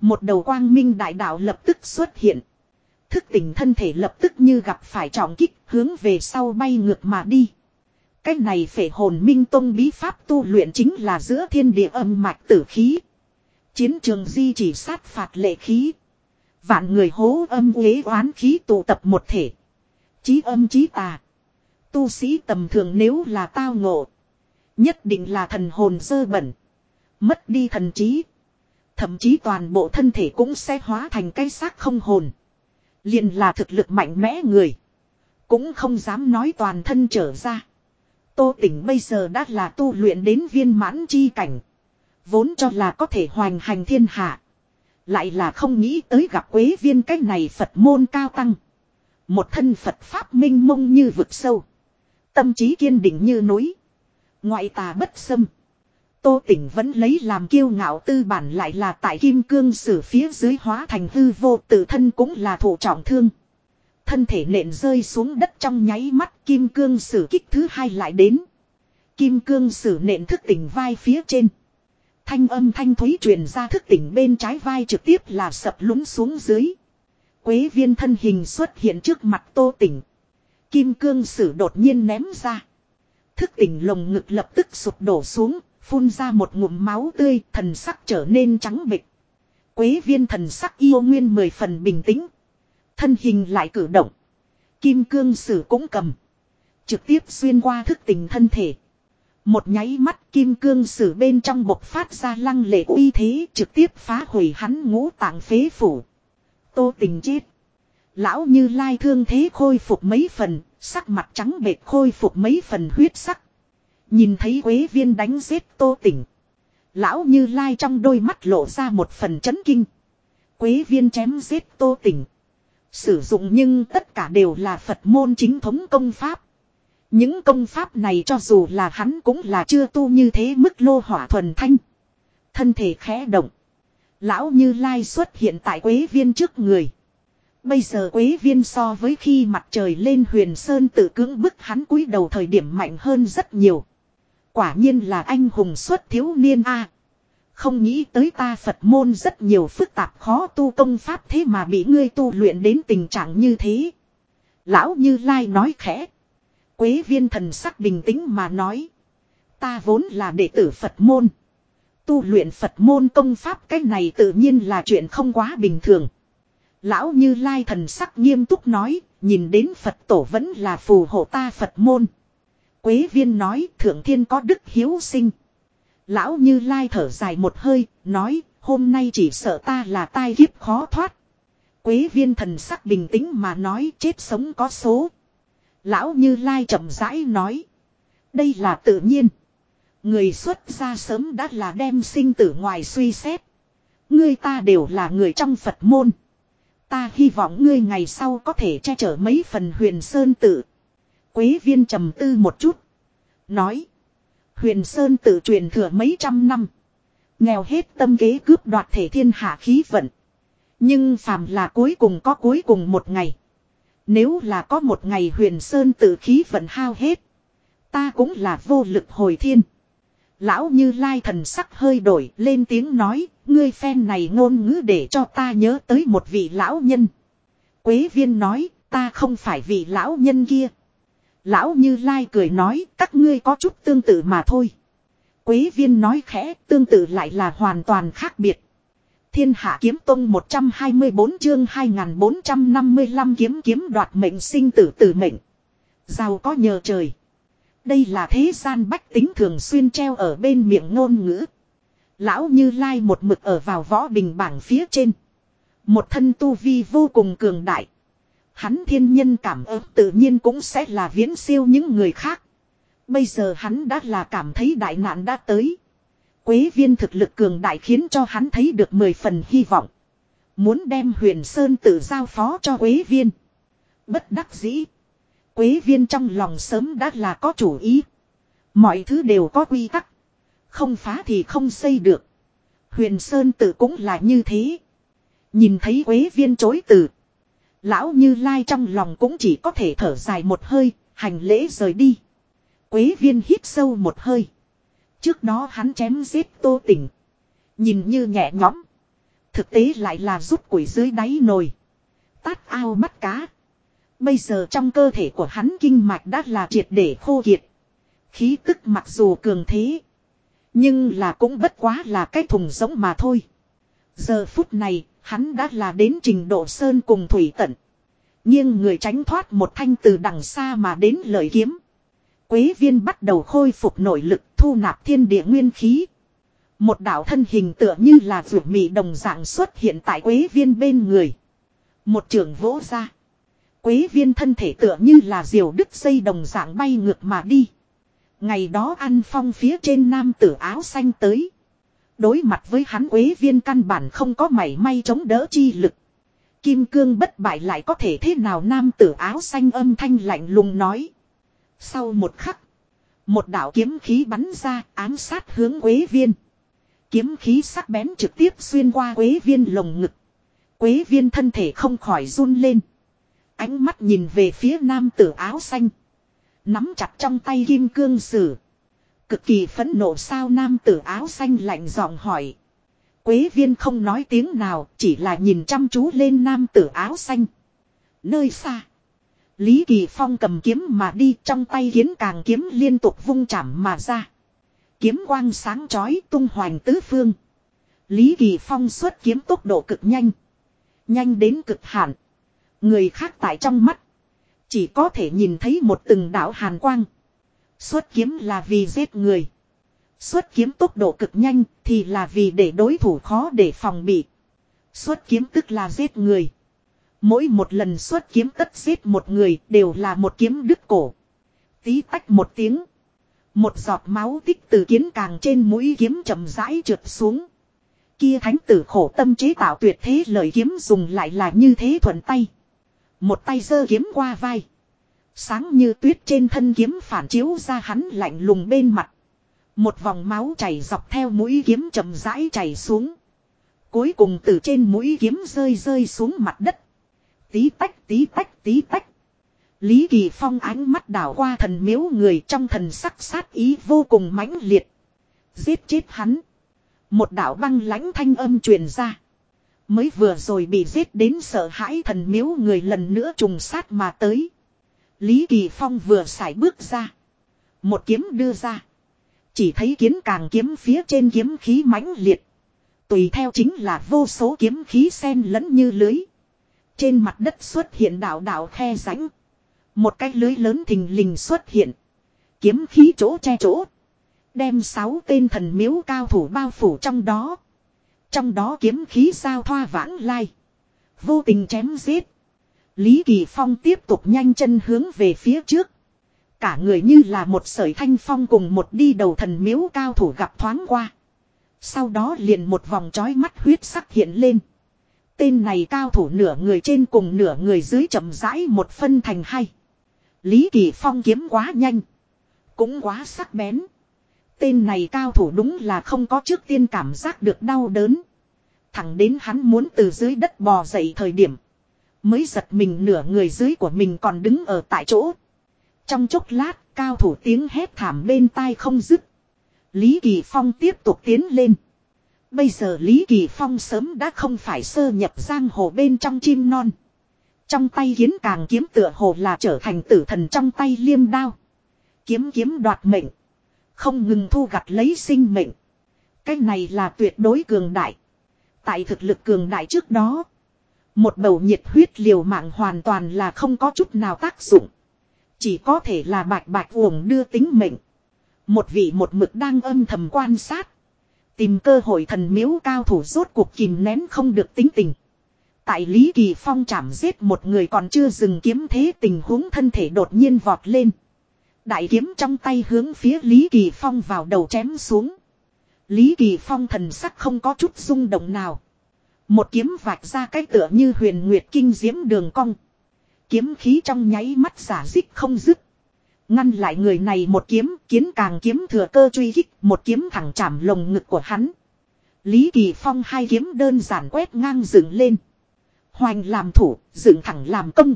Một đầu quang minh đại đạo lập tức xuất hiện. Thức tỉnh thân thể lập tức như gặp phải trọng kích hướng về sau bay ngược mà đi. Cái này phệ hồn minh tông bí pháp tu luyện chính là giữa thiên địa âm mạch tử khí. Chiến trường di chỉ sát phạt lệ khí. Vạn người hố âm uế oán khí tụ tập một thể. Chí âm chí tà. Tu sĩ tầm thường nếu là tao ngộ. Nhất định là thần hồn dơ bẩn. Mất đi thần trí. Thậm chí toàn bộ thân thể cũng sẽ hóa thành cái xác không hồn. Liền là thực lực mạnh mẽ người. Cũng không dám nói toàn thân trở ra. Tô tỉnh bây giờ đã là tu luyện đến viên mãn chi cảnh. Vốn cho là có thể hoành hành thiên hạ. Lại là không nghĩ tới gặp quế viên cách này Phật môn cao tăng. Một thân Phật Pháp minh mông như vực sâu. Tâm trí kiên định như núi. Ngoại tà bất xâm. Tô tỉnh vẫn lấy làm kiêu ngạo tư bản lại là tại kim cương sử phía dưới hóa thành hư vô tự thân cũng là thủ trọng thương. Thân thể nện rơi xuống đất trong nháy mắt kim cương sử kích thứ hai lại đến. Kim cương sử nện thức tỉnh vai phía trên. Thanh âm thanh thúy truyền ra thức tỉnh bên trái vai trực tiếp là sập lún xuống dưới. Quế viên thân hình xuất hiện trước mặt tô tỉnh. Kim cương sử đột nhiên ném ra. Thức tỉnh lồng ngực lập tức sụp đổ xuống, phun ra một ngụm máu tươi, thần sắc trở nên trắng bệch. Quế viên thần sắc yêu nguyên mười phần bình tĩnh. Thân hình lại cử động. Kim cương sử cũng cầm. Trực tiếp xuyên qua thức tỉnh thân thể. Một nháy mắt kim cương sử bên trong bộc phát ra lăng lệ uy thế trực tiếp phá hủy hắn ngũ tạng phế phủ. Tô tình chết. Lão như lai thương thế khôi phục mấy phần, sắc mặt trắng bệt khôi phục mấy phần huyết sắc. Nhìn thấy quế viên đánh giết tô tỉnh. Lão như lai trong đôi mắt lộ ra một phần chấn kinh. Quế viên chém giết tô tỉnh. Sử dụng nhưng tất cả đều là Phật môn chính thống công pháp. Những công pháp này cho dù là hắn cũng là chưa tu như thế mức lô hỏa thuần thanh. Thân thể khẽ động. Lão Như Lai xuất hiện tại quế viên trước người. Bây giờ quế viên so với khi mặt trời lên huyền sơn tự cưỡng bức hắn cúi đầu thời điểm mạnh hơn rất nhiều. Quả nhiên là anh hùng xuất thiếu niên a. Không nghĩ tới ta Phật môn rất nhiều phức tạp khó tu công pháp thế mà bị ngươi tu luyện đến tình trạng như thế. Lão Như Lai nói khẽ. Quế viên thần sắc bình tĩnh mà nói. Ta vốn là đệ tử Phật môn. Tu luyện Phật môn công pháp cái này tự nhiên là chuyện không quá bình thường. Lão Như Lai thần sắc nghiêm túc nói, nhìn đến Phật tổ vẫn là phù hộ ta Phật môn. Quế viên nói thượng thiên có đức hiếu sinh. Lão Như Lai thở dài một hơi, nói, hôm nay chỉ sợ ta là tai kiếp khó thoát. Quế viên thần sắc bình tĩnh mà nói chết sống có số. Lão Như Lai chậm rãi nói. Đây là tự nhiên. Người xuất gia sớm đã là đem sinh tử ngoài suy xét. người ta đều là người trong Phật môn. Ta hy vọng ngươi ngày sau có thể che chở mấy phần huyền sơn tự. Quế viên trầm tư một chút. Nói. Huyền sơn tự truyền thừa mấy trăm năm. Nghèo hết tâm kế cướp đoạt thể thiên hạ khí vận. Nhưng phàm là cuối cùng có cuối cùng một ngày. Nếu là có một ngày huyền sơn tự khí vận hao hết. Ta cũng là vô lực hồi thiên. Lão như lai thần sắc hơi đổi, lên tiếng nói. Ngươi phen này ngôn ngữ để cho ta nhớ tới một vị lão nhân. Quế viên nói, ta không phải vị lão nhân kia. Lão như lai cười nói, các ngươi có chút tương tự mà thôi. Quế viên nói khẽ, tương tự lại là hoàn toàn khác biệt. Thiên hạ kiếm tông 124 chương 2455 kiếm kiếm đoạt mệnh sinh tử tử mệnh. Giàu có nhờ trời. Đây là thế gian bách tính thường xuyên treo ở bên miệng ngôn ngữ. Lão Như Lai một mực ở vào võ bình bảng phía trên. Một thân tu vi vô cùng cường đại. Hắn thiên nhân cảm ứng tự nhiên cũng sẽ là viễn siêu những người khác. Bây giờ hắn đã là cảm thấy đại nạn đã tới. Quế viên thực lực cường đại khiến cho hắn thấy được mười phần hy vọng. Muốn đem huyền sơn tự giao phó cho quế viên. Bất đắc dĩ. Quế viên trong lòng sớm đã là có chủ ý. Mọi thứ đều có quy tắc. Không phá thì không xây được. Huyền sơn tự cũng là như thế. Nhìn thấy quế viên chối từ. Lão như lai trong lòng cũng chỉ có thể thở dài một hơi, hành lễ rời đi. Quế viên hít sâu một hơi. Trước đó hắn chém giết tô tỉnh. Nhìn như nhẹ nhõm. Thực tế lại là rút củi dưới đáy nồi. Tát ao bắt cá. Bây giờ trong cơ thể của hắn kinh mạch đã là triệt để khô kiệt. Khí tức mặc dù cường thế. Nhưng là cũng bất quá là cái thùng giống mà thôi. Giờ phút này, hắn đã là đến trình độ sơn cùng thủy tận. Nhưng người tránh thoát một thanh từ đằng xa mà đến lời kiếm. Quế viên bắt đầu khôi phục nội lực thu nạp thiên địa nguyên khí. Một đạo thân hình tựa như là vượt mị đồng dạng xuất hiện tại quế viên bên người. Một trường vỗ ra. Quế viên thân thể tựa như là diều đứt dây đồng dạng bay ngược mà đi. Ngày đó ăn phong phía trên nam tử áo xanh tới. Đối mặt với hắn quế viên căn bản không có mảy may chống đỡ chi lực. Kim cương bất bại lại có thể thế nào nam tử áo xanh âm thanh lạnh lùng nói. Sau một khắc. Một đạo kiếm khí bắn ra ám sát hướng quế viên. Kiếm khí sắc bén trực tiếp xuyên qua quế viên lồng ngực. Quế viên thân thể không khỏi run lên. Ánh mắt nhìn về phía nam tử áo xanh. Nắm chặt trong tay kim cương sử. Cực kỳ phẫn nộ sao nam tử áo xanh lạnh giọng hỏi. Quế viên không nói tiếng nào, chỉ là nhìn chăm chú lên nam tử áo xanh. Nơi xa. Lý Kỳ Phong cầm kiếm mà đi trong tay kiến càng kiếm liên tục vung chạm mà ra. Kiếm quang sáng chói tung hoành tứ phương. Lý Kỳ Phong xuất kiếm tốc độ cực nhanh. Nhanh đến cực hạn. Người khác tại trong mắt. Chỉ có thể nhìn thấy một từng đạo hàn quang. Xuất kiếm là vì giết người. Xuất kiếm tốc độ cực nhanh thì là vì để đối thủ khó để phòng bị. Xuất kiếm tức là giết người. Mỗi một lần xuất kiếm tất giết một người đều là một kiếm đứt cổ. Tí tách một tiếng. Một giọt máu tích từ kiến càng trên mũi kiếm chậm rãi trượt xuống. Kia thánh tử khổ tâm chế tạo tuyệt thế lời kiếm dùng lại là như thế thuận tay. Một tay giơ kiếm qua vai. Sáng như tuyết trên thân kiếm phản chiếu ra hắn lạnh lùng bên mặt. Một vòng máu chảy dọc theo mũi kiếm chậm rãi chảy xuống. Cuối cùng từ trên mũi kiếm rơi rơi xuống mặt đất. Tí tách tí tách tí tách. Lý Kỳ Phong ánh mắt đảo qua thần miếu người trong thần sắc sát ý vô cùng mãnh liệt. Giết chết hắn. Một đạo băng lãnh thanh âm truyền ra. Mới vừa rồi bị giết đến sợ hãi thần miếu người lần nữa trùng sát mà tới. Lý Kỳ Phong vừa xài bước ra. Một kiếm đưa ra. Chỉ thấy kiến càng kiếm phía trên kiếm khí mãnh liệt. Tùy theo chính là vô số kiếm khí sen lẫn như lưới. Trên mặt đất xuất hiện đảo đảo khe rãnh. Một cái lưới lớn thình lình xuất hiện. Kiếm khí chỗ che chỗ. Đem sáu tên thần miếu cao thủ bao phủ trong đó. Trong đó kiếm khí sao thoa vãng lai. Vô tình chém giết. Lý Kỳ Phong tiếp tục nhanh chân hướng về phía trước. Cả người như là một sợi thanh phong cùng một đi đầu thần miếu cao thủ gặp thoáng qua. Sau đó liền một vòng trói mắt huyết sắc hiện lên. Tên này cao thủ nửa người trên cùng nửa người dưới chậm rãi một phân thành hai. Lý Kỳ Phong kiếm quá nhanh. Cũng quá sắc bén. Tên này cao thủ đúng là không có trước tiên cảm giác được đau đớn. Thẳng đến hắn muốn từ dưới đất bò dậy thời điểm. Mới giật mình nửa người dưới của mình còn đứng ở tại chỗ. Trong chốc lát, cao thủ tiếng hét thảm bên tai không dứt. Lý Kỳ Phong tiếp tục tiến lên. Bây giờ Lý Kỳ Phong sớm đã không phải sơ nhập giang hồ bên trong chim non. Trong tay kiến càng kiếm tựa hồ là trở thành tử thần trong tay liêm đao. Kiếm kiếm đoạt mệnh. Không ngừng thu gặt lấy sinh mệnh. Cái này là tuyệt đối cường đại. Tại thực lực cường đại trước đó. Một bầu nhiệt huyết liều mạng hoàn toàn là không có chút nào tác dụng. Chỉ có thể là bạch bạch uổng đưa tính mệnh. Một vị một mực đang âm thầm quan sát. Tìm cơ hội thần miếu cao thủ rốt cuộc kìm nén không được tính tình. Tại Lý Kỳ Phong chạm giết một người còn chưa dừng kiếm thế tình huống thân thể đột nhiên vọt lên. Đại kiếm trong tay hướng phía Lý Kỳ Phong vào đầu chém xuống. Lý Kỳ Phong thần sắc không có chút rung động nào. Một kiếm vạch ra cái tựa như huyền nguyệt kinh diễm đường cong. Kiếm khí trong nháy mắt giả dích không dứt. Ngăn lại người này một kiếm, kiến càng kiếm thừa cơ truy kích, một kiếm thẳng chạm lồng ngực của hắn. Lý Kỳ Phong hai kiếm đơn giản quét ngang dựng lên. Hoành làm thủ, dựng thẳng làm công.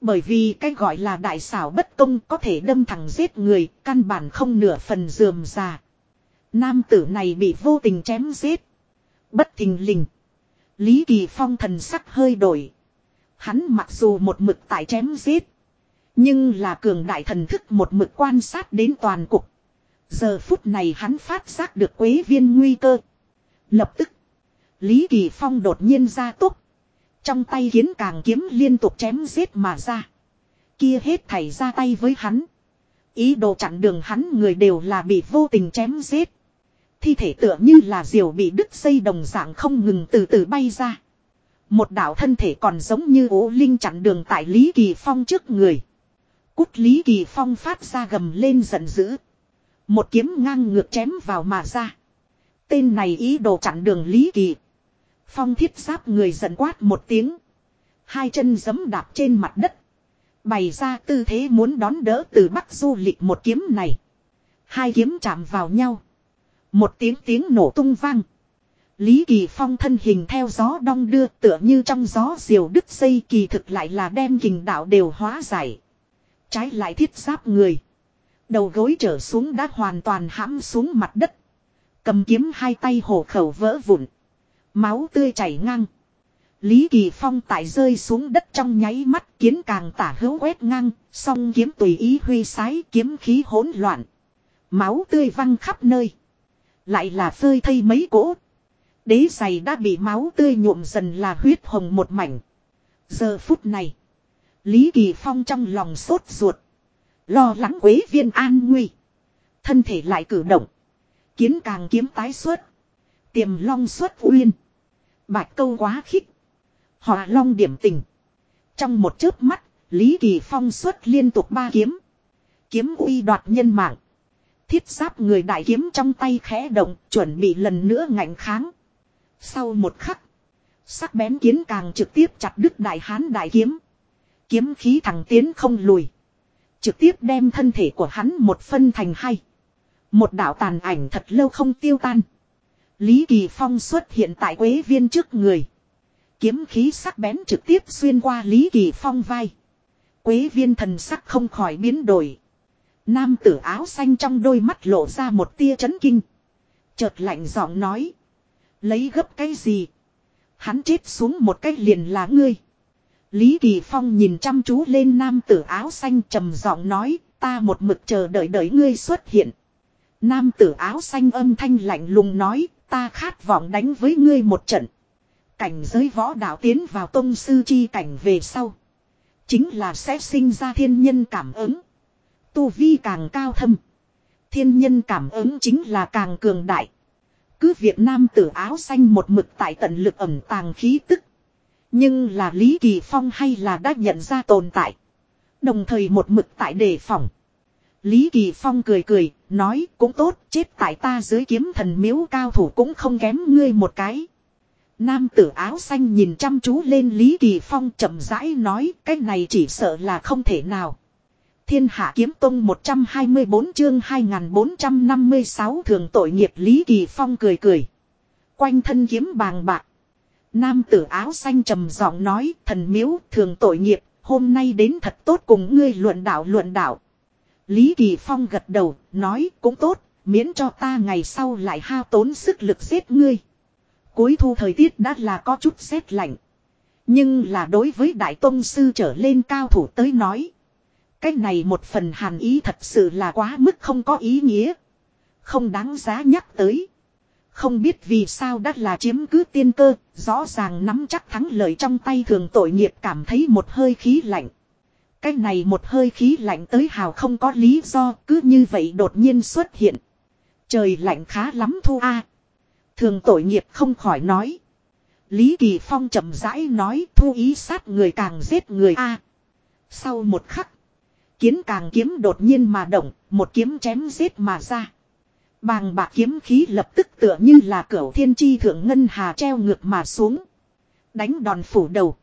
Bởi vì cái gọi là đại xảo bất công có thể đâm thẳng giết người, căn bản không nửa phần dườm già. Nam tử này bị vô tình chém giết. Bất thình lình. Lý Kỳ Phong thần sắc hơi đổi. Hắn mặc dù một mực tại chém giết. Nhưng là cường đại thần thức một mực quan sát đến toàn cục. Giờ phút này hắn phát giác được quế viên nguy cơ. Lập tức. Lý Kỳ Phong đột nhiên ra tốc. Trong tay kiến càng kiếm liên tục chém giết mà ra. Kia hết thảy ra tay với hắn. Ý đồ chặn đường hắn người đều là bị vô tình chém giết. Thi thể tựa như là diều bị đứt dây đồng dạng không ngừng từ từ bay ra. Một đạo thân thể còn giống như ố linh chặn đường tại Lý Kỳ Phong trước người. Cút Lý Kỳ Phong phát ra gầm lên giận dữ. Một kiếm ngang ngược chém vào mà ra. Tên này ý đồ chặn đường Lý Kỳ. Phong thiết giáp người giận quát một tiếng. Hai chân giấm đạp trên mặt đất. Bày ra tư thế muốn đón đỡ từ bắc du lịch một kiếm này. Hai kiếm chạm vào nhau. Một tiếng tiếng nổ tung vang. Lý Kỳ Phong thân hình theo gió đong đưa tựa như trong gió diều đứt dây kỳ thực lại là đem kình đạo đều hóa giải. Trái lại thiết giáp người. Đầu gối trở xuống đã hoàn toàn hãm xuống mặt đất. Cầm kiếm hai tay hổ khẩu vỡ vụn. Máu tươi chảy ngang. Lý Kỳ Phong tại rơi xuống đất trong nháy mắt kiến càng tả hữu quét ngang, song kiếm tùy ý huy sái kiếm khí hỗn loạn. Máu tươi văng khắp nơi. Lại là phơi thây mấy cỗ. Đế giày đã bị máu tươi nhuộm dần là huyết hồng một mảnh. Giờ phút này. Lý Kỳ Phong trong lòng sốt ruột. Lo lắng quế viên an nguy. Thân thể lại cử động. Kiến càng kiếm tái xuất. Tiềm long xuất uyên. Bạch câu quá khích. Họa long điểm tình. Trong một chớp mắt, Lý Kỳ Phong xuất liên tục ba kiếm. Kiếm uy đoạt nhân mạng. Thiết giáp người đại kiếm trong tay khẽ động, chuẩn bị lần nữa ngạnh kháng. Sau một khắc, sắc bén kiến càng trực tiếp chặt đứt đại hán đại kiếm. Kiếm khí thẳng tiến không lùi. Trực tiếp đem thân thể của hắn một phân thành hai. Một đạo tàn ảnh thật lâu không tiêu tan. Lý Kỳ Phong xuất hiện tại quế viên trước người. Kiếm khí sắc bén trực tiếp xuyên qua Lý Kỳ Phong vai. Quế viên thần sắc không khỏi biến đổi. Nam tử áo xanh trong đôi mắt lộ ra một tia chấn kinh. Chợt lạnh giọng nói. Lấy gấp cái gì? Hắn chết xuống một cái liền là ngươi. Lý Kỳ Phong nhìn chăm chú lên nam tử áo xanh trầm giọng nói, ta một mực chờ đợi đợi ngươi xuất hiện. Nam tử áo xanh âm thanh lạnh lùng nói, ta khát vọng đánh với ngươi một trận. Cảnh giới võ đạo tiến vào tông sư chi cảnh về sau. Chính là sẽ sinh ra thiên nhân cảm ứng. Tu vi càng cao thâm. Thiên nhân cảm ứng chính là càng cường đại. Cứ việc nam tử áo xanh một mực tại tận lực ẩm tàng khí tức. Nhưng là Lý Kỳ Phong hay là đã nhận ra tồn tại. Đồng thời một mực tại đề phòng. Lý Kỳ Phong cười cười, nói cũng tốt, chết tại ta dưới kiếm thần miếu cao thủ cũng không kém ngươi một cái. Nam tử áo xanh nhìn chăm chú lên Lý Kỳ Phong chậm rãi nói cái này chỉ sợ là không thể nào. Thiên hạ kiếm tông 124 chương 2456 thường tội nghiệp Lý Kỳ Phong cười cười. Quanh thân kiếm bàng bạc. Nam tử áo xanh trầm giọng nói thần miếu thường tội nghiệp hôm nay đến thật tốt cùng ngươi luận đạo luận đạo. Lý Kỳ Phong gật đầu nói cũng tốt miễn cho ta ngày sau lại hao tốn sức lực giết ngươi. Cuối thu thời tiết đã là có chút rét lạnh. Nhưng là đối với Đại Tông Sư trở lên cao thủ tới nói. Cái này một phần hàn ý thật sự là quá mức không có ý nghĩa. Không đáng giá nhắc tới. Không biết vì sao đã là chiếm cứ tiên cơ, rõ ràng nắm chắc thắng lợi trong tay thường tội nghiệp cảm thấy một hơi khí lạnh. Cái này một hơi khí lạnh tới hào không có lý do, cứ như vậy đột nhiên xuất hiện. Trời lạnh khá lắm thu a. Thường tội nghiệp không khỏi nói. Lý Kỳ Phong chậm rãi nói thu ý sát người càng giết người a. Sau một khắc. Kiến càng kiếm đột nhiên mà động, một kiếm chém giết mà ra. Bàng bạc kiếm khí lập tức tựa như là cửa thiên chi thượng ngân hà treo ngược mà xuống. Đánh đòn phủ đầu.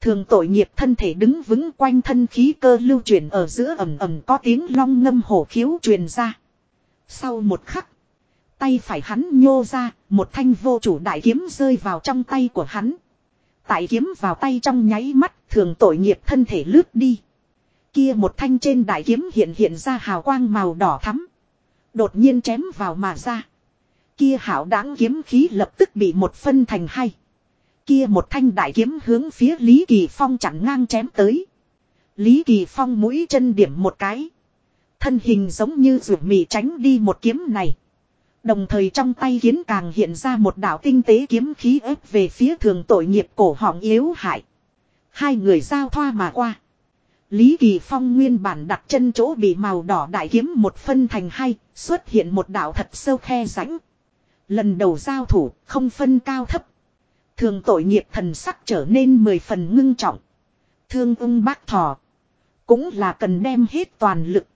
Thường tội nghiệp thân thể đứng vững quanh thân khí cơ lưu chuyển ở giữa ẩm ẩm có tiếng long ngâm hổ khiếu truyền ra. Sau một khắc. Tay phải hắn nhô ra, một thanh vô chủ đại kiếm rơi vào trong tay của hắn. Tại kiếm vào tay trong nháy mắt, thường tội nghiệp thân thể lướt đi. Kia một thanh trên đại kiếm hiện hiện ra hào quang màu đỏ thắm. Đột nhiên chém vào mà ra. Kia hảo đáng kiếm khí lập tức bị một phân thành hai. Kia một thanh đại kiếm hướng phía Lý Kỳ Phong chặn ngang chém tới. Lý Kỳ Phong mũi chân điểm một cái. Thân hình giống như rượu mì tránh đi một kiếm này. Đồng thời trong tay kiếm càng hiện ra một đạo tinh tế kiếm khí ép về phía thường tội nghiệp cổ họng yếu hại. Hai người giao thoa mà qua. Lý Kỳ Phong nguyên bản đặt chân chỗ bị màu đỏ đại kiếm một phân thành hai, xuất hiện một đạo thật sâu khe rãnh. Lần đầu giao thủ, không phân cao thấp. Thường tội nghiệp thần sắc trở nên mười phần ngưng trọng. Thương ung bác thỏ. Cũng là cần đem hết toàn lực.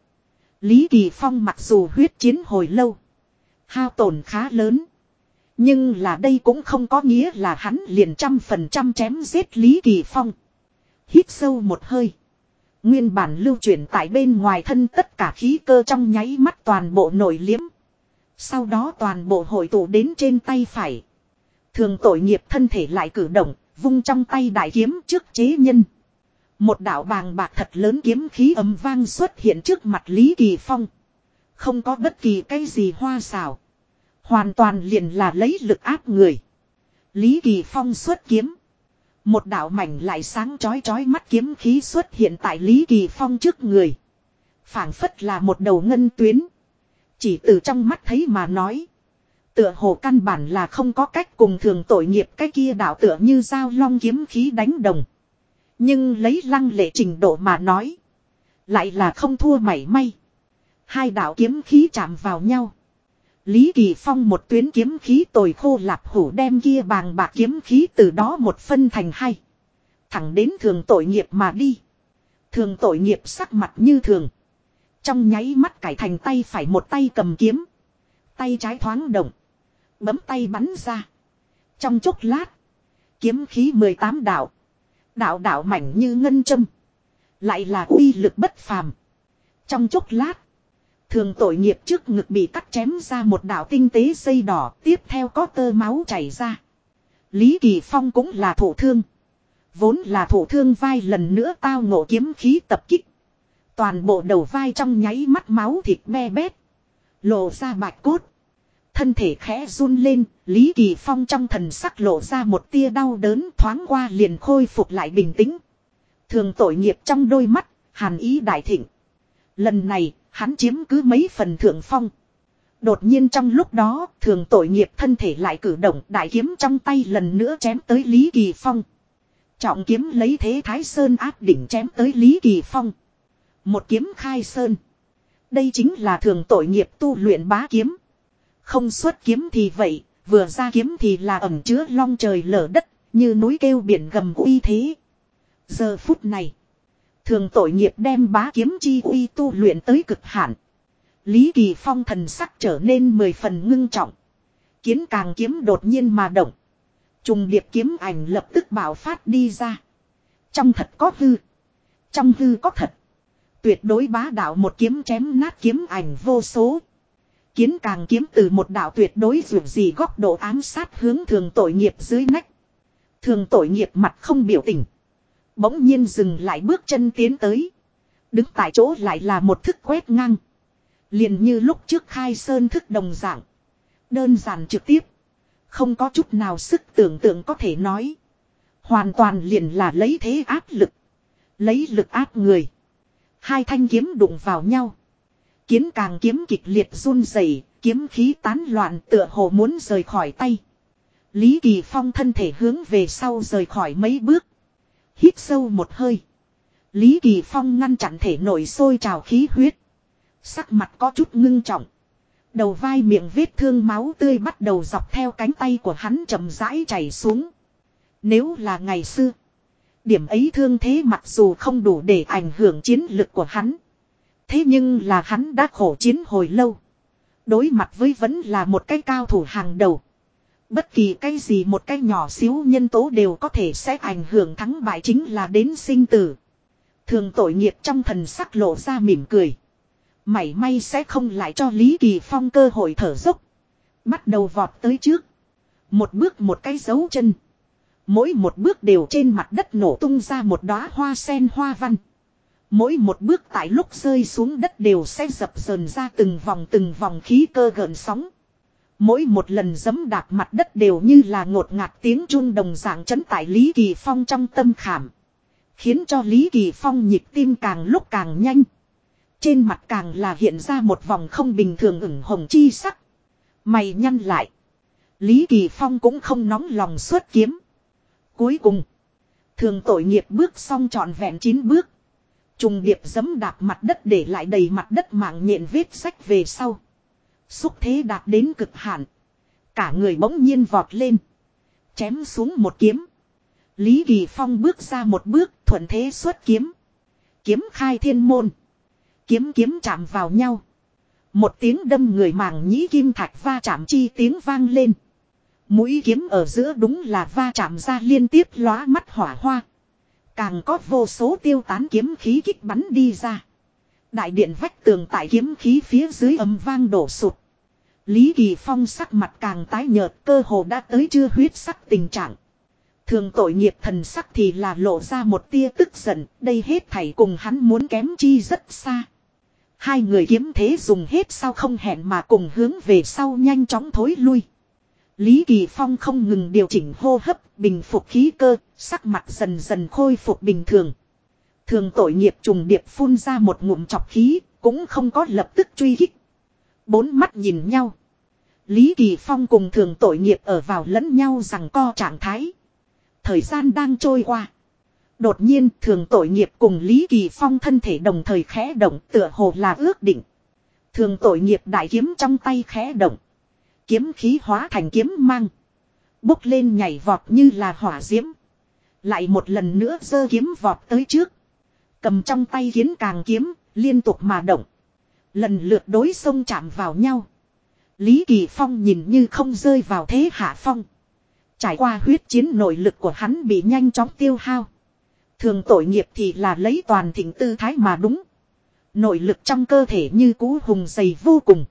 Lý Kỳ Phong mặc dù huyết chiến hồi lâu. Hao tổn khá lớn. Nhưng là đây cũng không có nghĩa là hắn liền trăm phần trăm chém giết Lý Kỳ Phong. Hít sâu một hơi. Nguyên bản lưu chuyển tại bên ngoài thân tất cả khí cơ trong nháy mắt toàn bộ nổi liếm. Sau đó toàn bộ hội tụ đến trên tay phải. Thường tội nghiệp thân thể lại cử động, vung trong tay đại kiếm trước chế nhân. Một đạo bàng bạc thật lớn kiếm khí ấm vang xuất hiện trước mặt Lý Kỳ Phong. Không có bất kỳ cái gì hoa xào Hoàn toàn liền là lấy lực áp người. Lý Kỳ Phong xuất kiếm. Một đạo mảnh lại sáng chói chói mắt kiếm khí xuất hiện tại Lý Kỳ Phong trước người. phảng phất là một đầu ngân tuyến. Chỉ từ trong mắt thấy mà nói. Tựa hồ căn bản là không có cách cùng thường tội nghiệp cái kia đạo tựa như dao long kiếm khí đánh đồng. Nhưng lấy lăng lệ trình độ mà nói. Lại là không thua mảy may. Hai đạo kiếm khí chạm vào nhau. Lý Kỳ Phong một tuyến kiếm khí tồi khô lạp hủ đem kia bàng bạc kiếm khí từ đó một phân thành hai. Thẳng đến thường tội nghiệp mà đi. Thường tội nghiệp sắc mặt như thường. Trong nháy mắt cải thành tay phải một tay cầm kiếm. Tay trái thoáng động. Bấm tay bắn ra. Trong chốc lát. Kiếm khí 18 đạo. Đạo đạo mảnh như ngân châm. Lại là uy lực bất phàm. Trong chốc lát. Thường tội nghiệp trước ngực bị cắt chém ra một đạo tinh tế dây đỏ. Tiếp theo có tơ máu chảy ra. Lý Kỳ Phong cũng là thổ thương. Vốn là thổ thương vai lần nữa tao ngộ kiếm khí tập kích. Toàn bộ đầu vai trong nháy mắt máu thịt me bét. Lộ ra bạch cốt. Thân thể khẽ run lên, Lý Kỳ Phong trong thần sắc lộ ra một tia đau đớn thoáng qua liền khôi phục lại bình tĩnh. Thường tội nghiệp trong đôi mắt, hàn ý đại thịnh. Lần này, hắn chiếm cứ mấy phần thượng phong. Đột nhiên trong lúc đó, thường tội nghiệp thân thể lại cử động đại kiếm trong tay lần nữa chém tới Lý Kỳ Phong. Trọng kiếm lấy thế Thái Sơn áp đỉnh chém tới Lý Kỳ Phong. Một kiếm khai sơn. Đây chính là thường tội nghiệp tu luyện bá kiếm. Không xuất kiếm thì vậy, vừa ra kiếm thì là ẩm chứa long trời lở đất, như núi kêu biển gầm uy thế. Giờ phút này, thường tội nghiệp đem bá kiếm chi uy tu luyện tới cực hạn. Lý Kỳ Phong thần sắc trở nên mười phần ngưng trọng. Kiến càng kiếm đột nhiên mà động. Trùng điệp kiếm ảnh lập tức bảo phát đi ra. Trong thật có hư. Trong hư có thật. Tuyệt đối bá đạo một kiếm chém nát kiếm ảnh vô số. Kiến càng kiếm từ một đạo tuyệt đối dù gì góc độ ám sát hướng thường tội nghiệp dưới nách. Thường tội nghiệp mặt không biểu tình. Bỗng nhiên dừng lại bước chân tiến tới. Đứng tại chỗ lại là một thức quét ngang. Liền như lúc trước khai sơn thức đồng dạng. Đơn giản trực tiếp. Không có chút nào sức tưởng tượng có thể nói. Hoàn toàn liền là lấy thế áp lực. Lấy lực áp người. Hai thanh kiếm đụng vào nhau. Kiến càng kiếm kịch liệt run rẩy, kiếm khí tán loạn tựa hồ muốn rời khỏi tay. Lý Kỳ Phong thân thể hướng về sau rời khỏi mấy bước. Hít sâu một hơi. Lý Kỳ Phong ngăn chặn thể nổi sôi trào khí huyết. Sắc mặt có chút ngưng trọng. Đầu vai miệng vết thương máu tươi bắt đầu dọc theo cánh tay của hắn chậm rãi chảy xuống. Nếu là ngày xưa. Điểm ấy thương thế mặc dù không đủ để ảnh hưởng chiến lực của hắn. Thế nhưng là hắn đã khổ chiến hồi lâu. Đối mặt với vẫn là một cái cao thủ hàng đầu. Bất kỳ cái gì một cái nhỏ xíu nhân tố đều có thể sẽ ảnh hưởng thắng bại chính là đến sinh tử. Thường tội nghiệp trong thần sắc lộ ra mỉm cười. Mảy may sẽ không lại cho Lý Kỳ Phong cơ hội thở dốc. Bắt đầu vọt tới trước. Một bước một cái dấu chân. Mỗi một bước đều trên mặt đất nổ tung ra một đóa hoa sen hoa văn. Mỗi một bước tại lúc rơi xuống đất đều sẽ dập dờn ra từng vòng từng vòng khí cơ gợn sóng. Mỗi một lần giấm đạp mặt đất đều như là ngột ngạt tiếng chun đồng dạng chấn tại Lý Kỳ Phong trong tâm khảm. Khiến cho Lý Kỳ Phong nhịp tim càng lúc càng nhanh. Trên mặt càng là hiện ra một vòng không bình thường ửng hồng chi sắc. Mày nhăn lại. Lý Kỳ Phong cũng không nóng lòng xuất kiếm. Cuối cùng. Thường tội nghiệp bước xong trọn vẹn chín bước. Trùng điệp giấm đạp mặt đất để lại đầy mặt đất mạng nhện vết sách về sau. Xúc thế đạt đến cực hạn. Cả người bỗng nhiên vọt lên. Chém xuống một kiếm. Lý Kỳ Phong bước ra một bước, thuận thế xuất kiếm. Kiếm khai thiên môn. Kiếm kiếm chạm vào nhau. Một tiếng đâm người màng nhĩ kim thạch va chạm chi tiếng vang lên. Mũi kiếm ở giữa đúng là va chạm ra liên tiếp lóa mắt hỏa hoa. Càng có vô số tiêu tán kiếm khí kích bắn đi ra. Đại điện vách tường tại kiếm khí phía dưới âm vang đổ sụt. Lý Kỳ Phong sắc mặt càng tái nhợt cơ hồ đã tới chưa huyết sắc tình trạng. Thường tội nghiệp thần sắc thì là lộ ra một tia tức giận, đây hết thảy cùng hắn muốn kém chi rất xa. Hai người kiếm thế dùng hết sao không hẹn mà cùng hướng về sau nhanh chóng thối lui. Lý Kỳ Phong không ngừng điều chỉnh hô hấp, bình phục khí cơ, sắc mặt dần dần khôi phục bình thường. Thường tội nghiệp trùng điệp phun ra một ngụm chọc khí, cũng không có lập tức truy hích. Bốn mắt nhìn nhau. Lý Kỳ Phong cùng thường tội nghiệp ở vào lẫn nhau rằng co trạng thái. Thời gian đang trôi qua. Đột nhiên thường tội nghiệp cùng Lý Kỳ Phong thân thể đồng thời khẽ động tựa hồ là ước định. Thường tội nghiệp đại kiếm trong tay khẽ động. Kiếm khí hóa thành kiếm mang. Bốc lên nhảy vọt như là hỏa diễm. Lại một lần nữa giơ kiếm vọt tới trước. Cầm trong tay kiến càng kiếm, liên tục mà động. Lần lượt đối sông chạm vào nhau. Lý Kỳ Phong nhìn như không rơi vào thế hạ phong. Trải qua huyết chiến nội lực của hắn bị nhanh chóng tiêu hao. Thường tội nghiệp thì là lấy toàn thịnh tư thái mà đúng. Nội lực trong cơ thể như cú hùng dày vô cùng.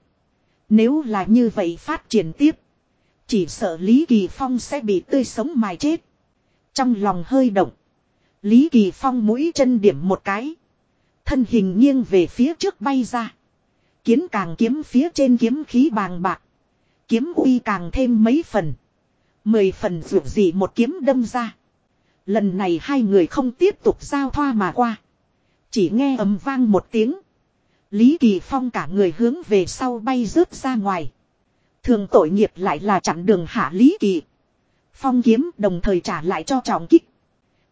Nếu là như vậy phát triển tiếp. Chỉ sợ Lý Kỳ Phong sẽ bị tươi sống mài chết. Trong lòng hơi động. Lý Kỳ Phong mũi chân điểm một cái. Thân hình nghiêng về phía trước bay ra. Kiến càng kiếm phía trên kiếm khí bàng bạc. Kiếm uy càng thêm mấy phần. Mười phần dù gì một kiếm đâm ra. Lần này hai người không tiếp tục giao thoa mà qua. Chỉ nghe ầm vang một tiếng. Lý Kỳ Phong cả người hướng về sau bay rớt ra ngoài. Thường tội nghiệp lại là chặn đường hạ Lý Kỳ. Phong kiếm đồng thời trả lại cho trọng kích.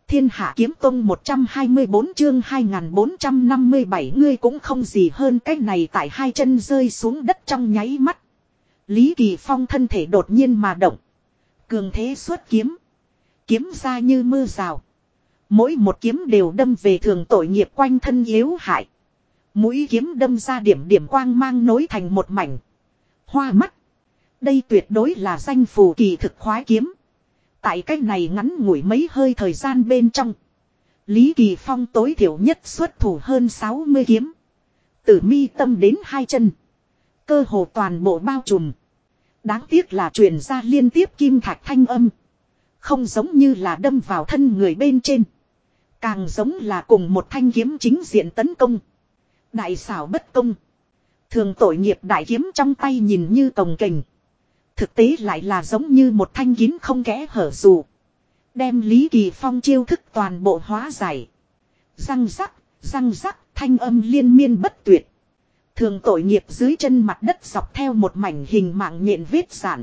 Thiên hạ kiếm tông 124 chương 2457 ngươi cũng không gì hơn cách này tại hai chân rơi xuống đất trong nháy mắt. Lý Kỳ Phong thân thể đột nhiên mà động. Cường thế xuất kiếm. Kiếm ra như mưa rào. Mỗi một kiếm đều đâm về thường tội nghiệp quanh thân yếu hại. Mũi kiếm đâm ra điểm điểm quang mang nối thành một mảnh. Hoa mắt. Đây tuyệt đối là danh phù kỳ thực khoái kiếm. Tại cách này ngắn ngủi mấy hơi thời gian bên trong. Lý Kỳ Phong tối thiểu nhất xuất thủ hơn 60 kiếm. Từ mi tâm đến hai chân. Cơ hồ toàn bộ bao trùm. Đáng tiếc là truyền ra liên tiếp kim thạch thanh âm. Không giống như là đâm vào thân người bên trên. Càng giống là cùng một thanh kiếm chính diện tấn công. Đại xảo bất công. Thường tội nghiệp đại kiếm trong tay nhìn như cồng kềnh. Thực tế lại là giống như một thanh kín không kẽ hở dù. Đem Lý Kỳ Phong chiêu thức toàn bộ hóa giải. Răng rắc, răng rắc, thanh âm liên miên bất tuyệt. Thường tội nghiệp dưới chân mặt đất dọc theo một mảnh hình mạng nhện vết sản.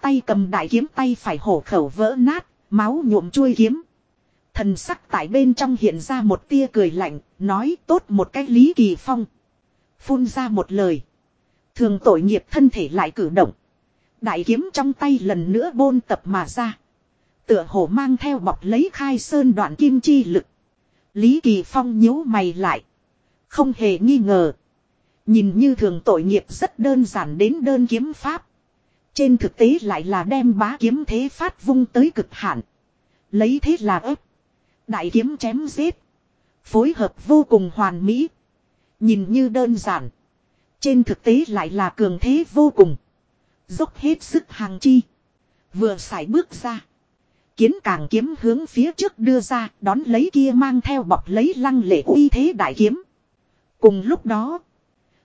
Tay cầm đại kiếm tay phải hổ khẩu vỡ nát, máu nhuộm chuôi kiếm. Thần sắc tại bên trong hiện ra một tia cười lạnh, nói tốt một cách Lý Kỳ Phong. Phun ra một lời. Thường tội nghiệp thân thể lại cử động. Đại kiếm trong tay lần nữa bôn tập mà ra. Tựa hồ mang theo bọc lấy khai sơn đoạn kim chi lực. Lý Kỳ Phong nhíu mày lại. Không hề nghi ngờ. Nhìn như thường tội nghiệp rất đơn giản đến đơn kiếm pháp. Trên thực tế lại là đem bá kiếm thế phát vung tới cực hạn. Lấy thế là ấp. Đại kiếm chém giết. Phối hợp vô cùng hoàn mỹ. Nhìn như đơn giản. Trên thực tế lại là cường thế vô cùng. Dốc hết sức hàng chi. Vừa xài bước ra. Kiến càng kiếm hướng phía trước đưa ra, đón lấy kia mang theo bọc lấy lăng lệ uy thế đại kiếm. Cùng lúc đó.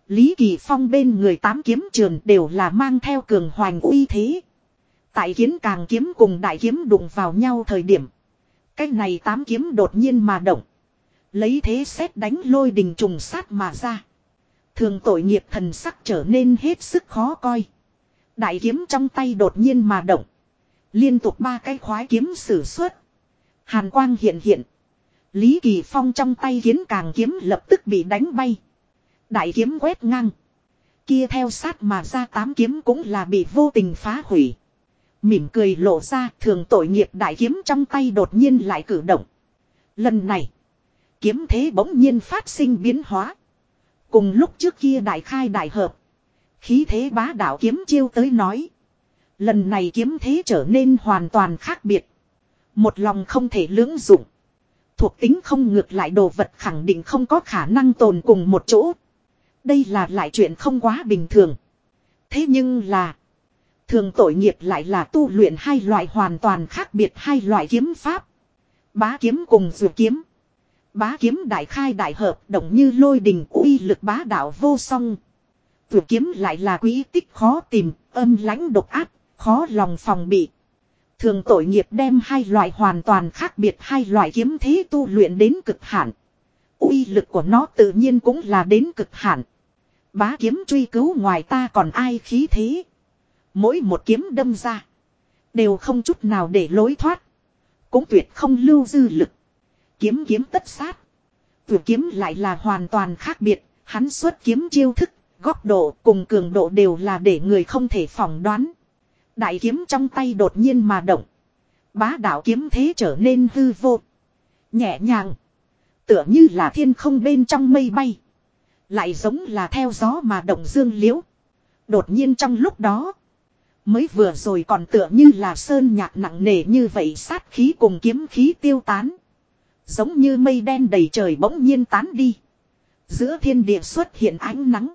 Lý Kỳ Phong bên người tám kiếm trường đều là mang theo cường hoành uy thế. Tại kiến càng kiếm cùng đại kiếm đụng vào nhau thời điểm. Cái này tám kiếm đột nhiên mà động. Lấy thế xét đánh lôi đình trùng sát mà ra. Thường tội nghiệp thần sắc trở nên hết sức khó coi. Đại kiếm trong tay đột nhiên mà động. Liên tục ba cái khoái kiếm sử xuất. Hàn quang hiện hiện. Lý Kỳ Phong trong tay kiến càng kiếm lập tức bị đánh bay. Đại kiếm quét ngang. Kia theo sát mà ra tám kiếm cũng là bị vô tình phá hủy. Mỉm cười lộ ra, thường tội nghiệp đại kiếm trong tay đột nhiên lại cử động. Lần này. Kiếm thế bỗng nhiên phát sinh biến hóa. Cùng lúc trước kia đại khai đại hợp. Khí thế bá đạo kiếm chiêu tới nói. Lần này kiếm thế trở nên hoàn toàn khác biệt. Một lòng không thể lưỡng dụng. Thuộc tính không ngược lại đồ vật khẳng định không có khả năng tồn cùng một chỗ. Đây là lại chuyện không quá bình thường. Thế nhưng là. Thường tội nghiệp lại là tu luyện hai loại hoàn toàn khác biệt hai loại kiếm pháp. Bá kiếm cùng dù kiếm. Bá kiếm đại khai đại hợp động như lôi đình uy lực bá đạo vô song. Vừa kiếm lại là quý tích khó tìm, âm lãnh độc ác, khó lòng phòng bị. Thường tội nghiệp đem hai loại hoàn toàn khác biệt hai loại kiếm thế tu luyện đến cực hạn. uy lực của nó tự nhiên cũng là đến cực hạn. Bá kiếm truy cứu ngoài ta còn ai khí thế. Mỗi một kiếm đâm ra. Đều không chút nào để lối thoát. Cũng tuyệt không lưu dư lực. Kiếm kiếm tất sát. Tử kiếm lại là hoàn toàn khác biệt. Hắn xuất kiếm chiêu thức, góc độ cùng cường độ đều là để người không thể phỏng đoán. Đại kiếm trong tay đột nhiên mà động. Bá đạo kiếm thế trở nên hư vô. Nhẹ nhàng. Tựa như là thiên không bên trong mây bay. Lại giống là theo gió mà động dương liễu. Đột nhiên trong lúc đó. Mới vừa rồi còn tựa như là sơn nhạc nặng nề như vậy sát khí cùng kiếm khí tiêu tán. Giống như mây đen đầy trời bỗng nhiên tán đi. Giữa thiên địa xuất hiện ánh nắng.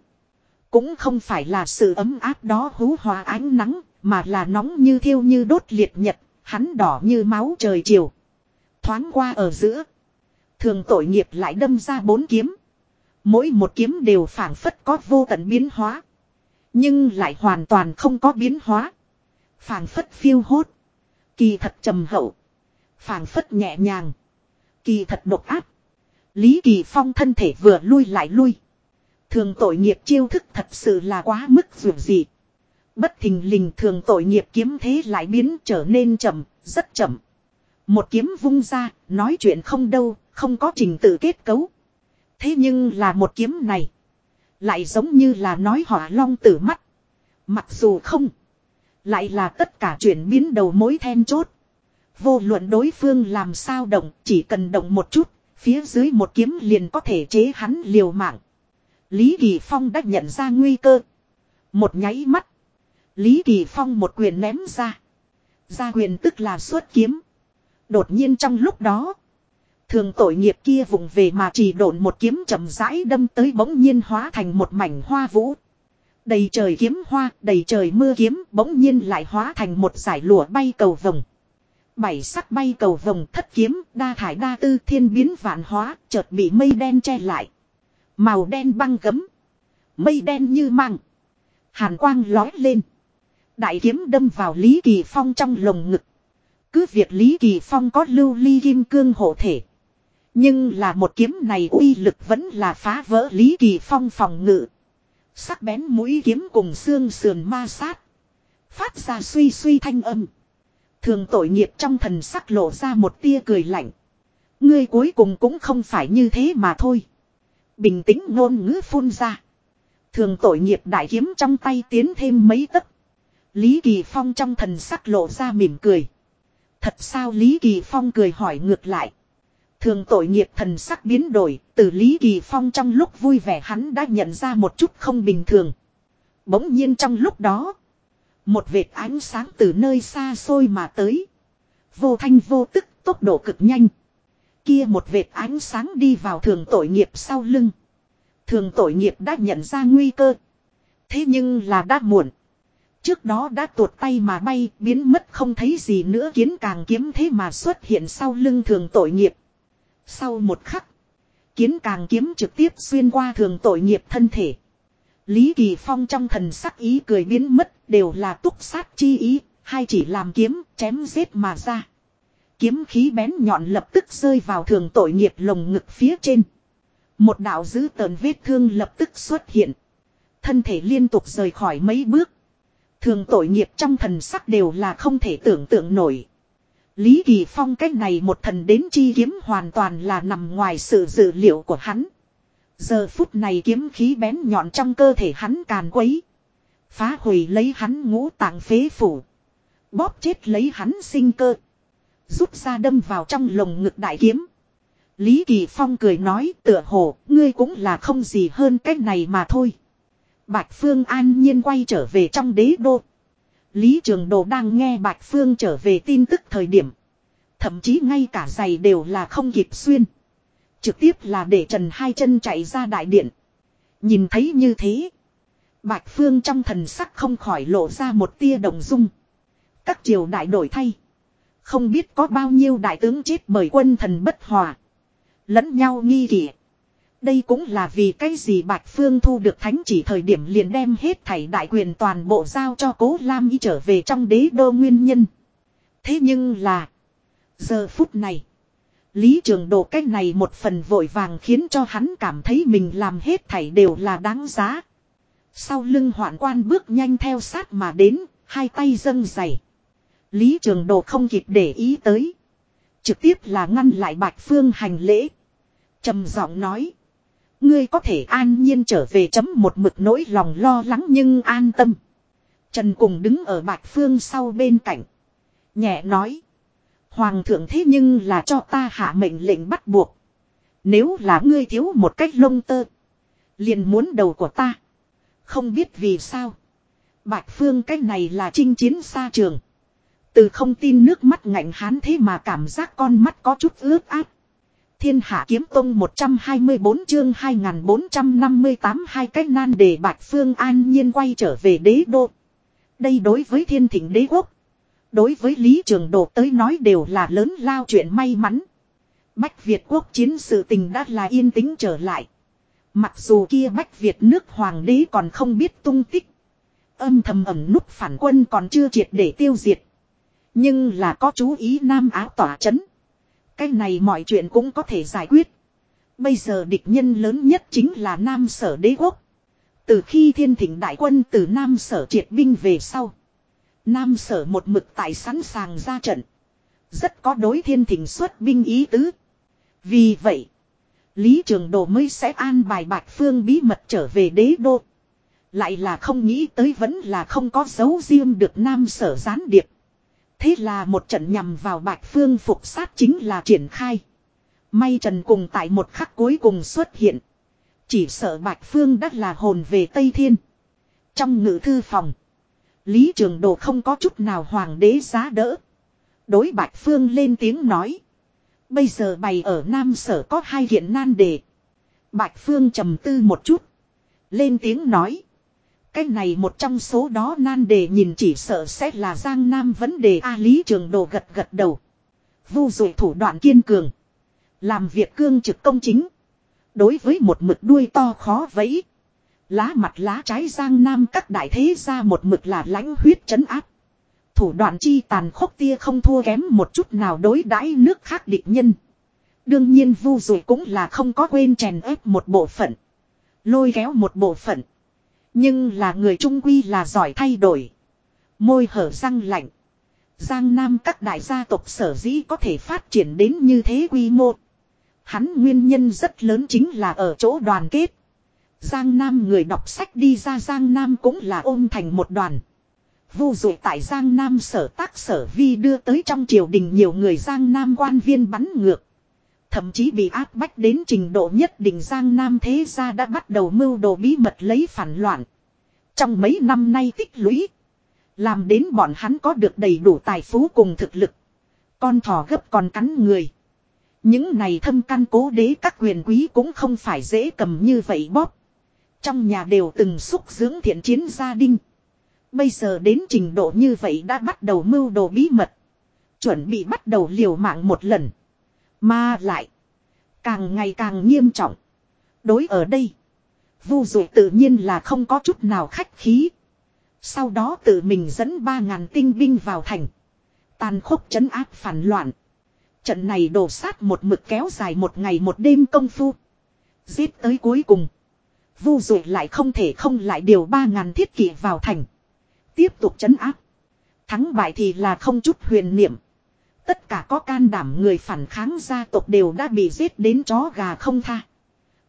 Cũng không phải là sự ấm áp đó hú hòa ánh nắng, mà là nóng như thiêu như đốt liệt nhật, hắn đỏ như máu trời chiều. Thoáng qua ở giữa. Thường tội nghiệp lại đâm ra bốn kiếm. Mỗi một kiếm đều phản phất có vô tận biến hóa. Nhưng lại hoàn toàn không có biến hóa. phảng phất phiêu hốt. Kỳ thật trầm hậu. phảng phất nhẹ nhàng. Kỳ thật độc áp. Lý Kỳ Phong thân thể vừa lui lại lui. Thường tội nghiệp chiêu thức thật sự là quá mức dù gì. Bất thình lình thường tội nghiệp kiếm thế lại biến trở nên chậm, rất chậm. Một kiếm vung ra, nói chuyện không đâu, không có trình tự kết cấu. Thế nhưng là một kiếm này. Lại giống như là nói hỏa long tử mắt. Mặc dù không. Lại là tất cả chuyển biến đầu mối then chốt. Vô luận đối phương làm sao động, chỉ cần động một chút, phía dưới một kiếm liền có thể chế hắn liều mạng. Lý Kỳ Phong đã nhận ra nguy cơ. Một nháy mắt. Lý Kỳ Phong một quyền ném ra. Ra quyền tức là xuất kiếm. Đột nhiên trong lúc đó. Thường tội nghiệp kia vùng về mà chỉ độn một kiếm chậm rãi đâm tới bỗng nhiên hóa thành một mảnh hoa vũ. Đầy trời kiếm hoa, đầy trời mưa kiếm, bỗng nhiên lại hóa thành một giải lụa bay cầu vồng. Bảy sắc bay cầu vồng thất kiếm, đa thải đa tư thiên biến vạn hóa, chợt bị mây đen che lại. Màu đen băng gấm. Mây đen như măng. Hàn quang lói lên. Đại kiếm đâm vào Lý Kỳ Phong trong lồng ngực. Cứ việc Lý Kỳ Phong có lưu ly kim cương hộ thể. Nhưng là một kiếm này uy lực vẫn là phá vỡ Lý Kỳ Phong phòng ngự. Sắc bén mũi kiếm cùng xương sườn ma sát. Phát ra suy suy thanh âm. Thường tội nghiệp trong thần sắc lộ ra một tia cười lạnh. Ngươi cuối cùng cũng không phải như thế mà thôi. Bình tĩnh ngôn ngữ phun ra. Thường tội nghiệp đại kiếm trong tay tiến thêm mấy tấc. Lý Kỳ Phong trong thần sắc lộ ra mỉm cười. Thật sao Lý Kỳ Phong cười hỏi ngược lại. Thường tội nghiệp thần sắc biến đổi, từ Lý Kỳ Phong trong lúc vui vẻ hắn đã nhận ra một chút không bình thường. Bỗng nhiên trong lúc đó, một vệt ánh sáng từ nơi xa xôi mà tới. Vô thanh vô tức, tốc độ cực nhanh. Kia một vệt ánh sáng đi vào thường tội nghiệp sau lưng. Thường tội nghiệp đã nhận ra nguy cơ. Thế nhưng là đã muộn. Trước đó đã tuột tay mà bay, biến mất không thấy gì nữa kiến càng kiếm thế mà xuất hiện sau lưng thường tội nghiệp. Sau một khắc, kiến càng kiếm trực tiếp xuyên qua thường tội nghiệp thân thể. Lý Kỳ Phong trong thần sắc ý cười biến mất đều là túc sát chi ý, hay chỉ làm kiếm chém giết mà ra. Kiếm khí bén nhọn lập tức rơi vào thường tội nghiệp lồng ngực phía trên. Một đạo dữ tờn vết thương lập tức xuất hiện. Thân thể liên tục rời khỏi mấy bước. Thường tội nghiệp trong thần sắc đều là không thể tưởng tượng nổi. Lý Kỳ Phong cách này một thần đến chi kiếm hoàn toàn là nằm ngoài sự dự liệu của hắn. Giờ phút này kiếm khí bén nhọn trong cơ thể hắn càn quấy. Phá hủy lấy hắn ngũ tạng phế phủ. Bóp chết lấy hắn sinh cơ. Rút ra đâm vào trong lồng ngực đại kiếm. Lý Kỳ Phong cười nói, tựa hồ, ngươi cũng là không gì hơn cách này mà thôi. Bạch Phương an nhiên quay trở về trong đế đô. Lý Trường Đồ đang nghe Bạch Phương trở về tin tức thời điểm. Thậm chí ngay cả giày đều là không kịp xuyên. Trực tiếp là để trần hai chân chạy ra đại điện. Nhìn thấy như thế. Bạch Phương trong thần sắc không khỏi lộ ra một tia động dung. Các triều đại đổi thay. Không biết có bao nhiêu đại tướng chết bởi quân thần bất hòa. Lẫn nhau nghi kỵ. Đây cũng là vì cái gì Bạch Phương thu được thánh chỉ thời điểm liền đem hết thảy đại quyền toàn bộ giao cho cố Lam y trở về trong đế đô nguyên nhân. Thế nhưng là. Giờ phút này. Lý trường độ cách này một phần vội vàng khiến cho hắn cảm thấy mình làm hết thảy đều là đáng giá. Sau lưng hoạn quan bước nhanh theo sát mà đến, hai tay dâng dày. Lý trường độ không kịp để ý tới. Trực tiếp là ngăn lại bạch phương hành lễ. trầm giọng nói. Ngươi có thể an nhiên trở về chấm một mực nỗi lòng lo lắng nhưng an tâm. Trần cùng đứng ở bạch phương sau bên cạnh. Nhẹ nói. Hoàng thượng thế nhưng là cho ta hạ mệnh lệnh bắt buộc. Nếu là ngươi thiếu một cách lông tơ. Liền muốn đầu của ta. Không biết vì sao. Bạch Phương cái này là chinh chiến xa trường. Từ không tin nước mắt ngạnh hán thế mà cảm giác con mắt có chút ướt át. Thiên hạ kiếm tông 124 chương 2458 hai cách nan để Bạch Phương an nhiên quay trở về đế đô. Đây đối với thiên thỉnh đế quốc. Đối với Lý Trường Độ tới nói đều là lớn lao chuyện may mắn. Bách Việt quốc chiến sự tình đã là yên tĩnh trở lại. Mặc dù kia Bách Việt nước hoàng đế còn không biết tung tích. Âm thầm ẩm nút phản quân còn chưa triệt để tiêu diệt. Nhưng là có chú ý Nam Á tỏa chấn. Cái này mọi chuyện cũng có thể giải quyết. Bây giờ địch nhân lớn nhất chính là Nam Sở đế quốc. Từ khi thiên thỉnh đại quân từ Nam Sở triệt binh về sau. Nam Sở một mực tại sẵn sàng ra trận. Rất có đối thiên thỉnh xuất binh ý tứ. Vì vậy, Lý Trường Đồ mới sẽ an bài Bạch Phương bí mật trở về đế đô. Lại là không nghĩ tới vẫn là không có dấu riêng được Nam Sở gián điệp. Thế là một trận nhằm vào Bạch Phương phục sát chính là triển khai. May Trần cùng tại một khắc cuối cùng xuất hiện. Chỉ sợ Bạch Phương đắt là hồn về Tây Thiên. Trong ngự thư phòng. Lý Trường Đồ không có chút nào hoàng đế giá đỡ. Đối Bạch Phương lên tiếng nói. Bây giờ bày ở Nam Sở có hai hiện nan đề. Bạch Phương trầm tư một chút. Lên tiếng nói. Cái này một trong số đó nan đề nhìn chỉ sợ sẽ là Giang Nam vấn đề A Lý Trường Đồ gật gật đầu. Vu dụ thủ đoạn kiên cường. Làm việc cương trực công chính. Đối với một mực đuôi to khó vẫy. Lá mặt lá trái Giang Nam các đại thế ra một mực là lãnh huyết chấn áp. Thủ đoạn chi tàn khốc tia không thua kém một chút nào đối đãi nước khác địch nhân. Đương nhiên vu rồi cũng là không có quên chèn ép một bộ phận. Lôi kéo một bộ phận. Nhưng là người trung quy là giỏi thay đổi. Môi hở răng lạnh. Giang Nam các đại gia tộc sở dĩ có thể phát triển đến như thế quy mô. Hắn nguyên nhân rất lớn chính là ở chỗ đoàn kết. Giang Nam người đọc sách đi ra, Giang Nam cũng là ôm thành một đoàn. Vu dụ tại Giang Nam sở tác sở vi đưa tới trong triều đình nhiều người Giang Nam quan viên bắn ngược. Thậm chí bị áp bách đến trình độ nhất định Giang Nam thế gia đã bắt đầu mưu đồ bí mật lấy phản loạn. Trong mấy năm nay tích lũy. Làm đến bọn hắn có được đầy đủ tài phú cùng thực lực. Con thỏ gấp còn cắn người. Những này thâm căn cố đế các quyền quý cũng không phải dễ cầm như vậy bóp. Trong nhà đều từng xúc dưỡng thiện chiến gia đình. Bây giờ đến trình độ như vậy đã bắt đầu mưu đồ bí mật. Chuẩn bị bắt đầu liều mạng một lần. Mà lại. Càng ngày càng nghiêm trọng. Đối ở đây. Vu dụ tự nhiên là không có chút nào khách khí. Sau đó tự mình dẫn ba ngàn tinh binh vào thành. Tàn khốc chấn áp phản loạn. Trận này đổ sát một mực kéo dài một ngày một đêm công phu. Giết tới cuối cùng. Vu dụ lại không thể không lại điều ba ngàn thiết kỷ vào thành. Tiếp tục chấn áp. Thắng bại thì là không chút huyền niệm. Tất cả có can đảm người phản kháng gia tộc đều đã bị giết đến chó gà không tha.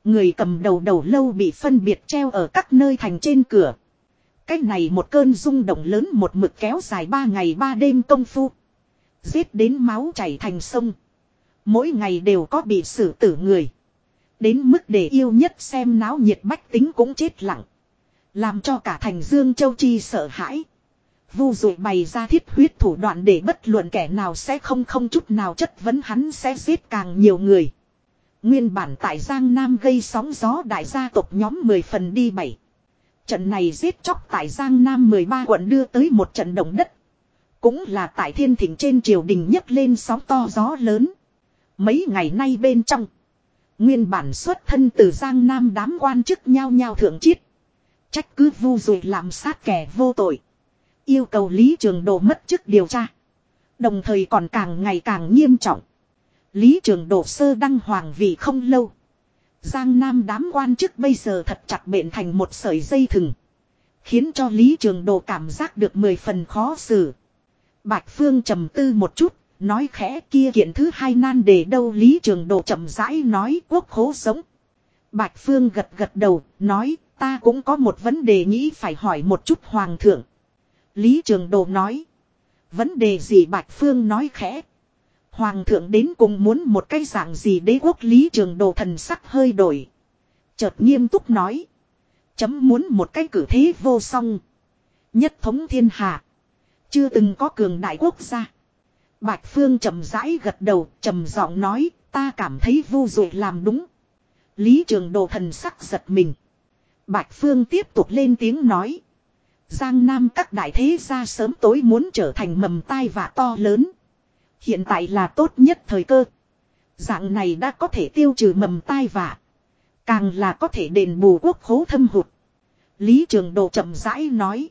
Người cầm đầu đầu lâu bị phân biệt treo ở các nơi thành trên cửa. Cách này một cơn rung động lớn một mực kéo dài ba ngày ba đêm công phu. Giết đến máu chảy thành sông. Mỗi ngày đều có bị xử tử người. Đến mức để yêu nhất xem náo nhiệt bách tính cũng chết lặng. Làm cho cả thành Dương Châu Chi sợ hãi. Vu dụ bày ra thiết huyết thủ đoạn để bất luận kẻ nào sẽ không không chút nào chất vấn hắn sẽ giết càng nhiều người. Nguyên bản tại Giang Nam gây sóng gió đại gia tộc nhóm 10 phần đi bảy. Trận này giết chóc tại Giang Nam 13 quận đưa tới một trận động đất. Cũng là tại thiên thỉnh trên triều đình nhấc lên sóng to gió lớn. Mấy ngày nay bên trong. Nguyên bản xuất thân từ Giang Nam đám quan chức nhau nhau thượng chiết. Trách cứ vu rồi làm sát kẻ vô tội. Yêu cầu Lý Trường Đồ mất chức điều tra. Đồng thời còn càng ngày càng nghiêm trọng. Lý Trường Đồ sơ đăng hoàng vì không lâu. Giang Nam đám quan chức bây giờ thật chặt bệnh thành một sợi dây thừng. Khiến cho Lý Trường Đồ cảm giác được mười phần khó xử. Bạch Phương trầm tư một chút, nói khẽ kia kiện thứ hai nan để đâu Lý Trường Đồ chậm rãi nói quốc khố sống. Bạch Phương gật gật đầu, nói ta cũng có một vấn đề nghĩ phải hỏi một chút Hoàng thượng. Lý Trường Đồ nói. Vấn đề gì Bạch Phương nói khẽ. Hoàng thượng đến cùng muốn một cái dạng gì đế quốc Lý Trường Đồ thần sắc hơi đổi. Chợt nghiêm túc nói. Chấm muốn một cái cử thế vô song. Nhất thống thiên hạ. Chưa từng có cường đại quốc gia. Bạch Phương chậm rãi gật đầu, trầm giọng nói, ta cảm thấy vu dụ làm đúng. Lý Trường Đồ thần sắc giật mình. Bạch Phương tiếp tục lên tiếng nói. Giang Nam các đại thế gia sớm tối muốn trở thành mầm tai vạ to lớn. Hiện tại là tốt nhất thời cơ. Dạng này đã có thể tiêu trừ mầm tai vạ. Càng là có thể đền bù quốc khố thâm hụt. Lý Trường Đồ chậm rãi nói.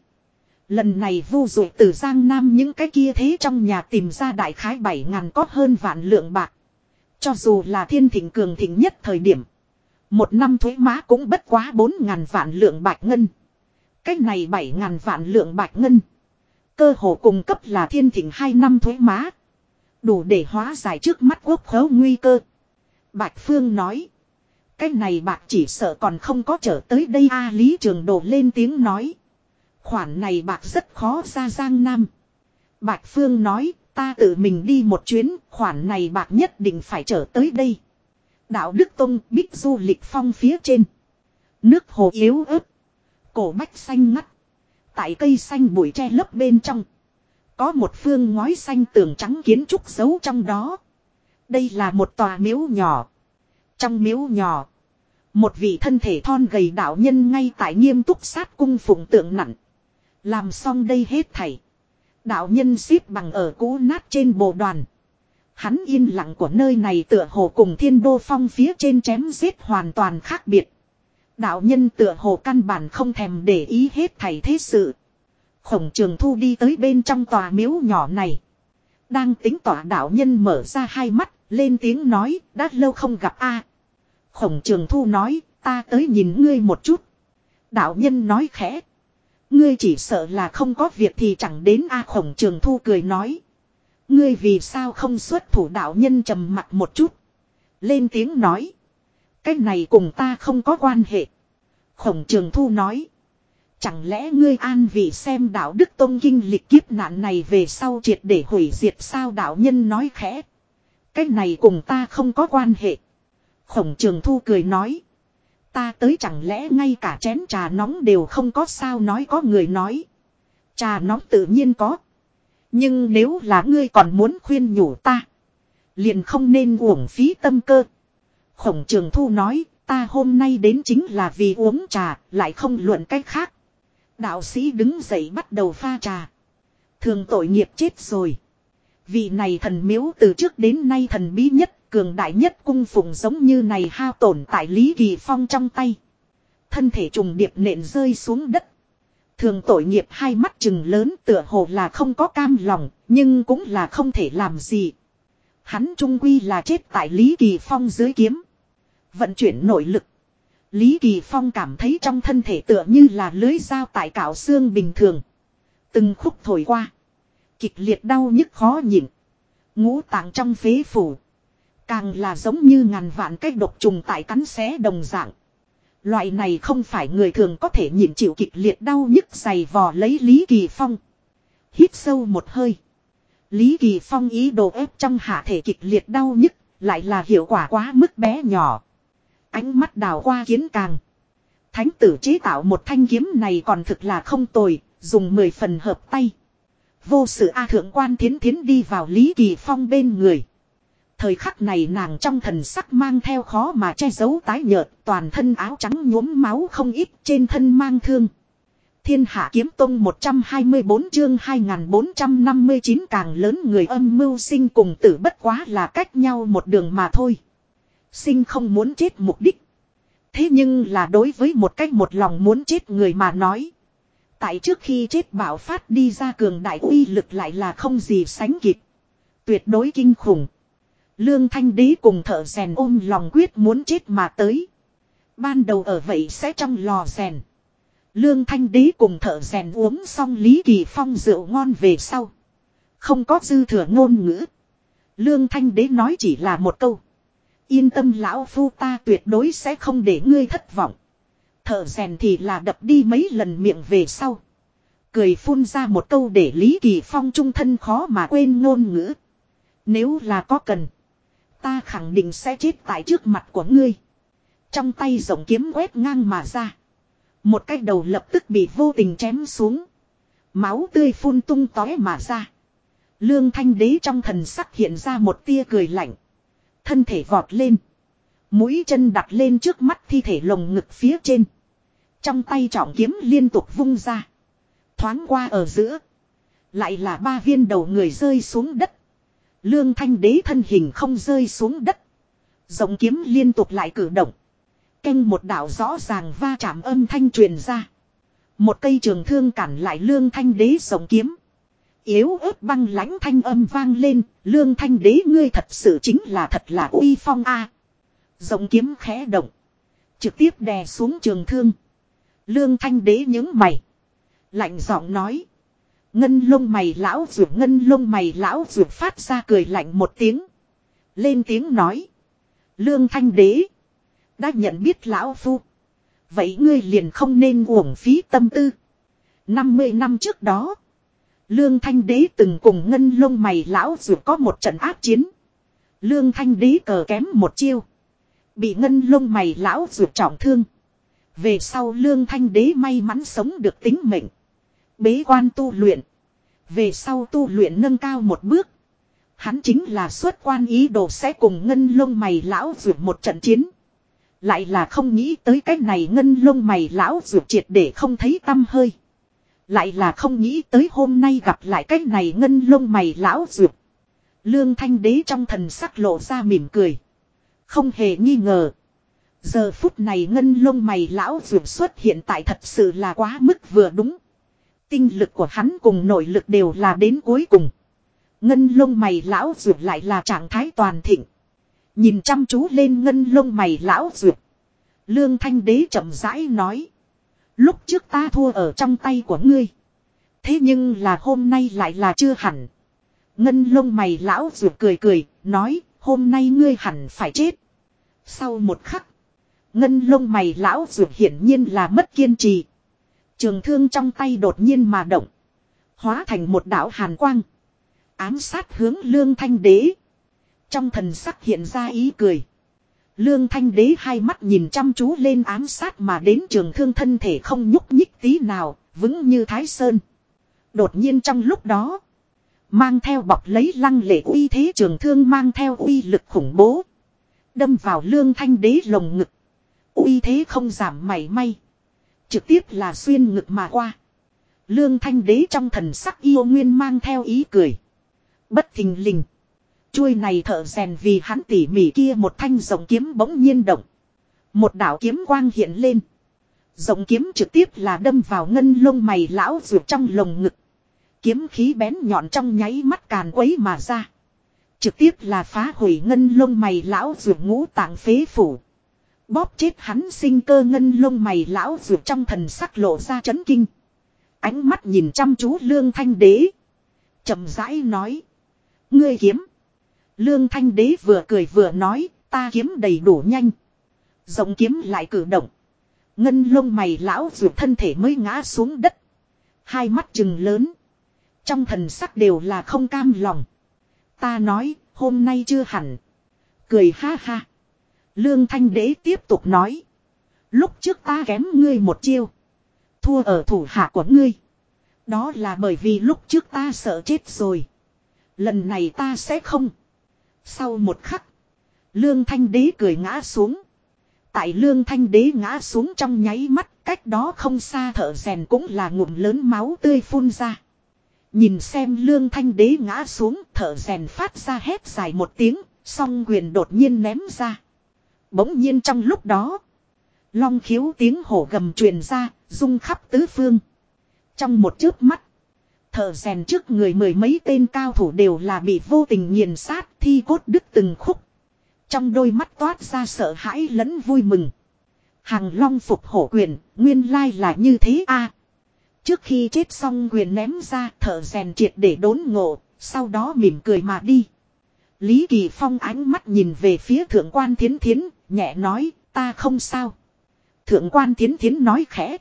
Lần này vu dụ từ Giang Nam những cái kia thế trong nhà tìm ra đại khái bảy ngàn có hơn vạn lượng bạc. Cho dù là thiên thịnh cường thịnh nhất thời điểm. Một năm thuế má cũng bất quá bốn ngàn vạn lượng bạc ngân. Cách này bảy ngàn vạn lượng bạc ngân. Cơ hồ cung cấp là thiên thịnh hai năm thuế má. Đủ để hóa giải trước mắt quốc khấu nguy cơ. Bạch Phương nói. Cái này bạc chỉ sợ còn không có trở tới đây a Lý Trường Đồ lên tiếng nói. Khoản này bạc rất khó ra Giang Nam. Bạch Phương nói, ta tự mình đi một chuyến, khoản này bạc nhất định phải trở tới đây. Đạo Đức Tông bích du lịch phong phía trên. Nước hồ yếu ớt. Cổ bách xanh ngắt. Tại cây xanh bụi tre lấp bên trong. Có một phương ngói xanh tường trắng kiến trúc giấu trong đó. Đây là một tòa miếu nhỏ. Trong miếu nhỏ. Một vị thân thể thon gầy đạo nhân ngay tại nghiêm túc sát cung phụng tượng nặng. Làm xong đây hết thảy. Đạo nhân xếp bằng ở cũ nát trên bộ đoàn. Hắn yên lặng của nơi này tựa hồ cùng thiên đô phong phía trên chém giết hoàn toàn khác biệt. Đạo nhân tựa hồ căn bản không thèm để ý hết thảy thế sự. Khổng trường thu đi tới bên trong tòa miếu nhỏ này. Đang tính tỏa đạo nhân mở ra hai mắt, lên tiếng nói, đã lâu không gặp a. Khổng trường thu nói, ta tới nhìn ngươi một chút. Đạo nhân nói khẽ. Ngươi chỉ sợ là không có việc thì chẳng đến a khổng trường thu cười nói. Ngươi vì sao không xuất thủ đạo nhân trầm mặt một chút. Lên tiếng nói. Cái này cùng ta không có quan hệ. Khổng trường thu nói. Chẳng lẽ ngươi an vị xem đạo đức tôn kinh lịch kiếp nạn này về sau triệt để hủy diệt sao đạo nhân nói khẽ. Cái này cùng ta không có quan hệ. Khổng trường thu cười nói. Ta tới chẳng lẽ ngay cả chén trà nóng đều không có sao nói có người nói. Trà nóng tự nhiên có. Nhưng nếu là ngươi còn muốn khuyên nhủ ta. Liền không nên uổng phí tâm cơ. Khổng trường thu nói ta hôm nay đến chính là vì uống trà lại không luận cách khác. Đạo sĩ đứng dậy bắt đầu pha trà. Thường tội nghiệp chết rồi. Vị này thần miếu từ trước đến nay thần bí nhất, cường đại nhất cung phụng giống như này hao tổn tại Lý Kỳ Phong trong tay. Thân thể trùng điệp nện rơi xuống đất. Thường tội nghiệp hai mắt chừng lớn tựa hồ là không có cam lòng, nhưng cũng là không thể làm gì. Hắn trung quy là chết tại Lý Kỳ Phong dưới kiếm. Vận chuyển nội lực. Lý Kỳ Phong cảm thấy trong thân thể tựa như là lưới dao tại cạo xương bình thường. Từng khúc thổi qua. Kịch liệt đau nhức khó nhịn. Ngũ tạng trong phế phủ. Càng là giống như ngàn vạn cách độc trùng tại cắn xé đồng dạng. Loại này không phải người thường có thể nhịn chịu kịch liệt đau nhức dày vò lấy Lý Kỳ Phong. Hít sâu một hơi. Lý Kỳ Phong ý đồ ép trong hạ thể kịch liệt đau nhức, lại là hiệu quả quá mức bé nhỏ. Ánh mắt đào qua kiến càng. Thánh tử chế tạo một thanh kiếm này còn thực là không tồi, dùng mười phần hợp tay. Vô sự A thượng quan thiến thiến đi vào Lý Kỳ Phong bên người. Thời khắc này nàng trong thần sắc mang theo khó mà che giấu tái nhợt, toàn thân áo trắng nhuốm máu không ít trên thân mang thương. Thiên hạ kiếm tông 124 chương 2459 càng lớn người âm mưu sinh cùng tử bất quá là cách nhau một đường mà thôi. Sinh không muốn chết mục đích. Thế nhưng là đối với một cách một lòng muốn chết người mà nói. Tại trước khi chết bảo phát đi ra cường đại uy lực lại là không gì sánh kịp. Tuyệt đối kinh khủng. Lương Thanh Đế cùng thợ rèn ôm lòng quyết muốn chết mà tới. Ban đầu ở vậy sẽ trong lò rèn. Lương Thanh Đế cùng thợ rèn uống xong Lý Kỳ Phong rượu ngon về sau. Không có dư thừa ngôn ngữ. Lương Thanh Đế nói chỉ là một câu. Yên tâm lão phu ta tuyệt đối sẽ không để ngươi thất vọng. Thợ rèn thì là đập đi mấy lần miệng về sau. Cười phun ra một câu để Lý Kỳ Phong trung thân khó mà quên ngôn ngữ. Nếu là có cần. Ta khẳng định sẽ chết tại trước mặt của ngươi. Trong tay rộng kiếm quét ngang mà ra. Một cái đầu lập tức bị vô tình chém xuống. Máu tươi phun tung tói mà ra. Lương thanh đế trong thần sắc hiện ra một tia cười lạnh. Thân thể vọt lên. Mũi chân đặt lên trước mắt thi thể lồng ngực phía trên. Trong tay trọng kiếm liên tục vung ra. Thoáng qua ở giữa. Lại là ba viên đầu người rơi xuống đất. Lương thanh đế thân hình không rơi xuống đất. Rộng kiếm liên tục lại cử động. Canh một đạo rõ ràng va chạm âm thanh truyền ra. Một cây trường thương cản lại lương thanh đế rộng kiếm. Yếu ớt băng lãnh thanh âm vang lên, lương thanh đế ngươi thật sự chính là thật là uy phong a. Rộng kiếm khẽ động. Trực tiếp đè xuống trường thương. Lương thanh đế những mày. Lạnh giọng nói. Ngân lông mày lão ruột ngân lông mày lão ruột phát ra cười lạnh một tiếng. Lên tiếng nói. Lương thanh đế. Đã nhận biết lão phu. Vậy ngươi liền không nên uổng phí tâm tư. 50 năm trước đó. Lương thanh đế từng cùng ngân lông mày lão ruột có một trận áp chiến. Lương thanh đế cờ kém một chiêu. Bị ngân lông mày lão ruột trọng thương. Về sau lương thanh đế may mắn sống được tính mệnh. Bế quan tu luyện. Về sau tu luyện nâng cao một bước. Hắn chính là xuất quan ý đồ sẽ cùng ngân lông mày lão rượu một trận chiến. Lại là không nghĩ tới cái này ngân lông mày lão rượu triệt để không thấy tâm hơi. Lại là không nghĩ tới hôm nay gặp lại cái này ngân lông mày lão rượu. Lương thanh đế trong thần sắc lộ ra mỉm cười. Không hề nghi ngờ. Giờ phút này ngân lông mày lão rượu xuất hiện tại thật sự là quá mức vừa đúng. Tinh lực của hắn cùng nội lực đều là đến cuối cùng. Ngân lông mày lão rượt lại là trạng thái toàn thịnh. Nhìn chăm chú lên ngân lông mày lão rượt. Lương thanh đế chậm rãi nói. Lúc trước ta thua ở trong tay của ngươi. Thế nhưng là hôm nay lại là chưa hẳn. Ngân lông mày lão rượt cười cười, nói, hôm nay ngươi hẳn phải chết. Sau một khắc, ngân lông mày lão rượt hiển nhiên là mất kiên trì. Trường thương trong tay đột nhiên mà động. Hóa thành một đạo hàn quang. Ám sát hướng lương thanh đế. Trong thần sắc hiện ra ý cười. Lương thanh đế hai mắt nhìn chăm chú lên ám sát mà đến trường thương thân thể không nhúc nhích tí nào, vững như thái sơn. Đột nhiên trong lúc đó, mang theo bọc lấy lăng lệ uy thế trường thương mang theo uy lực khủng bố. Đâm vào lương thanh đế lồng ngực. Uy thế không giảm mảy may. Trực tiếp là xuyên ngực mà qua. Lương thanh đế trong thần sắc yêu nguyên mang theo ý cười. Bất thình lình. Chuôi này thợ rèn vì hắn tỉ mỉ kia một thanh rồng kiếm bỗng nhiên động. Một đạo kiếm quang hiện lên. Rồng kiếm trực tiếp là đâm vào ngân lông mày lão ruột trong lồng ngực. Kiếm khí bén nhọn trong nháy mắt càn quấy mà ra. Trực tiếp là phá hủy ngân lông mày lão ruột ngũ tạng phế phủ. Bóp chết hắn sinh cơ ngân lông mày lão ruột trong thần sắc lộ ra chấn kinh. Ánh mắt nhìn chăm chú lương thanh đế. chậm rãi nói. Ngươi kiếm. Lương thanh đế vừa cười vừa nói, ta kiếm đầy đủ nhanh. Rộng kiếm lại cử động. Ngân lông mày lão ruột thân thể mới ngã xuống đất. Hai mắt trừng lớn. Trong thần sắc đều là không cam lòng. Ta nói, hôm nay chưa hẳn. Cười ha ha. Lương thanh đế tiếp tục nói. Lúc trước ta kém ngươi một chiêu. Thua ở thủ hạ của ngươi. Đó là bởi vì lúc trước ta sợ chết rồi. Lần này ta sẽ không. Sau một khắc. Lương thanh đế cười ngã xuống. Tại lương thanh đế ngã xuống trong nháy mắt. cách đó không xa thợ rèn cũng là ngụm lớn máu tươi phun ra. Nhìn xem lương thanh đế ngã xuống thợ rèn phát ra hét dài một tiếng, song quyền đột nhiên ném ra. Bỗng nhiên trong lúc đó, long khiếu tiếng hổ gầm truyền ra, rung khắp tứ phương. Trong một chớp mắt, thợ rèn trước người mười mấy tên cao thủ đều là bị vô tình nghiền sát thi cốt đứt từng khúc. Trong đôi mắt toát ra sợ hãi lẫn vui mừng. Hàng long phục hổ quyền, nguyên lai là như thế a. Trước khi chết xong quyền ném ra thợ rèn triệt để đốn ngộ, sau đó mỉm cười mà đi. Lý Kỳ Phong ánh mắt nhìn về phía thượng quan thiến thiến, nhẹ nói, ta không sao. Thượng quan thiến thiến nói khẽ.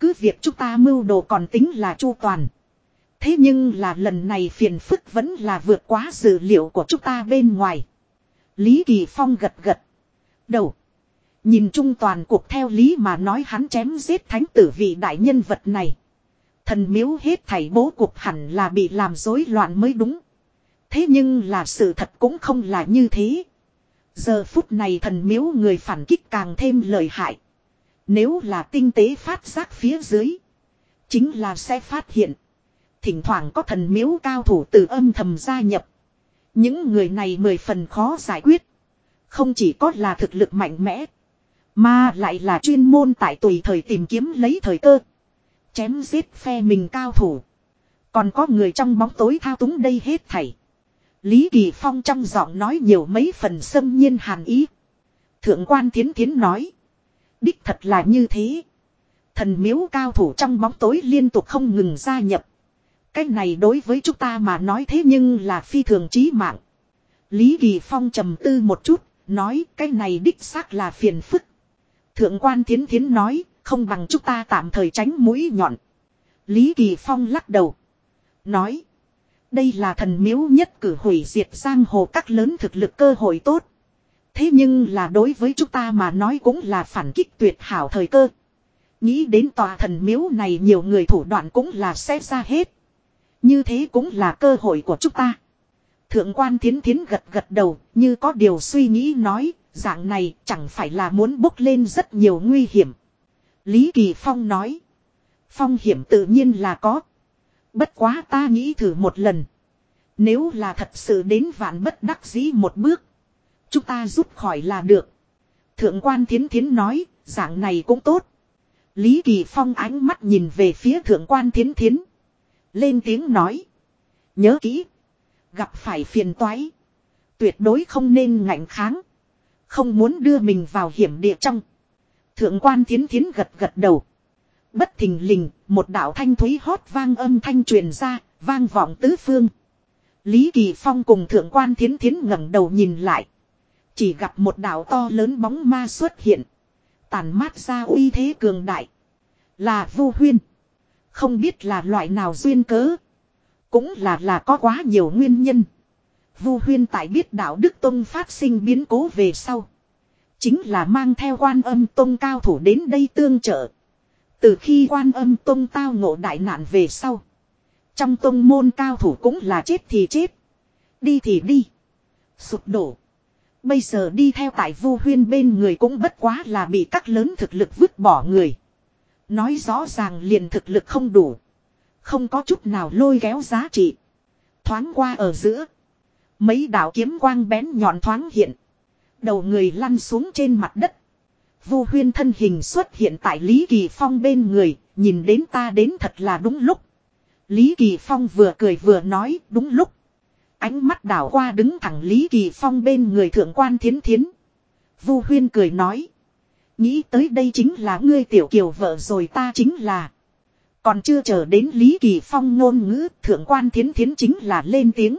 Cứ việc chúng ta mưu đồ còn tính là chu toàn. Thế nhưng là lần này phiền phức vẫn là vượt quá dữ liệu của chúng ta bên ngoài. Lý Kỳ Phong gật gật. Đầu. Nhìn chung toàn cuộc theo lý mà nói hắn chém giết thánh tử vị đại nhân vật này. Thần miếu hết thảy bố cục hẳn là bị làm rối loạn mới đúng. Thế nhưng là sự thật cũng không là như thế. Giờ phút này thần miếu người phản kích càng thêm lợi hại. Nếu là tinh tế phát giác phía dưới. Chính là sẽ phát hiện. Thỉnh thoảng có thần miếu cao thủ từ âm thầm gia nhập. Những người này mười phần khó giải quyết. Không chỉ có là thực lực mạnh mẽ. Mà lại là chuyên môn tại tùy thời tìm kiếm lấy thời cơ. Chém giết phe mình cao thủ. Còn có người trong bóng tối thao túng đây hết thảy. Lý Kỳ Phong trong giọng nói nhiều mấy phần xâm nhiên hàn ý. Thượng quan thiến thiến nói. Đích thật là như thế. Thần miếu cao thủ trong bóng tối liên tục không ngừng gia nhập. Cái này đối với chúng ta mà nói thế nhưng là phi thường trí mạng. Lý Kỳ Phong trầm tư một chút, nói cái này đích xác là phiền phức. Thượng quan thiến thiến nói, không bằng chúng ta tạm thời tránh mũi nhọn. Lý Kỳ Phong lắc đầu. Nói. Đây là thần miếu nhất cử hủy diệt giang hồ các lớn thực lực cơ hội tốt. Thế nhưng là đối với chúng ta mà nói cũng là phản kích tuyệt hảo thời cơ. Nghĩ đến tòa thần miếu này nhiều người thủ đoạn cũng là xét ra hết. Như thế cũng là cơ hội của chúng ta. Thượng quan thiến thiến gật gật đầu, như có điều suy nghĩ nói, dạng này chẳng phải là muốn bốc lên rất nhiều nguy hiểm. Lý Kỳ Phong nói. Phong hiểm tự nhiên là có. Bất quá ta nghĩ thử một lần. Nếu là thật sự đến vạn bất đắc dĩ một bước. Chúng ta rút khỏi là được. Thượng quan thiến thiến nói, dạng này cũng tốt. Lý Kỳ Phong ánh mắt nhìn về phía thượng quan thiến thiến. Lên tiếng nói. Nhớ kỹ. Gặp phải phiền toái. Tuyệt đối không nên ngạnh kháng. Không muốn đưa mình vào hiểm địa trong. Thượng quan thiến thiến gật gật đầu. Bất thình lình, một đạo thanh thúy hót vang âm thanh truyền ra, vang vọng tứ phương. Lý Kỳ Phong cùng thượng quan thiến thiến ngẩng đầu nhìn lại. Chỉ gặp một đạo to lớn bóng ma xuất hiện. Tàn mát ra uy thế cường đại. Là vu huyên. Không biết là loại nào duyên cớ. Cũng là là có quá nhiều nguyên nhân. Vu huyên tại biết đạo Đức Tông phát sinh biến cố về sau. Chính là mang theo quan âm Tông cao thủ đến đây tương trợ. Từ khi quan âm Tông tao ngộ đại nạn về sau. Trong tông môn cao thủ cũng là chết thì chết. Đi thì đi. Sụp đổ. Bây giờ đi theo tại vu huyên bên người cũng bất quá là bị các lớn thực lực vứt bỏ người. Nói rõ ràng liền thực lực không đủ. Không có chút nào lôi kéo giá trị. Thoáng qua ở giữa. Mấy đạo kiếm quang bén nhọn thoáng hiện. Đầu người lăn xuống trên mặt đất. Vu huyên thân hình xuất hiện tại Lý Kỳ Phong bên người, nhìn đến ta đến thật là đúng lúc. Lý Kỳ Phong vừa cười vừa nói đúng lúc. Ánh mắt đảo qua đứng thẳng Lý Kỳ Phong bên người thượng quan thiến thiến. Vu huyên cười nói. Nghĩ tới đây chính là ngươi tiểu kiều vợ rồi ta chính là. Còn chưa chờ đến Lý Kỳ Phong ngôn ngữ thượng quan thiến thiến chính là lên tiếng.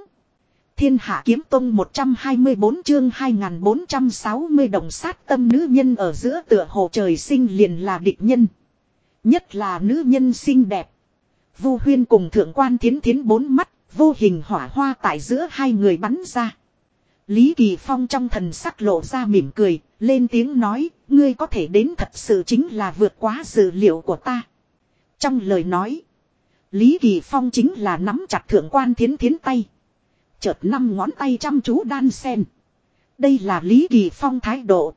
Thiên hạ kiếm tông 124 chương 2460 đồng sát tâm nữ nhân ở giữa tựa hồ trời sinh liền là địch nhân. Nhất là nữ nhân xinh đẹp. Vu huyên cùng thượng quan thiến thiến bốn mắt, vô hình hỏa hoa tại giữa hai người bắn ra. Lý Kỳ Phong trong thần sắc lộ ra mỉm cười, lên tiếng nói, ngươi có thể đến thật sự chính là vượt quá dự liệu của ta. Trong lời nói, Lý Kỳ Phong chính là nắm chặt thượng quan thiến thiến tay. Chợt năm ngón tay chăm chú đan sen. Đây là Lý Kỳ Phong thái độ.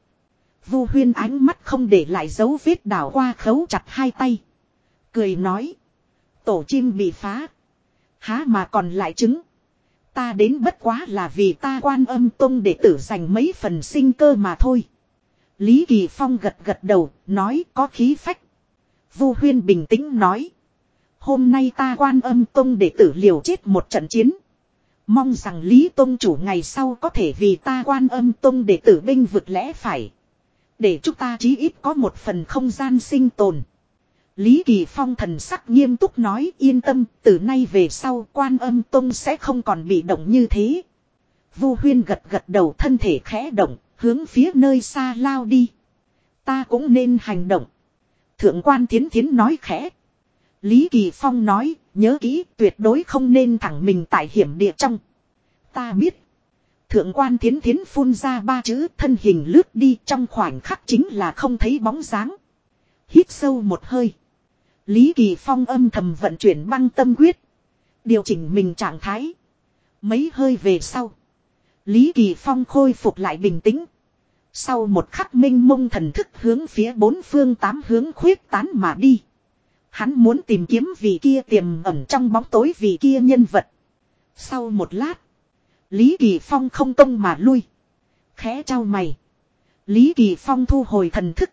Vu huyên ánh mắt không để lại dấu vết đảo qua khấu chặt hai tay. Cười nói. Tổ chim bị phá. Há mà còn lại trứng. Ta đến bất quá là vì ta quan âm tông để tử dành mấy phần sinh cơ mà thôi. Lý Kỳ Phong gật gật đầu, nói có khí phách. Vu Huyên bình tĩnh nói. Hôm nay ta quan âm tông để tử liều chết một trận chiến. Mong rằng Lý Tông chủ ngày sau có thể vì ta quan âm tông để tử binh vực lẽ phải. Để chúng ta chí ít có một phần không gian sinh tồn. Lý Kỳ Phong thần sắc nghiêm túc nói yên tâm, từ nay về sau quan âm tông sẽ không còn bị động như thế. Vu Huyên gật gật đầu thân thể khẽ động, hướng phía nơi xa lao đi. Ta cũng nên hành động. Thượng quan thiến thiến nói khẽ. Lý Kỳ Phong nói, nhớ kỹ, tuyệt đối không nên thẳng mình tại hiểm địa trong. Ta biết. Thượng quan thiến thiến phun ra ba chữ thân hình lướt đi, trong khoảnh khắc chính là không thấy bóng dáng. Hít sâu một hơi. Lý Kỳ Phong âm thầm vận chuyển băng tâm quyết. Điều chỉnh mình trạng thái. Mấy hơi về sau. Lý Kỳ Phong khôi phục lại bình tĩnh. Sau một khắc minh mông thần thức hướng phía bốn phương tám hướng khuyết tán mà đi. Hắn muốn tìm kiếm vị kia tiềm ẩn trong bóng tối vị kia nhân vật. Sau một lát. Lý Kỳ Phong không công mà lui. Khẽ trao mày. Lý Kỳ Phong thu hồi thần thức.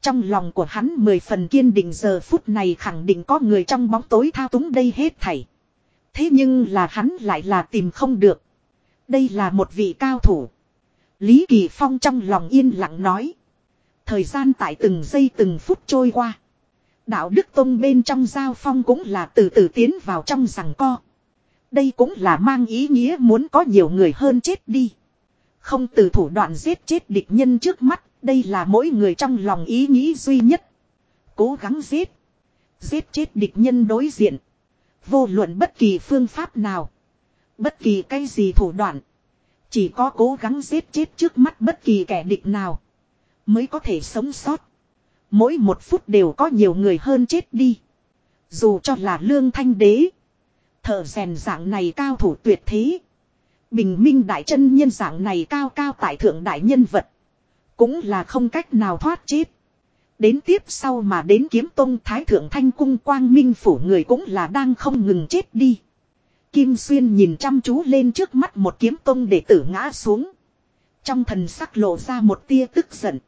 Trong lòng của hắn mười phần kiên định giờ phút này khẳng định có người trong bóng tối thao túng đây hết thảy. Thế nhưng là hắn lại là tìm không được. Đây là một vị cao thủ. Lý Kỳ Phong trong lòng yên lặng nói. Thời gian tại từng giây từng phút trôi qua. Đạo Đức Tông bên trong giao phong cũng là từ từ tiến vào trong rằng co. Đây cũng là mang ý nghĩa muốn có nhiều người hơn chết đi. Không từ thủ đoạn giết chết địch nhân trước mắt, đây là mỗi người trong lòng ý nghĩ duy nhất. Cố gắng giết. Giết chết địch nhân đối diện. Vô luận bất kỳ phương pháp nào. Bất kỳ cái gì thủ đoạn. Chỉ có cố gắng giết chết trước mắt bất kỳ kẻ địch nào. Mới có thể sống sót. Mỗi một phút đều có nhiều người hơn chết đi. Dù cho là lương thanh đế. Thợ rèn dạng này cao thủ tuyệt thế. Bình minh đại chân nhân dạng này cao cao tại thượng đại nhân vật. Cũng là không cách nào thoát chết. Đến tiếp sau mà đến kiếm tông thái thượng thanh cung quang minh phủ người cũng là đang không ngừng chết đi. Kim Xuyên nhìn chăm chú lên trước mắt một kiếm tông để tử ngã xuống. Trong thần sắc lộ ra một tia tức giận.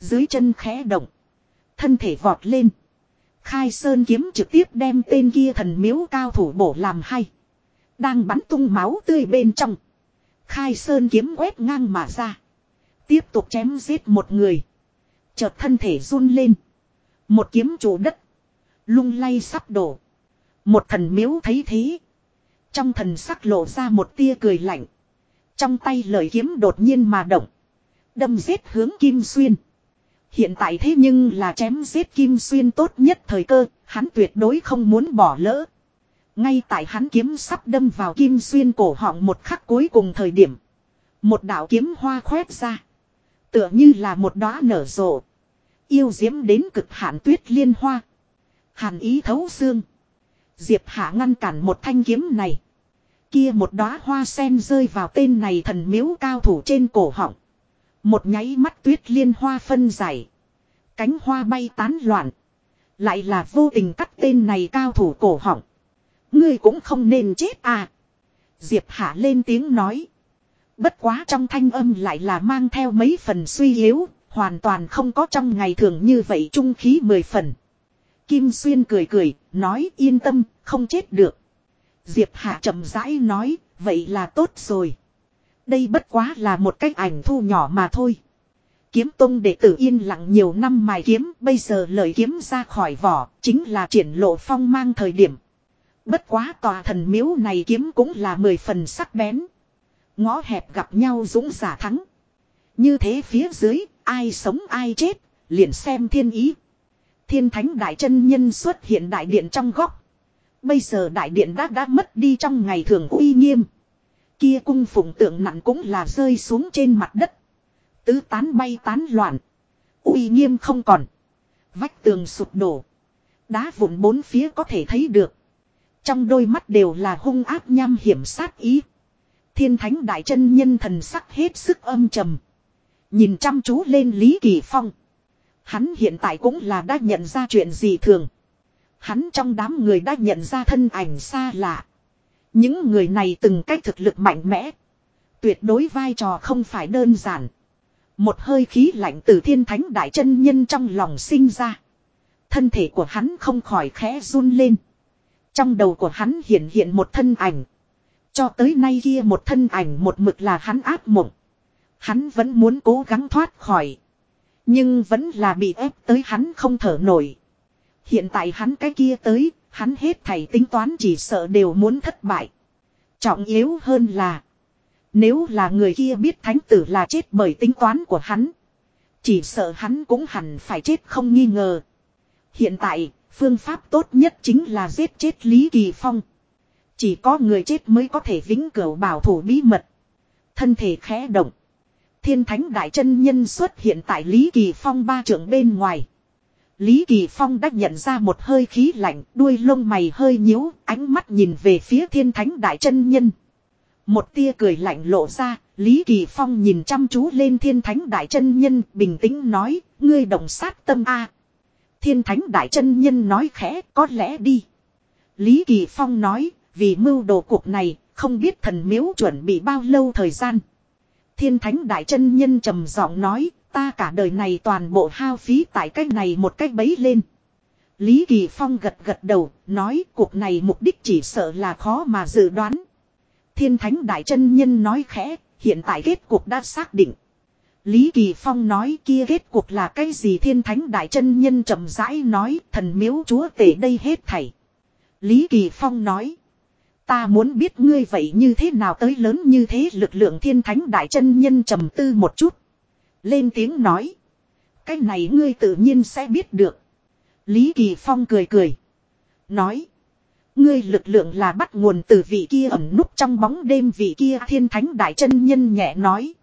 Dưới chân khẽ động. Thân thể vọt lên. Khai sơn kiếm trực tiếp đem tên kia thần miếu cao thủ bổ làm hay. Đang bắn tung máu tươi bên trong. Khai sơn kiếm quét ngang mà ra. Tiếp tục chém giết một người. Chợt thân thể run lên. Một kiếm chủ đất. Lung lay sắp đổ. Một thần miếu thấy thế. Trong thần sắc lộ ra một tia cười lạnh. Trong tay lời kiếm đột nhiên mà động. Đâm giết hướng Kim Xuyên. Hiện tại thế nhưng là chém giết Kim Xuyên tốt nhất thời cơ, hắn tuyệt đối không muốn bỏ lỡ. Ngay tại hắn kiếm sắp đâm vào Kim Xuyên cổ họng một khắc cuối cùng thời điểm. Một đạo kiếm hoa khoét ra. Tựa như là một đóa nở rộ. Yêu diễm đến cực hạn tuyết liên hoa. Hàn ý thấu xương. Diệp Hạ ngăn cản một thanh kiếm này. Kia một đóa hoa sen rơi vào tên này thần miếu cao thủ trên cổ họng. Một nháy mắt tuyết liên hoa phân giải. Cánh hoa bay tán loạn. Lại là vô tình cắt tên này cao thủ cổ họng. Ngươi cũng không nên chết à. Diệp Hạ lên tiếng nói. Bất quá trong thanh âm lại là mang theo mấy phần suy yếu, hoàn toàn không có trong ngày thường như vậy trung khí mười phần. Kim Xuyên cười cười, nói yên tâm, không chết được. Diệp Hạ chậm rãi nói, vậy là tốt rồi. Đây bất quá là một cách ảnh thu nhỏ mà thôi. Kiếm tông đệ tử yên lặng nhiều năm mài kiếm, bây giờ lời kiếm ra khỏi vỏ, chính là triển lộ phong mang thời điểm. Bất quá tòa thần miếu này kiếm cũng là mười phần sắc bén. Ngõ hẹp gặp nhau dũng giả thắng. Như thế phía dưới, ai sống ai chết, liền xem thiên ý. Thiên thánh đại chân nhân xuất hiện đại điện trong góc. Bây giờ đại điện đã đã mất đi trong ngày thường uy nghiêm. Kia cung phụng tượng nặng cũng là rơi xuống trên mặt đất. Tứ tán bay tán loạn. uy nghiêm không còn. Vách tường sụp đổ. Đá vụn bốn phía có thể thấy được. Trong đôi mắt đều là hung áp nham hiểm sát ý. Thiên thánh đại chân nhân thần sắc hết sức âm trầm. Nhìn chăm chú lên Lý Kỳ Phong. Hắn hiện tại cũng là đã nhận ra chuyện gì thường. Hắn trong đám người đã nhận ra thân ảnh xa lạ. Những người này từng cách thực lực mạnh mẽ. Tuyệt đối vai trò không phải đơn giản. Một hơi khí lạnh từ thiên thánh đại chân nhân trong lòng sinh ra. Thân thể của hắn không khỏi khẽ run lên. Trong đầu của hắn hiện hiện một thân ảnh. Cho tới nay kia một thân ảnh một mực là hắn áp mộng. Hắn vẫn muốn cố gắng thoát khỏi. Nhưng vẫn là bị ép tới hắn không thở nổi. Hiện tại hắn cái kia tới, hắn hết thảy tính toán chỉ sợ đều muốn thất bại. Trọng yếu hơn là. Nếu là người kia biết thánh tử là chết bởi tính toán của hắn. Chỉ sợ hắn cũng hẳn phải chết không nghi ngờ. Hiện tại, phương pháp tốt nhất chính là giết chết Lý Kỳ Phong. Chỉ có người chết mới có thể vĩnh cửu bảo thủ bí mật. Thân thể khẽ động. Thiên thánh đại chân nhân xuất hiện tại Lý Kỳ Phong ba trưởng bên ngoài. Lý Kỳ Phong đã nhận ra một hơi khí lạnh, đuôi lông mày hơi nhíu, ánh mắt nhìn về phía thiên thánh đại chân nhân. Một tia cười lạnh lộ ra, Lý Kỳ Phong nhìn chăm chú lên thiên thánh đại chân nhân, bình tĩnh nói, ngươi đồng sát tâm A. Thiên thánh đại chân nhân nói khẽ, có lẽ đi. Lý Kỳ Phong nói, vì mưu đồ cuộc này, không biết thần miếu chuẩn bị bao lâu thời gian. Thiên thánh đại chân nhân trầm giọng nói, ta cả đời này toàn bộ hao phí tại cách này một cách bấy lên. Lý Kỳ Phong gật gật đầu, nói cuộc này mục đích chỉ sợ là khó mà dự đoán. Thiên thánh đại chân nhân nói khẽ, hiện tại kết cuộc đã xác định. Lý Kỳ Phong nói kia kết cuộc là cái gì thiên thánh đại chân nhân chậm rãi nói thần miếu chúa tể đây hết thảy. Lý Kỳ Phong nói. Ta muốn biết ngươi vậy như thế nào tới lớn như thế lực lượng thiên thánh đại chân nhân trầm tư một chút. Lên tiếng nói. Cái này ngươi tự nhiên sẽ biết được. Lý Kỳ Phong cười cười. Nói. Ngươi lực lượng là bắt nguồn từ vị kia ẩn núp trong bóng đêm vị kia thiên thánh đại chân nhân nhẹ nói.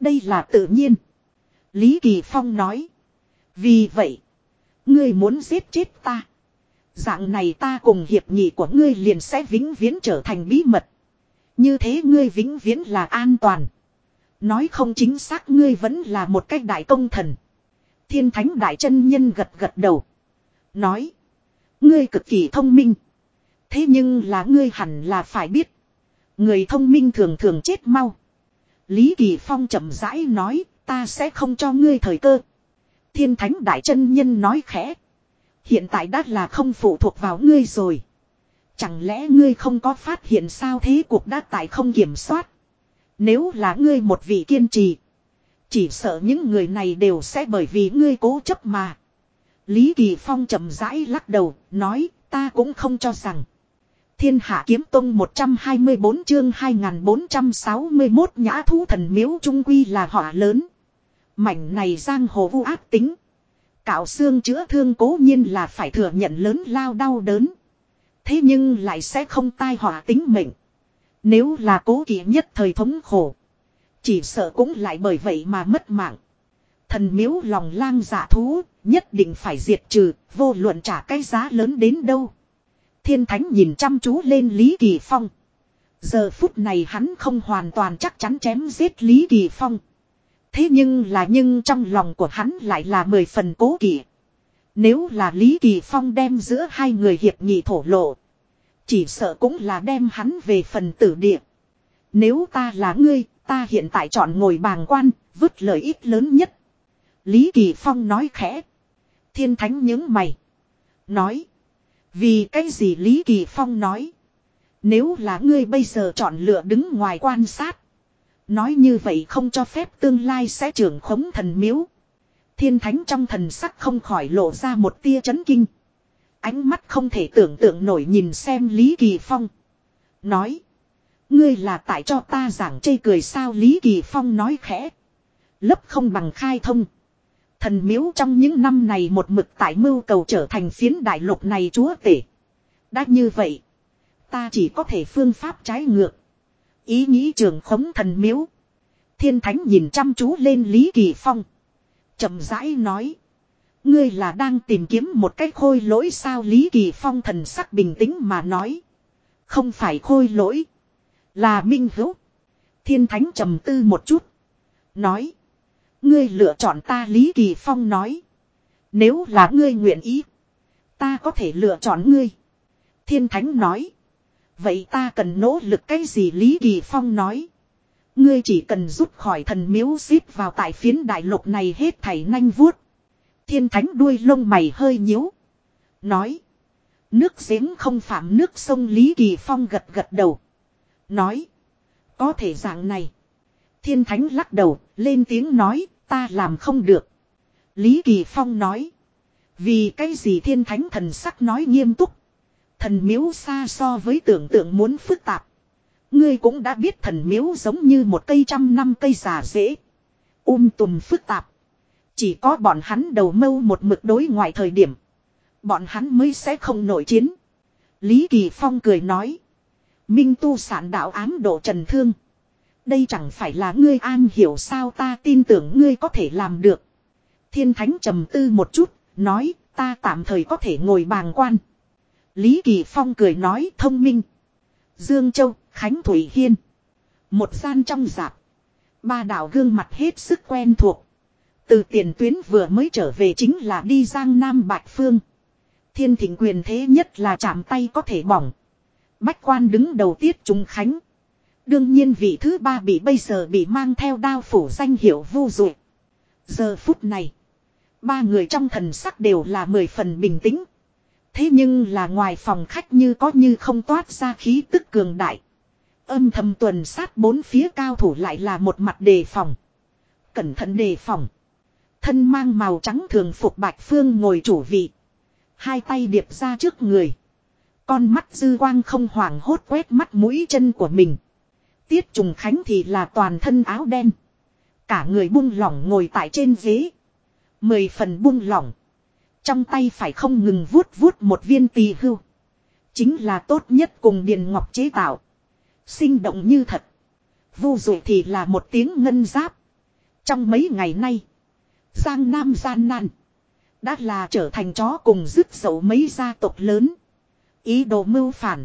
Đây là tự nhiên. Lý Kỳ Phong nói. Vì vậy. Ngươi muốn giết chết ta. Dạng này ta cùng hiệp nghị của ngươi liền sẽ vĩnh viễn trở thành bí mật. Như thế ngươi vĩnh viễn là an toàn. Nói không chính xác ngươi vẫn là một cách đại công thần. Thiên thánh đại chân nhân gật gật đầu. Nói. Ngươi cực kỳ thông minh. Thế nhưng là ngươi hẳn là phải biết. Người thông minh thường thường chết mau. Lý Kỳ Phong chậm rãi nói, ta sẽ không cho ngươi thời cơ. Thiên thánh đại chân nhân nói khẽ. Hiện tại đã là không phụ thuộc vào ngươi rồi. Chẳng lẽ ngươi không có phát hiện sao thế cuộc đã tại không kiểm soát. Nếu là ngươi một vị kiên trì. Chỉ sợ những người này đều sẽ bởi vì ngươi cố chấp mà. Lý Kỳ Phong chậm rãi lắc đầu, nói, ta cũng không cho rằng. Thiên Hạ Kiếm Tông 124 chương 2461 nhã thú thần miếu trung quy là họa lớn. Mảnh này giang hồ vu ác tính. Cạo xương chữa thương cố nhiên là phải thừa nhận lớn lao đau đớn. Thế nhưng lại sẽ không tai họa tính mệnh. Nếu là cố kỵ nhất thời thống khổ. Chỉ sợ cũng lại bởi vậy mà mất mạng. Thần miếu lòng lang dạ thú, nhất định phải diệt trừ, vô luận trả cái giá lớn đến đâu. Thiên thánh nhìn chăm chú lên Lý Kỳ Phong. Giờ phút này hắn không hoàn toàn chắc chắn chém giết Lý Kỳ Phong. Thế nhưng là nhưng trong lòng của hắn lại là mười phần cố kỵ. Nếu là Lý Kỳ Phong đem giữa hai người hiệp nghị thổ lộ. Chỉ sợ cũng là đem hắn về phần tử địa. Nếu ta là ngươi, ta hiện tại chọn ngồi bàng quan, vứt lợi ích lớn nhất. Lý Kỳ Phong nói khẽ. Thiên thánh những mày. Nói. Vì cái gì Lý Kỳ Phong nói. Nếu là ngươi bây giờ chọn lựa đứng ngoài quan sát. Nói như vậy không cho phép tương lai sẽ trưởng khống thần miếu. Thiên thánh trong thần sắc không khỏi lộ ra một tia chấn kinh. Ánh mắt không thể tưởng tượng nổi nhìn xem Lý Kỳ Phong. Nói. Ngươi là tại cho ta giảng chây cười sao Lý Kỳ Phong nói khẽ. Lấp không bằng khai thông. Thần miếu trong những năm này một mực tại mưu cầu trở thành phiến đại lục này chúa tể. Đã như vậy. Ta chỉ có thể phương pháp trái ngược. Ý nghĩ trường khống thần miếu. Thiên thánh nhìn chăm chú lên Lý Kỳ Phong. chậm rãi nói. Ngươi là đang tìm kiếm một cái khôi lỗi sao Lý Kỳ Phong thần sắc bình tĩnh mà nói. Không phải khôi lỗi. Là minh hữu. Thiên thánh trầm tư một chút. Nói. Ngươi lựa chọn ta, Lý Kỳ Phong nói. Nếu là ngươi nguyện ý. Ta có thể lựa chọn ngươi. Thiên Thánh nói. Vậy ta cần nỗ lực cái gì Lý Kỳ Phong nói. Ngươi chỉ cần rút khỏi thần miếu xít vào tại phiến đại lục này hết thảy nanh vuốt. Thiên Thánh đuôi lông mày hơi nhíu. Nói. Nước giếng không phạm nước sông Lý Kỳ Phong gật gật đầu. Nói. Có thể dạng này. Thiên Thánh lắc đầu, lên tiếng nói, ta làm không được. Lý Kỳ Phong nói. Vì cái gì thiên thánh thần sắc nói nghiêm túc. Thần miếu xa so với tưởng tượng muốn phức tạp. Ngươi cũng đã biết thần miếu giống như một cây trăm năm cây già dễ. Um tùm phức tạp. Chỉ có bọn hắn đầu mâu một mực đối ngoại thời điểm. Bọn hắn mới sẽ không nổi chiến. Lý Kỳ Phong cười nói. Minh tu sản đạo ám độ trần thương. Đây chẳng phải là ngươi an hiểu sao ta tin tưởng ngươi có thể làm được. Thiên Thánh trầm tư một chút, nói ta tạm thời có thể ngồi bàng quan. Lý Kỳ Phong cười nói thông minh. Dương Châu, Khánh Thủy Hiên. Một gian trong dạp. Ba đạo gương mặt hết sức quen thuộc. Từ tiền tuyến vừa mới trở về chính là đi Giang Nam Bạch Phương. Thiên thịnh quyền thế nhất là chạm tay có thể bỏng. Bách quan đứng đầu tiết trung khánh. Đương nhiên vị thứ ba bị bây giờ bị mang theo đao phủ danh hiệu vu dụ. Giờ phút này. Ba người trong thần sắc đều là mười phần bình tĩnh. Thế nhưng là ngoài phòng khách như có như không toát ra khí tức cường đại. Âm thầm tuần sát bốn phía cao thủ lại là một mặt đề phòng. Cẩn thận đề phòng. Thân mang màu trắng thường phục bạch phương ngồi chủ vị. Hai tay điệp ra trước người. Con mắt dư quang không hoảng hốt quét mắt mũi chân của mình. Tiết trùng khánh thì là toàn thân áo đen. Cả người buông lỏng ngồi tại trên ghế. Mười phần buông lỏng. Trong tay phải không ngừng vuốt vuốt một viên tỳ hưu. Chính là tốt nhất cùng Điền Ngọc chế tạo. Sinh động như thật. Vu dụ thì là một tiếng ngân giáp. Trong mấy ngày nay. Giang Nam gian nan. Đã là trở thành chó cùng dứt dậu mấy gia tộc lớn. Ý đồ mưu phản.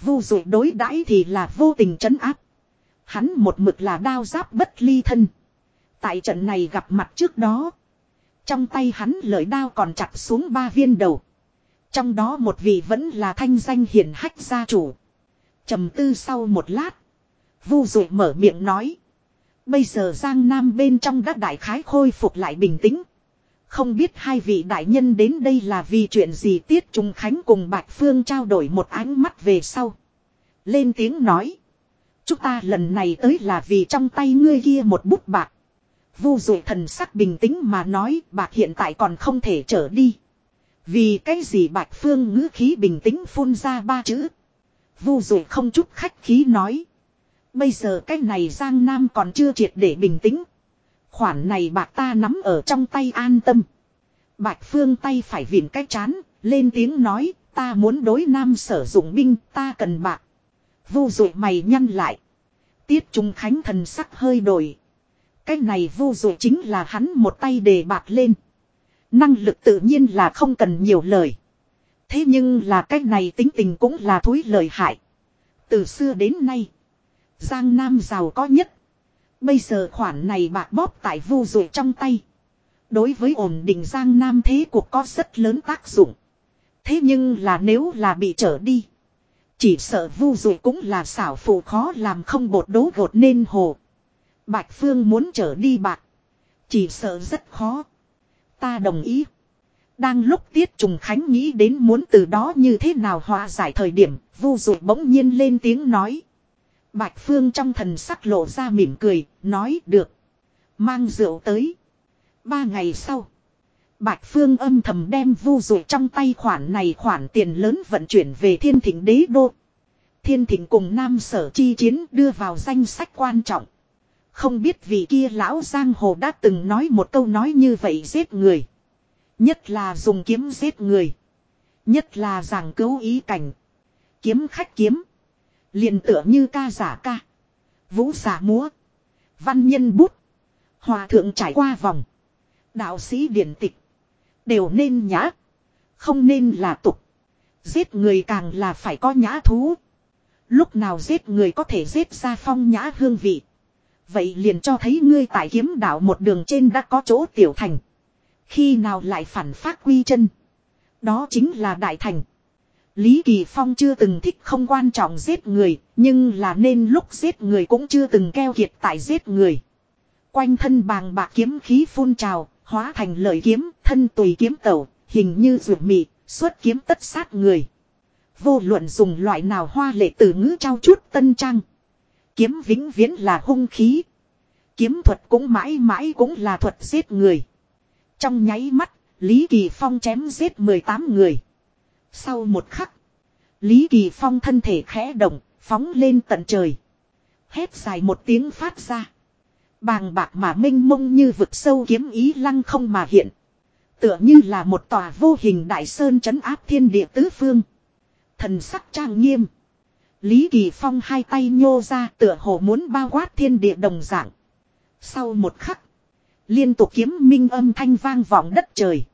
Vu dụ đối đãi thì là vô tình trấn áp. Hắn một mực là đao giáp bất ly thân. Tại trận này gặp mặt trước đó. Trong tay hắn lợi đao còn chặt xuống ba viên đầu. Trong đó một vị vẫn là thanh danh hiển hách gia chủ. trầm tư sau một lát. Vu dụ mở miệng nói. Bây giờ Giang Nam bên trong đã đại khái khôi phục lại bình tĩnh. Không biết hai vị đại nhân đến đây là vì chuyện gì Tiết Trung Khánh cùng Bạch Phương trao đổi một ánh mắt về sau. Lên tiếng nói. Chúng ta lần này tới là vì trong tay ngươi kia một bút bạc. Vu dụ thần sắc bình tĩnh mà nói, bạc hiện tại còn không thể trở đi. Vì cái gì Bạch Phương ngữ khí bình tĩnh phun ra ba chữ. Vu dụ không chút khách khí nói. Bây giờ cái này Giang Nam còn chưa triệt để bình tĩnh. Khoản này bạc ta nắm ở trong tay an tâm. Bạch Phương tay phải vịn cái chán, lên tiếng nói, ta muốn đối nam sử dụng binh, ta cần bạc. Vu dụ mày nhăn lại. Tiết Trung Khánh thần sắc hơi đổi. Cái này vu dụ chính là hắn một tay đề bạc lên. Năng lực tự nhiên là không cần nhiều lời. Thế nhưng là cái này tính tình cũng là thối lời hại. Từ xưa đến nay. Giang Nam giàu có nhất. Bây giờ khoản này bạc bóp tại vu rồi trong tay. Đối với ổn định Giang Nam thế cuộc có rất lớn tác dụng. Thế nhưng là nếu là bị trở đi. Chỉ sợ vu rồi cũng là xảo phụ khó làm không bột đố gột nên hồ. Bạch Phương muốn trở đi bạc. Chỉ sợ rất khó. Ta đồng ý. Đang lúc Tiết Trùng Khánh nghĩ đến muốn từ đó như thế nào hòa giải thời điểm, vu dụ bỗng nhiên lên tiếng nói. Bạch Phương trong thần sắc lộ ra mỉm cười, nói được. Mang rượu tới. Ba ngày sau. Bạch Phương âm thầm đem vu dụ trong tay khoản này khoản tiền lớn vận chuyển về thiên thịnh đế đô. Thiên thịnh cùng Nam Sở chi chiến đưa vào danh sách quan trọng. Không biết vì kia lão giang hồ đã từng nói một câu nói như vậy giết người. Nhất là dùng kiếm giết người. Nhất là giảng cứu ý cảnh. Kiếm khách kiếm liền tựa như ca giả ca. Vũ giả múa. Văn nhân bút. Hòa thượng trải qua vòng. Đạo sĩ điển tịch. Đều nên nhã. Không nên là tục. Giết người càng là phải có nhã thú. Lúc nào giết người có thể giết ra phong nhã hương vị. Vậy liền cho thấy ngươi tại kiếm đạo một đường trên đã có chỗ tiểu thành. Khi nào lại phản phát quy chân. Đó chính là đại thành. Lý Kỳ Phong chưa từng thích không quan trọng giết người, nhưng là nên lúc giết người cũng chưa từng keo kiệt tại giết người. Quanh thân bàng bạc kiếm khí phun trào, hóa thành lợi kiếm, thân tùy kiếm tẩu, hình như ruột mị, xuất kiếm tất sát người. Vô luận dùng loại nào hoa lệ từ ngữ trao chút tân trang. Kiếm vĩnh viễn là hung khí. Kiếm thuật cũng mãi mãi cũng là thuật giết người. Trong nháy mắt, Lý Kỳ Phong chém giết 18 người. Sau một khắc, Lý Kỳ Phong thân thể khẽ động, phóng lên tận trời. Hét dài một tiếng phát ra. Bàng bạc mà minh mông như vực sâu kiếm ý lăng không mà hiện. Tựa như là một tòa vô hình đại sơn trấn áp thiên địa tứ phương. Thần sắc trang nghiêm. Lý Kỳ Phong hai tay nhô ra tựa hồ muốn bao quát thiên địa đồng dạng. Sau một khắc. Liên tục kiếm minh âm thanh vang vọng đất trời.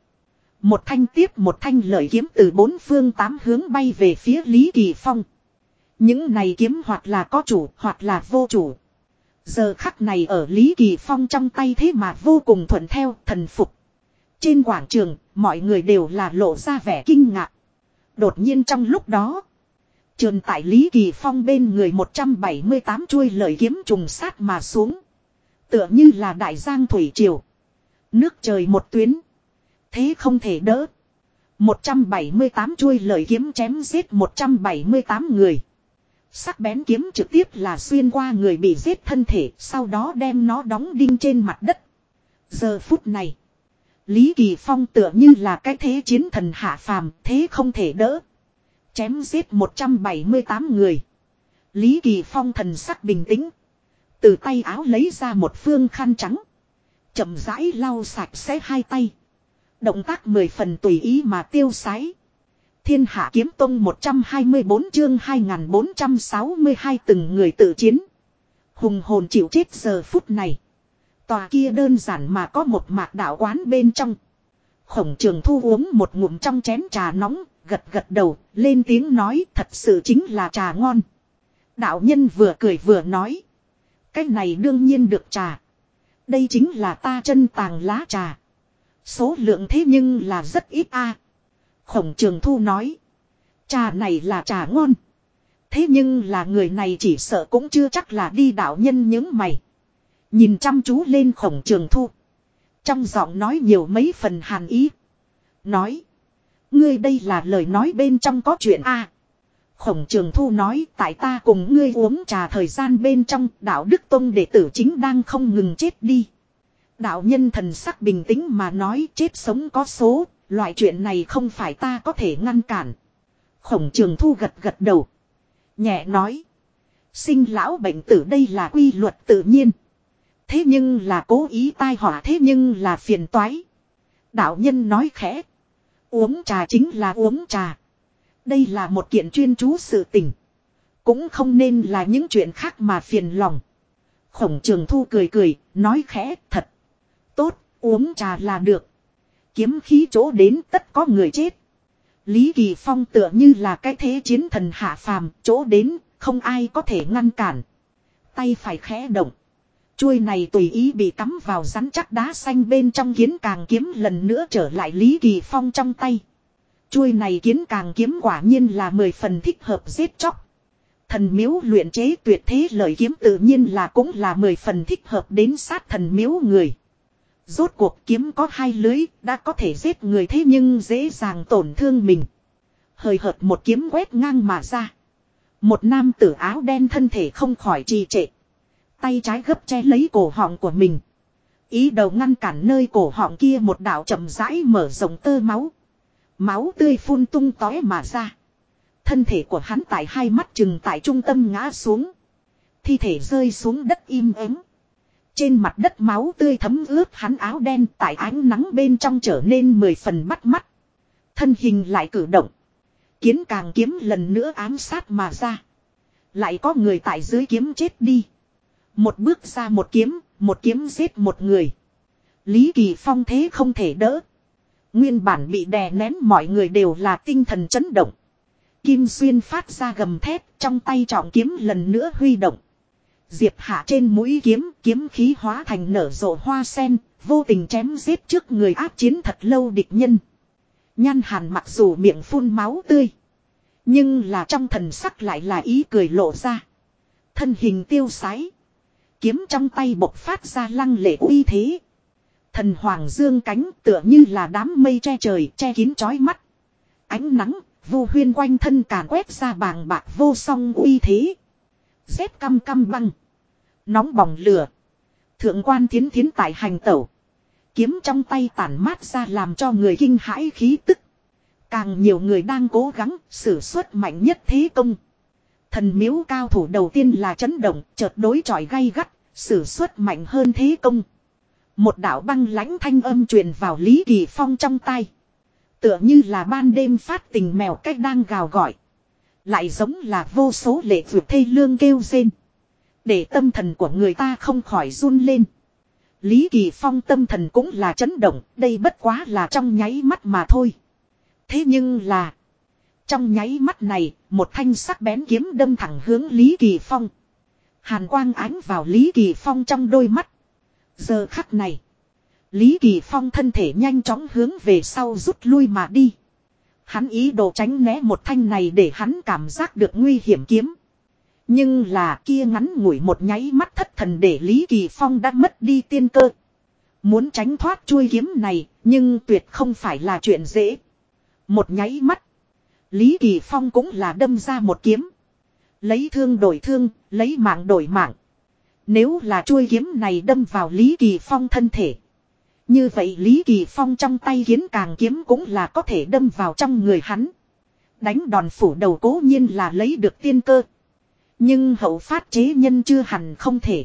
Một thanh tiếp một thanh lợi kiếm từ bốn phương tám hướng bay về phía Lý Kỳ Phong. Những này kiếm hoặc là có chủ hoặc là vô chủ. Giờ khắc này ở Lý Kỳ Phong trong tay thế mà vô cùng thuận theo thần phục. Trên quảng trường, mọi người đều là lộ ra vẻ kinh ngạc. Đột nhiên trong lúc đó, trường tại Lý Kỳ Phong bên người 178 chuôi lợi kiếm trùng sát mà xuống. Tựa như là đại giang thủy triều. Nước trời một tuyến. Thế không thể đỡ. 178 chuôi lời kiếm chém giết 178 người. Sắc bén kiếm trực tiếp là xuyên qua người bị giết thân thể, sau đó đem nó đóng đinh trên mặt đất. Giờ phút này, Lý Kỳ Phong tựa như là cái thế chiến thần hạ phàm, thế không thể đỡ. Chém giết 178 người. Lý Kỳ Phong thần sắc bình tĩnh. Từ tay áo lấy ra một phương khăn trắng. chậm rãi lau sạch sẽ hai tay. Động tác mười phần tùy ý mà tiêu sái. Thiên hạ kiếm tông 124 chương 2462 từng người tự chiến. Hùng hồn chịu chết giờ phút này. Tòa kia đơn giản mà có một mạc đạo quán bên trong. Khổng trường thu uống một ngụm trong chén trà nóng, gật gật đầu, lên tiếng nói thật sự chính là trà ngon. Đạo nhân vừa cười vừa nói. Cái này đương nhiên được trà. Đây chính là ta chân tàng lá trà. Số lượng thế nhưng là rất ít a. Khổng trường thu nói. Trà này là trà ngon. Thế nhưng là người này chỉ sợ cũng chưa chắc là đi đạo nhân những mày. Nhìn chăm chú lên khổng trường thu. Trong giọng nói nhiều mấy phần hàn ý. Nói. Ngươi đây là lời nói bên trong có chuyện a. khổng trường thu nói, tại ta cùng ngươi uống trà thời gian bên trong, đạo đức tông đệ tử chính đang không ngừng chết đi. Đạo nhân thần sắc bình tĩnh mà nói chết sống có số, loại chuyện này không phải ta có thể ngăn cản. Khổng trường thu gật gật đầu. Nhẹ nói. Sinh lão bệnh tử đây là quy luật tự nhiên. Thế nhưng là cố ý tai họa thế nhưng là phiền toái. Đạo nhân nói khẽ. Uống trà chính là uống trà. Đây là một kiện chuyên chú sự tình. Cũng không nên là những chuyện khác mà phiền lòng. Khổng trường thu cười cười, nói khẽ, thật. Tốt, uống trà là được. Kiếm khí chỗ đến tất có người chết. Lý Kỳ Phong tựa như là cái thế chiến thần hạ phàm, chỗ đến, không ai có thể ngăn cản. Tay phải khẽ động. Chuôi này tùy ý bị cắm vào rắn chắc đá xanh bên trong kiến càng kiếm lần nữa trở lại Lý Kỳ Phong trong tay. Chuôi này kiến càng kiếm quả nhiên là mười phần thích hợp giết chóc. Thần miếu luyện chế tuyệt thế lợi kiếm tự nhiên là cũng là mười phần thích hợp đến sát thần miếu người. Rốt cuộc kiếm có hai lưới, đã có thể giết người thế nhưng dễ dàng tổn thương mình. Hời hợt một kiếm quét ngang mà ra. Một nam tử áo đen thân thể không khỏi trì trệ. Tay trái gấp che lấy cổ họng của mình. Ý đầu ngăn cản nơi cổ họng kia một đạo chậm rãi mở rộng tơ máu. Máu tươi phun tung tói mà ra. Thân thể của hắn tại hai mắt chừng tại trung tâm ngã xuống. Thi thể rơi xuống đất im ắng. Trên mặt đất máu tươi thấm ướt hắn áo đen tại ánh nắng bên trong trở nên mười phần bắt mắt. Thân hình lại cử động. Kiến càng kiếm lần nữa ám sát mà ra. Lại có người tại dưới kiếm chết đi. Một bước ra một kiếm, một kiếm giết một người. Lý Kỳ Phong thế không thể đỡ. Nguyên bản bị đè nén mọi người đều là tinh thần chấn động. Kim Xuyên phát ra gầm thép trong tay trọng kiếm lần nữa huy động. Diệp Hạ trên mũi kiếm, kiếm khí hóa thành nở rộ hoa sen, vô tình chém giết trước người áp chiến thật lâu địch nhân. Nhan hàn mặc dù miệng phun máu tươi. Nhưng là trong thần sắc lại là ý cười lộ ra. Thân hình tiêu sái. Kiếm trong tay bộc phát ra lăng lệ uy thế. Thần hoàng dương cánh tựa như là đám mây che trời che kín trói mắt. Ánh nắng, vu huyên quanh thân càn quét ra bàng bạc vô song uy thế. Rét căm căm băng. Nóng bỏng lửa. Thượng quan thiến thiến tại hành tẩu. Kiếm trong tay tản mát ra làm cho người kinh hãi khí tức. Càng nhiều người đang cố gắng sử xuất mạnh nhất thế công. Thần miếu cao thủ đầu tiên là chấn động, chợt đối chọi gay gắt, sử xuất mạnh hơn thế công. Một đạo băng lãnh thanh âm truyền vào Lý Kỳ Phong trong tay. Tựa như là ban đêm phát tình mèo cách đang gào gọi. Lại giống là vô số lệ vượt thê lương kêu rên. Để tâm thần của người ta không khỏi run lên. Lý Kỳ Phong tâm thần cũng là chấn động, đây bất quá là trong nháy mắt mà thôi. Thế nhưng là, trong nháy mắt này, một thanh sắc bén kiếm đâm thẳng hướng Lý Kỳ Phong. Hàn quang ánh vào Lý Kỳ Phong trong đôi mắt. Giờ khắc này, Lý Kỳ Phong thân thể nhanh chóng hướng về sau rút lui mà đi. Hắn ý đồ tránh né một thanh này để hắn cảm giác được nguy hiểm kiếm. Nhưng là kia ngắn ngủi một nháy mắt thất thần để Lý Kỳ Phong đã mất đi tiên cơ. Muốn tránh thoát chuôi kiếm này, nhưng tuyệt không phải là chuyện dễ. Một nháy mắt. Lý Kỳ Phong cũng là đâm ra một kiếm. Lấy thương đổi thương, lấy mạng đổi mạng. Nếu là chuôi kiếm này đâm vào Lý Kỳ Phong thân thể. Như vậy Lý Kỳ Phong trong tay kiến càng kiếm cũng là có thể đâm vào trong người hắn. Đánh đòn phủ đầu cố nhiên là lấy được tiên cơ. Nhưng hậu phát chế nhân chưa hẳn không thể.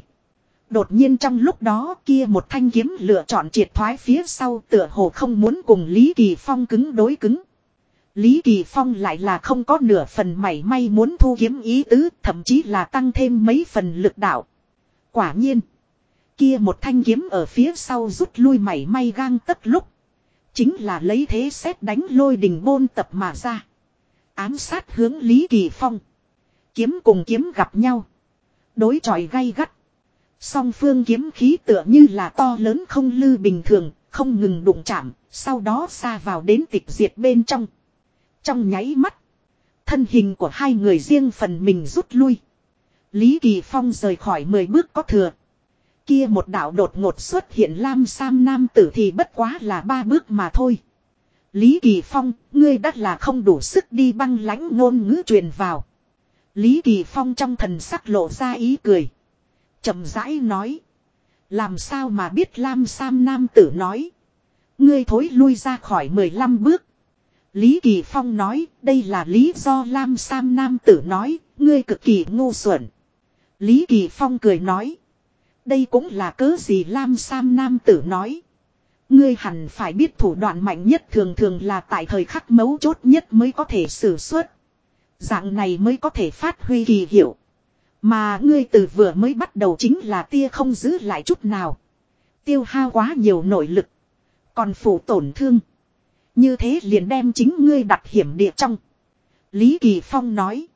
Đột nhiên trong lúc đó kia một thanh kiếm lựa chọn triệt thoái phía sau tựa hồ không muốn cùng Lý Kỳ Phong cứng đối cứng. Lý Kỳ Phong lại là không có nửa phần mảy may muốn thu kiếm ý tứ, thậm chí là tăng thêm mấy phần lực đạo. Quả nhiên, kia một thanh kiếm ở phía sau rút lui mảy may gang tất lúc. Chính là lấy thế xét đánh lôi đình bôn tập mà ra. Ám sát hướng Lý Kỳ Phong. Kiếm cùng kiếm gặp nhau. Đối chọi gay gắt. Song phương kiếm khí tựa như là to lớn không lư bình thường, không ngừng đụng chạm, sau đó xa vào đến tịch diệt bên trong. Trong nháy mắt, thân hình của hai người riêng phần mình rút lui. Lý Kỳ Phong rời khỏi 10 bước có thừa. Kia một đạo đột ngột xuất hiện Lam Sam Nam tử thì bất quá là ba bước mà thôi. Lý Kỳ Phong, ngươi đắt là không đủ sức đi băng lãnh ngôn ngữ truyền vào. Lý Kỳ Phong trong thần sắc lộ ra ý cười. chậm rãi nói. Làm sao mà biết Lam Sam Nam tử nói. Ngươi thối lui ra khỏi 15 bước. Lý Kỳ Phong nói, đây là lý do Lam Sam Nam tử nói, ngươi cực kỳ ngu xuẩn. Lý Kỳ Phong cười nói. Đây cũng là cớ gì Lam Sam Nam tử nói. Ngươi hẳn phải biết thủ đoạn mạnh nhất thường thường là tại thời khắc mấu chốt nhất mới có thể sử xuất. Dạng này mới có thể phát huy kỳ hiệu. Mà ngươi từ vừa mới bắt đầu chính là tia không giữ lại chút nào. Tiêu hao quá nhiều nội lực. Còn phụ tổn thương. Như thế liền đem chính ngươi đặt hiểm địa trong. Lý Kỳ Phong nói.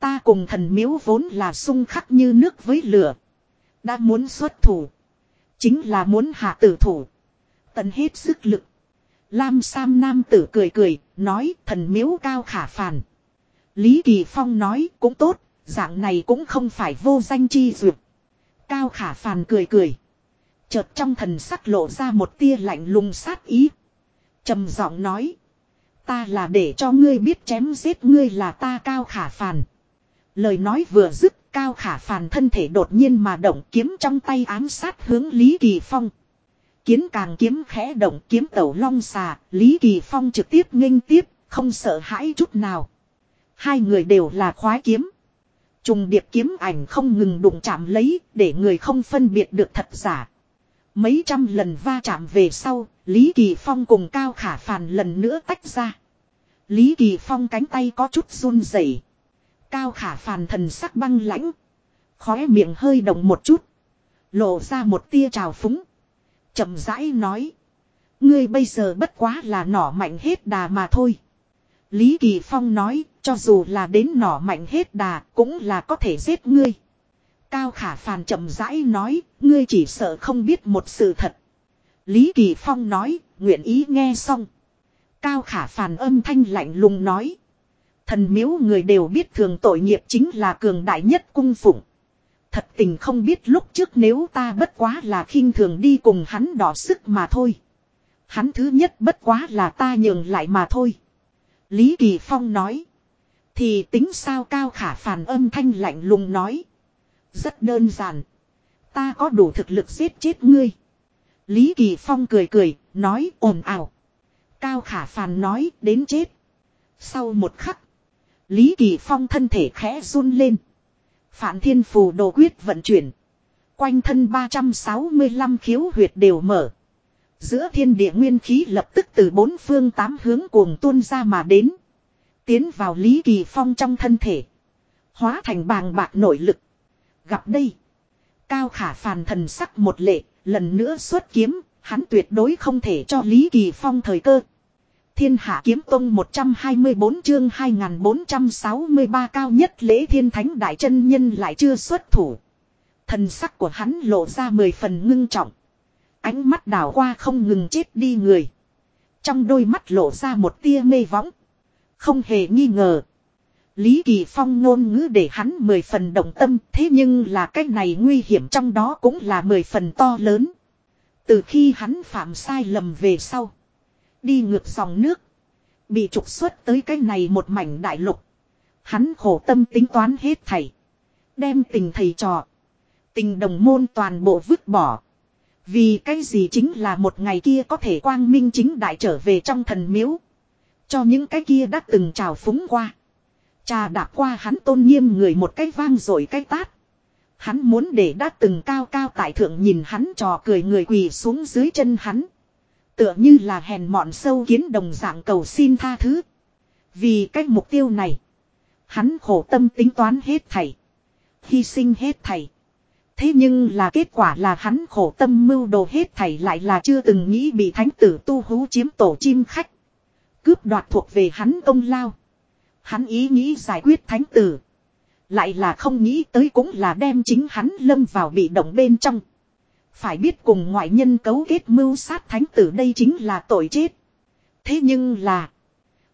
Ta cùng thần miếu vốn là sung khắc như nước với lửa. Đã muốn xuất thủ. Chính là muốn hạ tử thủ. Tận hết sức lực. Lam Sam Nam tử cười cười, nói thần miếu cao khả phàn. Lý Kỳ Phong nói cũng tốt, dạng này cũng không phải vô danh chi duyệt. Cao khả phàn cười cười. Chợt trong thần sắc lộ ra một tia lạnh lùng sát ý trầm giọng nói. Ta là để cho ngươi biết chém giết ngươi là ta cao khả phàn. Lời nói vừa dứt cao khả phàn thân thể đột nhiên mà động kiếm trong tay ám sát hướng Lý Kỳ Phong. Kiến càng kiếm khẽ động kiếm tẩu long xà, Lý Kỳ Phong trực tiếp nghênh tiếp, không sợ hãi chút nào. Hai người đều là khoái kiếm. Trùng điệp kiếm ảnh không ngừng đụng chạm lấy, để người không phân biệt được thật giả. Mấy trăm lần va chạm về sau, Lý Kỳ Phong cùng Cao Khả Phàn lần nữa tách ra. Lý Kỳ Phong cánh tay có chút run rẩy. Cao Khả Phàn thần sắc băng lãnh. Khóe miệng hơi động một chút. Lộ ra một tia trào phúng. chậm rãi nói. Ngươi bây giờ bất quá là nỏ mạnh hết đà mà thôi. Lý Kỳ Phong nói, cho dù là đến nỏ mạnh hết đà, cũng là có thể giết ngươi. Cao khả phàn chậm rãi nói, ngươi chỉ sợ không biết một sự thật. Lý Kỳ Phong nói, nguyện ý nghe xong. Cao khả phàn âm thanh lạnh lùng nói. Thần miếu người đều biết thường tội nghiệp chính là cường đại nhất cung phụng. Thật tình không biết lúc trước nếu ta bất quá là khinh thường đi cùng hắn đỏ sức mà thôi. Hắn thứ nhất bất quá là ta nhường lại mà thôi. Lý Kỳ Phong nói. Thì tính sao cao khả phàn âm thanh lạnh lùng nói. Rất đơn giản. Ta có đủ thực lực giết chết ngươi. Lý Kỳ Phong cười cười, nói ồn ào. Cao khả phàn nói đến chết. Sau một khắc. Lý Kỳ Phong thân thể khẽ run lên. Phản thiên phù đồ quyết vận chuyển. Quanh thân 365 khiếu huyệt đều mở. Giữa thiên địa nguyên khí lập tức từ bốn phương tám hướng cuồng tuôn ra mà đến. Tiến vào Lý Kỳ Phong trong thân thể. Hóa thành bàng bạc nội lực. Gặp đây. Cao khả phàn thần sắc một lệ, lần nữa xuất kiếm, hắn tuyệt đối không thể cho Lý Kỳ Phong thời cơ. Thiên Hạ Kiếm Tông 124 chương 2463 cao nhất lễ thiên thánh đại chân nhân lại chưa xuất thủ. Thần sắc của hắn lộ ra mười phần ngưng trọng. Ánh mắt đảo qua không ngừng chết đi người. Trong đôi mắt lộ ra một tia mê võng. Không hề nghi ngờ. Lý Kỳ Phong ngôn ngữ để hắn mười phần động tâm, thế nhưng là cái này nguy hiểm trong đó cũng là mười phần to lớn. Từ khi hắn phạm sai lầm về sau. Đi ngược dòng nước. Bị trục xuất tới cái này một mảnh đại lục. Hắn khổ tâm tính toán hết thầy. Đem tình thầy trò. Tình đồng môn toàn bộ vứt bỏ. Vì cái gì chính là một ngày kia có thể quang minh chính đại trở về trong thần miếu. Cho những cái kia đã từng trào phúng qua. Trà đạp qua hắn tôn nghiêm người một cái vang rồi cái tát. Hắn muốn để đã từng cao cao tại thượng nhìn hắn trò cười người quỳ xuống dưới chân hắn. Tựa như là hèn mọn sâu kiến đồng dạng cầu xin tha thứ. Vì cái mục tiêu này. Hắn khổ tâm tính toán hết thảy. Hy sinh hết thảy. Thế nhưng là kết quả là hắn khổ tâm mưu đồ hết thảy lại là chưa từng nghĩ bị thánh tử tu hú chiếm tổ chim khách. Cướp đoạt thuộc về hắn công lao. Hắn ý nghĩ giải quyết thánh tử. Lại là không nghĩ tới cũng là đem chính hắn lâm vào bị động bên trong. Phải biết cùng ngoại nhân cấu kết mưu sát thánh tử đây chính là tội chết. Thế nhưng là.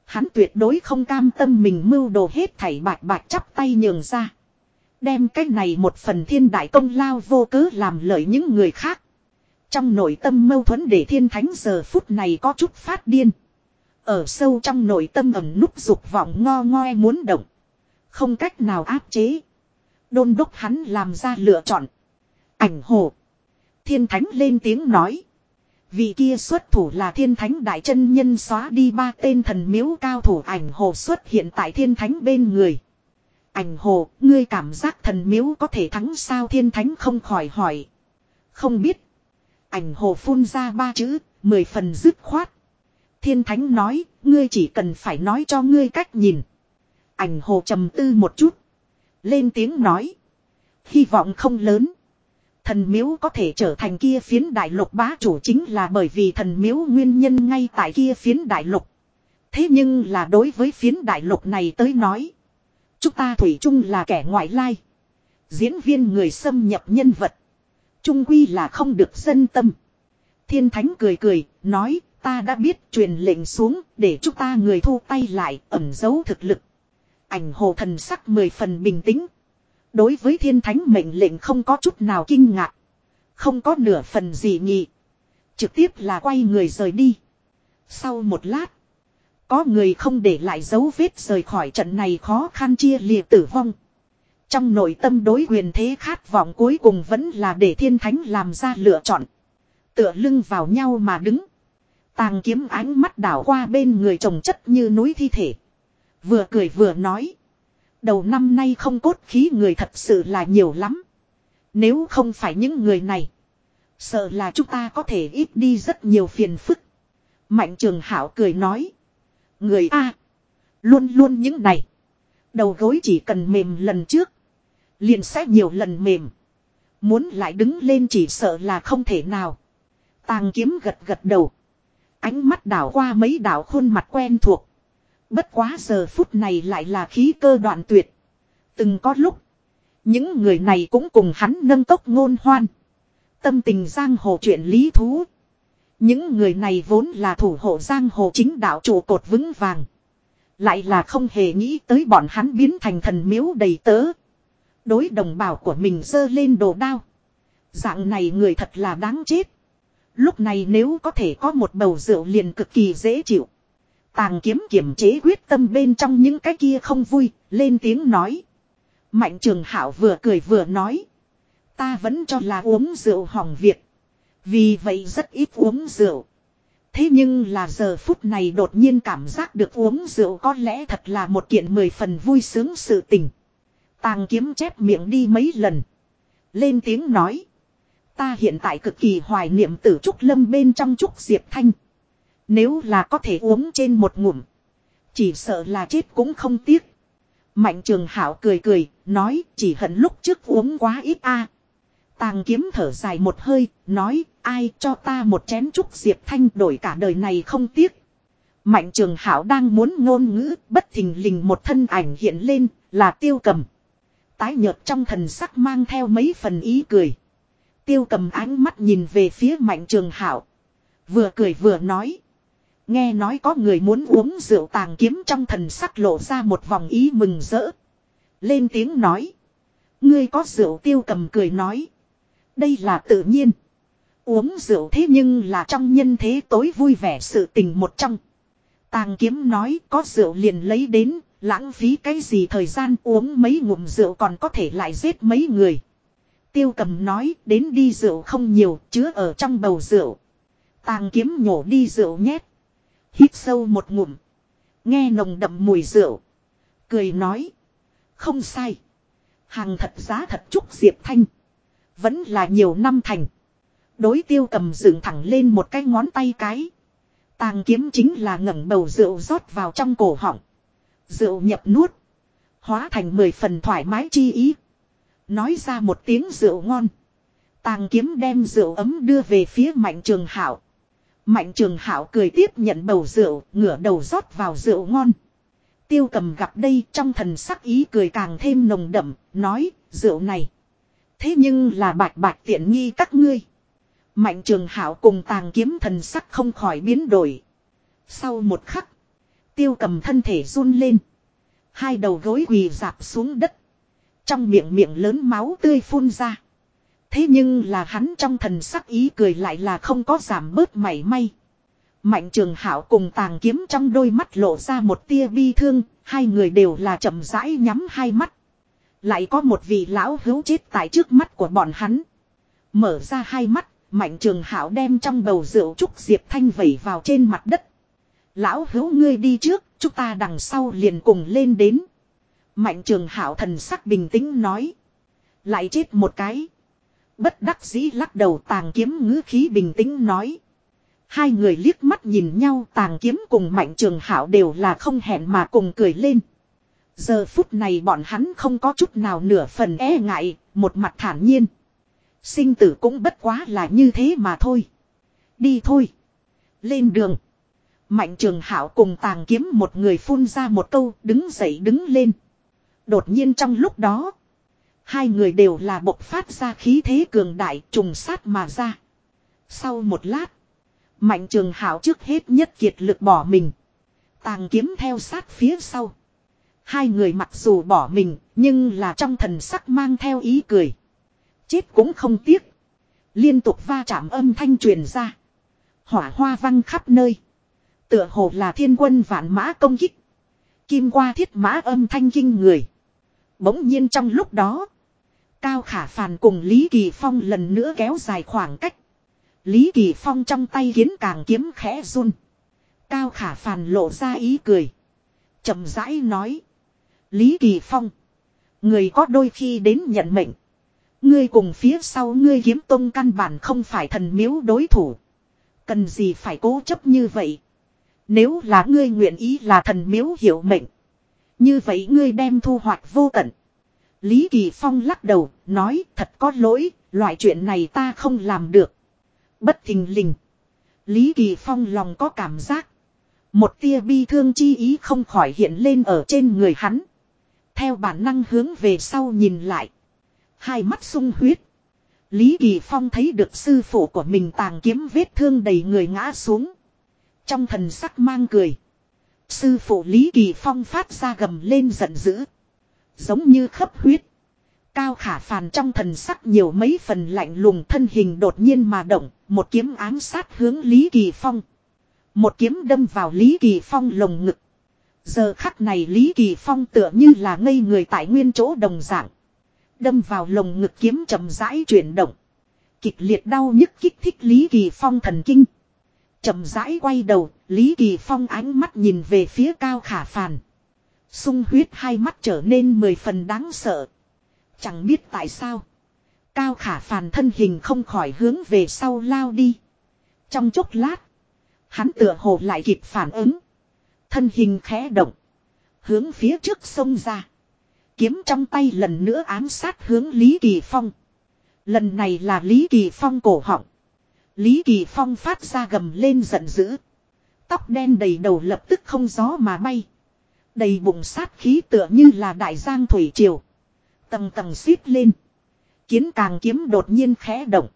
Hắn tuyệt đối không cam tâm mình mưu đồ hết thảy bạch bạch chắp tay nhường ra. Đem cái này một phần thiên đại công lao vô cớ làm lợi những người khác. Trong nội tâm mâu thuẫn để thiên thánh giờ phút này có chút phát điên. Ở sâu trong nội tâm ẩm núp dục vọng ngo ngoe muốn động. Không cách nào áp chế. Đôn đốc hắn làm ra lựa chọn. Ảnh hộ Thiên thánh lên tiếng nói. Vị kia xuất thủ là thiên thánh đại chân nhân xóa đi ba tên thần miếu cao thủ ảnh hồ xuất hiện tại thiên thánh bên người. Ảnh hồ, ngươi cảm giác thần miếu có thể thắng sao thiên thánh không khỏi hỏi. Không biết. Ảnh hồ phun ra ba chữ, mười phần dứt khoát. Thiên thánh nói, ngươi chỉ cần phải nói cho ngươi cách nhìn. Ảnh hồ trầm tư một chút. Lên tiếng nói. Hy vọng không lớn. Thần miếu có thể trở thành kia phiến đại lục bá chủ chính là bởi vì thần miếu nguyên nhân ngay tại kia phiến đại lục. Thế nhưng là đối với phiến đại lục này tới nói. Chúng ta thủy chung là kẻ ngoại lai. Diễn viên người xâm nhập nhân vật. Trung quy là không được dân tâm. Thiên thánh cười cười, nói, ta đã biết truyền lệnh xuống để chúng ta người thu tay lại ẩn giấu thực lực. Ảnh hồ thần sắc mười phần bình tĩnh. Đối với thiên thánh mệnh lệnh không có chút nào kinh ngạc. Không có nửa phần gì nhị. Trực tiếp là quay người rời đi. Sau một lát. Có người không để lại dấu vết rời khỏi trận này khó khăn chia lìa tử vong. Trong nội tâm đối quyền thế khát vọng cuối cùng vẫn là để thiên thánh làm ra lựa chọn. Tựa lưng vào nhau mà đứng. Tàng kiếm ánh mắt đảo qua bên người trồng chất như núi thi thể. Vừa cười vừa nói. Đầu năm nay không cốt khí người thật sự là nhiều lắm. Nếu không phải những người này. Sợ là chúng ta có thể ít đi rất nhiều phiền phức. Mạnh trường hảo cười nói. Người A. Luôn luôn những này. Đầu gối chỉ cần mềm lần trước. Liền sẽ nhiều lần mềm. Muốn lại đứng lên chỉ sợ là không thể nào. Tàng kiếm gật gật đầu. Ánh mắt đảo qua mấy đảo khuôn mặt quen thuộc. Bất quá giờ phút này lại là khí cơ đoạn tuyệt. Từng có lúc. Những người này cũng cùng hắn nâng tốc ngôn hoan. Tâm tình giang hồ chuyện lý thú. Những người này vốn là thủ hộ giang hồ chính đạo trụ cột vững vàng. Lại là không hề nghĩ tới bọn hắn biến thành thần miếu đầy tớ. Đối đồng bào của mình dơ lên đồ đao. Dạng này người thật là đáng chết. Lúc này nếu có thể có một bầu rượu liền cực kỳ dễ chịu. Tàng kiếm kiểm chế quyết tâm bên trong những cái kia không vui, lên tiếng nói. Mạnh trường hảo vừa cười vừa nói. Ta vẫn cho là uống rượu hỏng việc. Vì vậy rất ít uống rượu. Thế nhưng là giờ phút này đột nhiên cảm giác được uống rượu có lẽ thật là một kiện mười phần vui sướng sự tình. Tàng kiếm chép miệng đi mấy lần. Lên tiếng nói. Ta hiện tại cực kỳ hoài niệm tử trúc lâm bên trong trúc diệp thanh. Nếu là có thể uống trên một ngụm. Chỉ sợ là chết cũng không tiếc. Mạnh trường hảo cười cười, nói chỉ hận lúc trước uống quá ít a. Tàng kiếm thở dài một hơi, nói ai cho ta một chén trúc diệp thanh đổi cả đời này không tiếc. Mạnh trường hảo đang muốn ngôn ngữ, bất thình lình một thân ảnh hiện lên, là tiêu cầm. Tái nhợt trong thần sắc mang theo mấy phần ý cười. Tiêu cầm ánh mắt nhìn về phía mạnh trường hảo. Vừa cười vừa nói. Nghe nói có người muốn uống rượu tàng kiếm trong thần sắc lộ ra một vòng ý mừng rỡ. Lên tiếng nói. Ngươi có rượu tiêu cầm cười nói. Đây là tự nhiên. Uống rượu thế nhưng là trong nhân thế tối vui vẻ sự tình một trong. Tàng kiếm nói có rượu liền lấy đến, lãng phí cái gì thời gian uống mấy ngụm rượu còn có thể lại giết mấy người. Tiêu cầm nói đến đi rượu không nhiều, chứa ở trong bầu rượu. Tàng kiếm nhổ đi rượu nhét. Hít sâu một ngụm. Nghe nồng đậm mùi rượu. Cười nói. Không sai. Hàng thật giá thật chúc Diệp Thanh. Vẫn là nhiều năm thành. Đối tiêu cầm dựng thẳng lên một cái ngón tay cái. Tàng kiếm chính là ngẩng bầu rượu rót vào trong cổ họng. Rượu nhập nuốt. Hóa thành mười phần thoải mái chi ý. Nói ra một tiếng rượu ngon. Tàng kiếm đem rượu ấm đưa về phía mạnh trường hảo. Mạnh trường hảo cười tiếp nhận bầu rượu, ngửa đầu rót vào rượu ngon. Tiêu cầm gặp đây trong thần sắc ý cười càng thêm nồng đậm, nói, rượu này. Thế nhưng là bạch bạch tiện nghi các ngươi. Mạnh trường hảo cùng tàng kiếm thần sắc không khỏi biến đổi. Sau một khắc, tiêu cầm thân thể run lên. Hai đầu gối quỳ dạp xuống đất. Trong miệng miệng lớn máu tươi phun ra. Thế nhưng là hắn trong thần sắc ý cười lại là không có giảm bớt mảy may. Mạnh trường hảo cùng tàng kiếm trong đôi mắt lộ ra một tia bi thương, hai người đều là chậm rãi nhắm hai mắt. Lại có một vị lão hữu chết tại trước mắt của bọn hắn. Mở ra hai mắt, mạnh trường hảo đem trong bầu rượu trúc diệp thanh vẩy vào trên mặt đất. Lão hữu ngươi đi trước, chúng ta đằng sau liền cùng lên đến. Mạnh trường hảo thần sắc bình tĩnh nói. Lại chết một cái. Bất đắc dĩ lắc đầu tàng kiếm ngữ khí bình tĩnh nói. Hai người liếc mắt nhìn nhau tàng kiếm cùng mạnh trường hảo đều là không hẹn mà cùng cười lên. Giờ phút này bọn hắn không có chút nào nửa phần e ngại, một mặt thản nhiên. Sinh tử cũng bất quá là như thế mà thôi. Đi thôi. Lên đường. Mạnh trường hảo cùng tàng kiếm một người phun ra một câu đứng dậy đứng lên. Đột nhiên trong lúc đó. Hai người đều là bộc phát ra khí thế cường đại trùng sát mà ra. Sau một lát. Mạnh trường hảo trước hết nhất kiệt lực bỏ mình. Tàng kiếm theo sát phía sau. Hai người mặc dù bỏ mình, nhưng là trong thần sắc mang theo ý cười. Chết cũng không tiếc. Liên tục va chạm âm thanh truyền ra. Hỏa hoa văng khắp nơi. Tựa hồ là thiên quân vạn mã công kích. Kim qua thiết mã âm thanh kinh người. Bỗng nhiên trong lúc đó. Cao khả phàn cùng Lý Kỳ Phong lần nữa kéo dài khoảng cách. Lý Kỳ Phong trong tay kiến càng kiếm khẽ run. Cao khả phàn lộ ra ý cười. chậm rãi nói. Lý Kỳ Phong. Người có đôi khi đến nhận mệnh. Ngươi cùng phía sau ngươi kiếm tông căn bản không phải thần miếu đối thủ. Cần gì phải cố chấp như vậy. Nếu là ngươi nguyện ý là thần miếu hiểu mệnh. Như vậy ngươi đem thu hoạch vô tận. Lý Kỳ Phong lắc đầu, nói thật có lỗi, loại chuyện này ta không làm được. Bất thình lình. Lý Kỳ Phong lòng có cảm giác. Một tia bi thương chi ý không khỏi hiện lên ở trên người hắn. Theo bản năng hướng về sau nhìn lại. Hai mắt sung huyết. Lý Kỳ Phong thấy được sư phụ của mình tàng kiếm vết thương đầy người ngã xuống. Trong thần sắc mang cười. Sư phụ Lý Kỳ Phong phát ra gầm lên giận dữ. Giống như khấp huyết. Cao khả phàn trong thần sắc nhiều mấy phần lạnh lùng thân hình đột nhiên mà động. Một kiếm ám sát hướng Lý Kỳ Phong. Một kiếm đâm vào Lý Kỳ Phong lồng ngực. Giờ khắc này Lý Kỳ Phong tựa như là ngây người tại nguyên chỗ đồng dạng. Đâm vào lồng ngực kiếm chậm rãi chuyển động. Kịch liệt đau nhức kích thích Lý Kỳ Phong thần kinh. chậm rãi quay đầu, Lý Kỳ Phong ánh mắt nhìn về phía cao khả phàn. Sung huyết hai mắt trở nên mười phần đáng sợ. Chẳng biết tại sao. Cao khả phàn thân hình không khỏi hướng về sau lao đi. Trong chốc lát. Hắn tựa hồ lại kịp phản ứng. Thân hình khẽ động. Hướng phía trước sông ra. Kiếm trong tay lần nữa ám sát hướng Lý Kỳ Phong. Lần này là Lý Kỳ Phong cổ họng. Lý Kỳ Phong phát ra gầm lên giận dữ. Tóc đen đầy đầu lập tức không gió mà bay. Đầy bụng sát khí tựa như là đại giang thủy triều. Tầng tầng xít lên. Kiến càng kiếm đột nhiên khẽ động.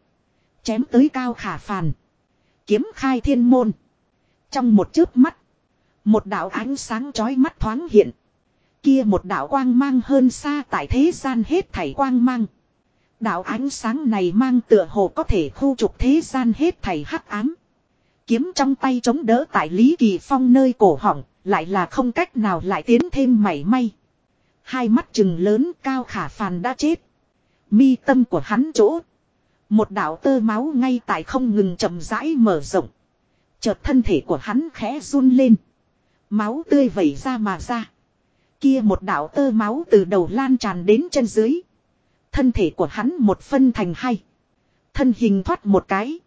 Chém tới cao khả phàn. Kiếm khai thiên môn. Trong một chớp mắt. Một đạo ánh sáng chói mắt thoáng hiện. Kia một đạo quang mang hơn xa tại thế gian hết thảy quang mang. Đạo ánh sáng này mang tựa hồ có thể khu trục thế gian hết thảy hắc ám. Kiếm trong tay chống đỡ tại Lý Kỳ Phong nơi cổ họng, lại là không cách nào lại tiến thêm mảy may. Hai mắt trừng lớn cao khả phàn đã chết. Mi tâm của hắn chỗ. Một đạo tơ máu ngay tại không ngừng chậm rãi mở rộng. Chợt thân thể của hắn khẽ run lên. Máu tươi vẩy ra mà ra. Kia một đạo tơ máu từ đầu lan tràn đến chân dưới. Thân thể của hắn một phân thành hai. Thân hình thoát một cái.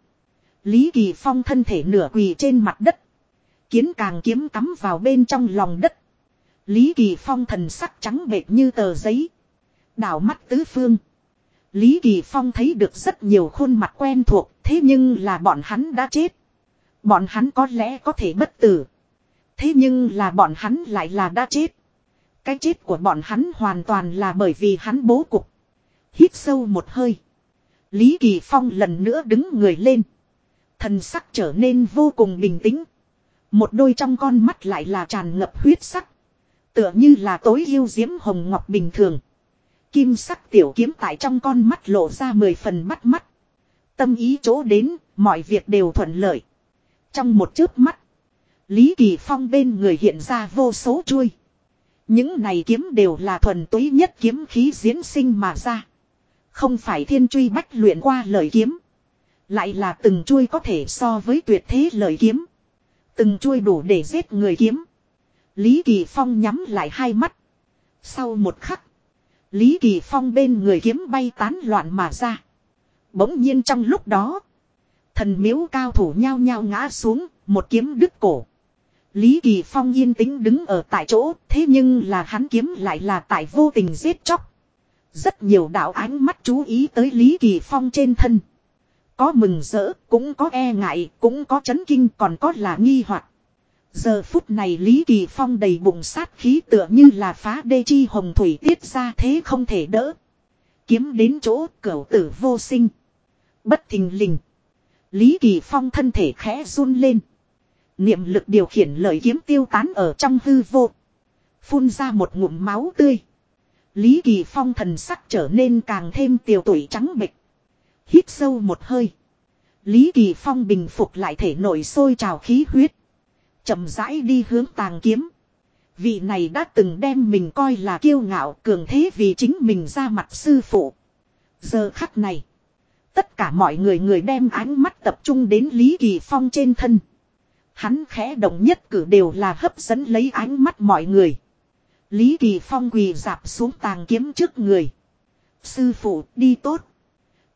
Lý Kỳ Phong thân thể nửa quỳ trên mặt đất. Kiến càng kiếm cắm vào bên trong lòng đất. Lý Kỳ Phong thần sắc trắng bệt như tờ giấy. Đảo mắt tứ phương. Lý Kỳ Phong thấy được rất nhiều khuôn mặt quen thuộc, thế nhưng là bọn hắn đã chết. Bọn hắn có lẽ có thể bất tử. Thế nhưng là bọn hắn lại là đã chết. Cái chết của bọn hắn hoàn toàn là bởi vì hắn bố cục. Hít sâu một hơi. Lý Kỳ Phong lần nữa đứng người lên. Thần sắc trở nên vô cùng bình tĩnh. Một đôi trong con mắt lại là tràn ngập huyết sắc. Tựa như là tối yêu diễm hồng ngọc bình thường. Kim sắc tiểu kiếm tại trong con mắt lộ ra mười phần bắt mắt. Tâm ý chỗ đến, mọi việc đều thuận lợi. Trong một chớp mắt, Lý Kỳ Phong bên người hiện ra vô số chuôi. Những này kiếm đều là thuần túy nhất kiếm khí diễn sinh mà ra. Không phải thiên truy bách luyện qua lời kiếm. Lại là từng chuôi có thể so với tuyệt thế lời kiếm. Từng chuôi đủ để giết người kiếm. Lý Kỳ Phong nhắm lại hai mắt. Sau một khắc. Lý Kỳ Phong bên người kiếm bay tán loạn mà ra. Bỗng nhiên trong lúc đó. Thần miếu cao thủ nhao nhao ngã xuống. Một kiếm đứt cổ. Lý Kỳ Phong yên tĩnh đứng ở tại chỗ. Thế nhưng là hắn kiếm lại là tại vô tình giết chóc. Rất nhiều đạo ánh mắt chú ý tới Lý Kỳ Phong trên thân. Có mừng rỡ, cũng có e ngại, cũng có chấn kinh, còn có là nghi hoặc. Giờ phút này Lý Kỳ Phong đầy bụng sát khí tựa như là phá đê chi hồng thủy tiết ra thế không thể đỡ. Kiếm đến chỗ cửu tử vô sinh. Bất thình lình. Lý Kỳ Phong thân thể khẽ run lên. Niệm lực điều khiển lời kiếm tiêu tán ở trong hư vô. Phun ra một ngụm máu tươi. Lý Kỳ Phong thần sắc trở nên càng thêm tiều tuổi trắng bệch. Hít sâu một hơi. Lý Kỳ Phong bình phục lại thể nổi sôi trào khí huyết chậm rãi đi hướng tàng kiếm. Vị này đã từng đem mình coi là kiêu ngạo cường thế vì chính mình ra mặt sư phụ. Giờ khắc này. Tất cả mọi người người đem ánh mắt tập trung đến Lý Kỳ Phong trên thân. Hắn khẽ động nhất cử đều là hấp dẫn lấy ánh mắt mọi người. Lý Kỳ Phong quỳ dạp xuống tàng kiếm trước người. Sư phụ, đi tốt.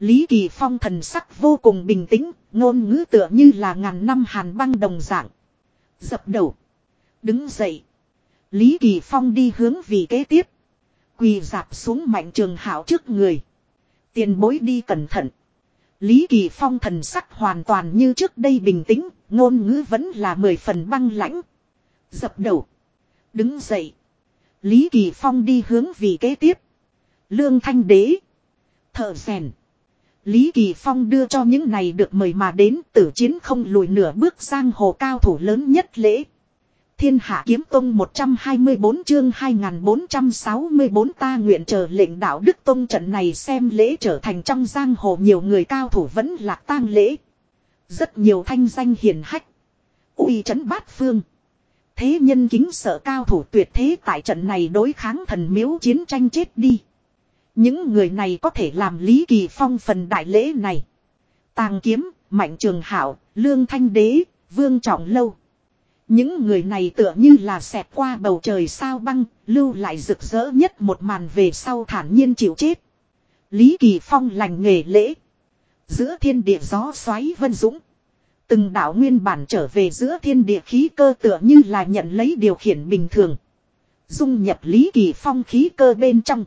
Lý Kỳ Phong thần sắc vô cùng bình tĩnh, ngôn ngữ tựa như là ngàn năm hàn băng đồng dạng. Dập đầu. Đứng dậy. Lý Kỳ Phong đi hướng vì kế tiếp. Quỳ dạp xuống mạnh trường hảo trước người. Tiền bối đi cẩn thận. Lý Kỳ Phong thần sắc hoàn toàn như trước đây bình tĩnh, ngôn ngữ vẫn là mười phần băng lãnh. Dập đầu. Đứng dậy. Lý Kỳ Phong đi hướng vì kế tiếp. Lương Thanh Đế. Thợ rèn. Lý Kỳ Phong đưa cho những này được mời mà đến tử chiến không lùi nửa bước sang hồ cao thủ lớn nhất lễ. Thiên Hạ Kiếm Tông 124 chương 2464 ta nguyện chờ lệnh đạo Đức Tông trận này xem lễ trở thành trong giang hồ nhiều người cao thủ vẫn lạc tang lễ. Rất nhiều thanh danh hiền hách. uy trấn bát phương. Thế nhân kính sợ cao thủ tuyệt thế tại trận này đối kháng thần miếu chiến tranh chết đi. Những người này có thể làm Lý Kỳ Phong phần đại lễ này. Tàng kiếm, Mạnh Trường Hảo, Lương Thanh Đế, Vương Trọng Lâu. Những người này tựa như là xẹt qua bầu trời sao băng, lưu lại rực rỡ nhất một màn về sau thản nhiên chịu chết. Lý Kỳ Phong lành nghề lễ. Giữa thiên địa gió xoáy vân dũng. Từng đạo nguyên bản trở về giữa thiên địa khí cơ tựa như là nhận lấy điều khiển bình thường. Dung nhập Lý Kỳ Phong khí cơ bên trong.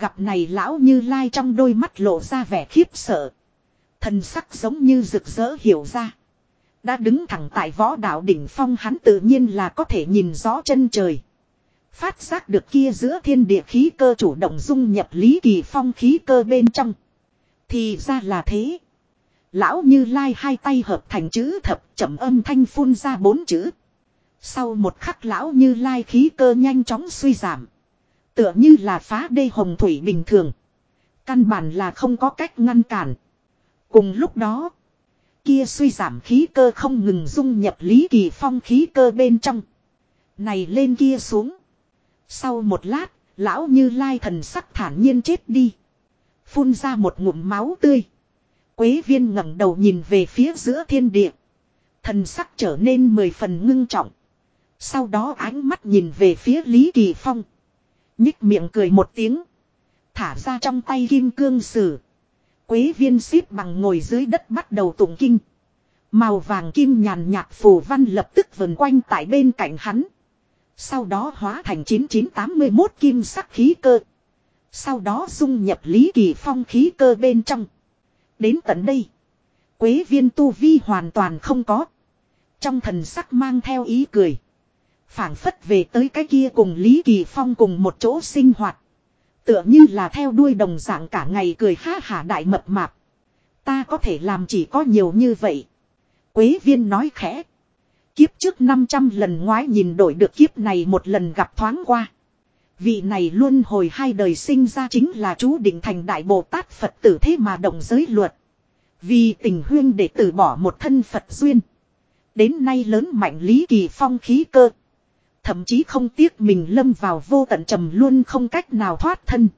Gặp này lão như lai trong đôi mắt lộ ra vẻ khiếp sợ. Thần sắc giống như rực rỡ hiểu ra. Đã đứng thẳng tại võ đạo đỉnh phong hắn tự nhiên là có thể nhìn rõ chân trời. Phát giác được kia giữa thiên địa khí cơ chủ động dung nhập lý kỳ phong khí cơ bên trong. Thì ra là thế. Lão như lai hai tay hợp thành chữ thập chậm âm thanh phun ra bốn chữ. Sau một khắc lão như lai khí cơ nhanh chóng suy giảm. Tựa như là phá đê hồng thủy bình thường. Căn bản là không có cách ngăn cản. Cùng lúc đó. Kia suy giảm khí cơ không ngừng dung nhập lý kỳ phong khí cơ bên trong. Này lên kia xuống. Sau một lát, lão như lai thần sắc thản nhiên chết đi. Phun ra một ngụm máu tươi. Quế viên ngẩng đầu nhìn về phía giữa thiên địa. Thần sắc trở nên mười phần ngưng trọng. Sau đó ánh mắt nhìn về phía Lý Kỳ Phong. Nhích miệng cười một tiếng. Thả ra trong tay kim cương sử. Quế viên xếp bằng ngồi dưới đất bắt đầu tụng kinh. Màu vàng kim nhàn nhạt phù văn lập tức vần quanh tại bên cạnh hắn. Sau đó hóa thành 9981 kim sắc khí cơ. Sau đó dung nhập Lý Kỳ Phong khí cơ bên trong. Đến tận đây. Quế viên tu vi hoàn toàn không có. Trong thần sắc mang theo ý cười phảng phất về tới cái kia cùng Lý Kỳ Phong cùng một chỗ sinh hoạt. Tựa như là theo đuôi đồng dạng cả ngày cười ha hả đại mập mạp. Ta có thể làm chỉ có nhiều như vậy. Quế viên nói khẽ. Kiếp trước 500 lần ngoái nhìn đổi được kiếp này một lần gặp thoáng qua. Vị này luôn hồi hai đời sinh ra chính là chú định thành đại Bồ Tát Phật tử thế mà động giới luật. Vì tình huyên để từ bỏ một thân Phật duyên. Đến nay lớn mạnh Lý Kỳ Phong khí cơ. Thậm chí không tiếc mình lâm vào vô tận trầm luôn không cách nào thoát thân.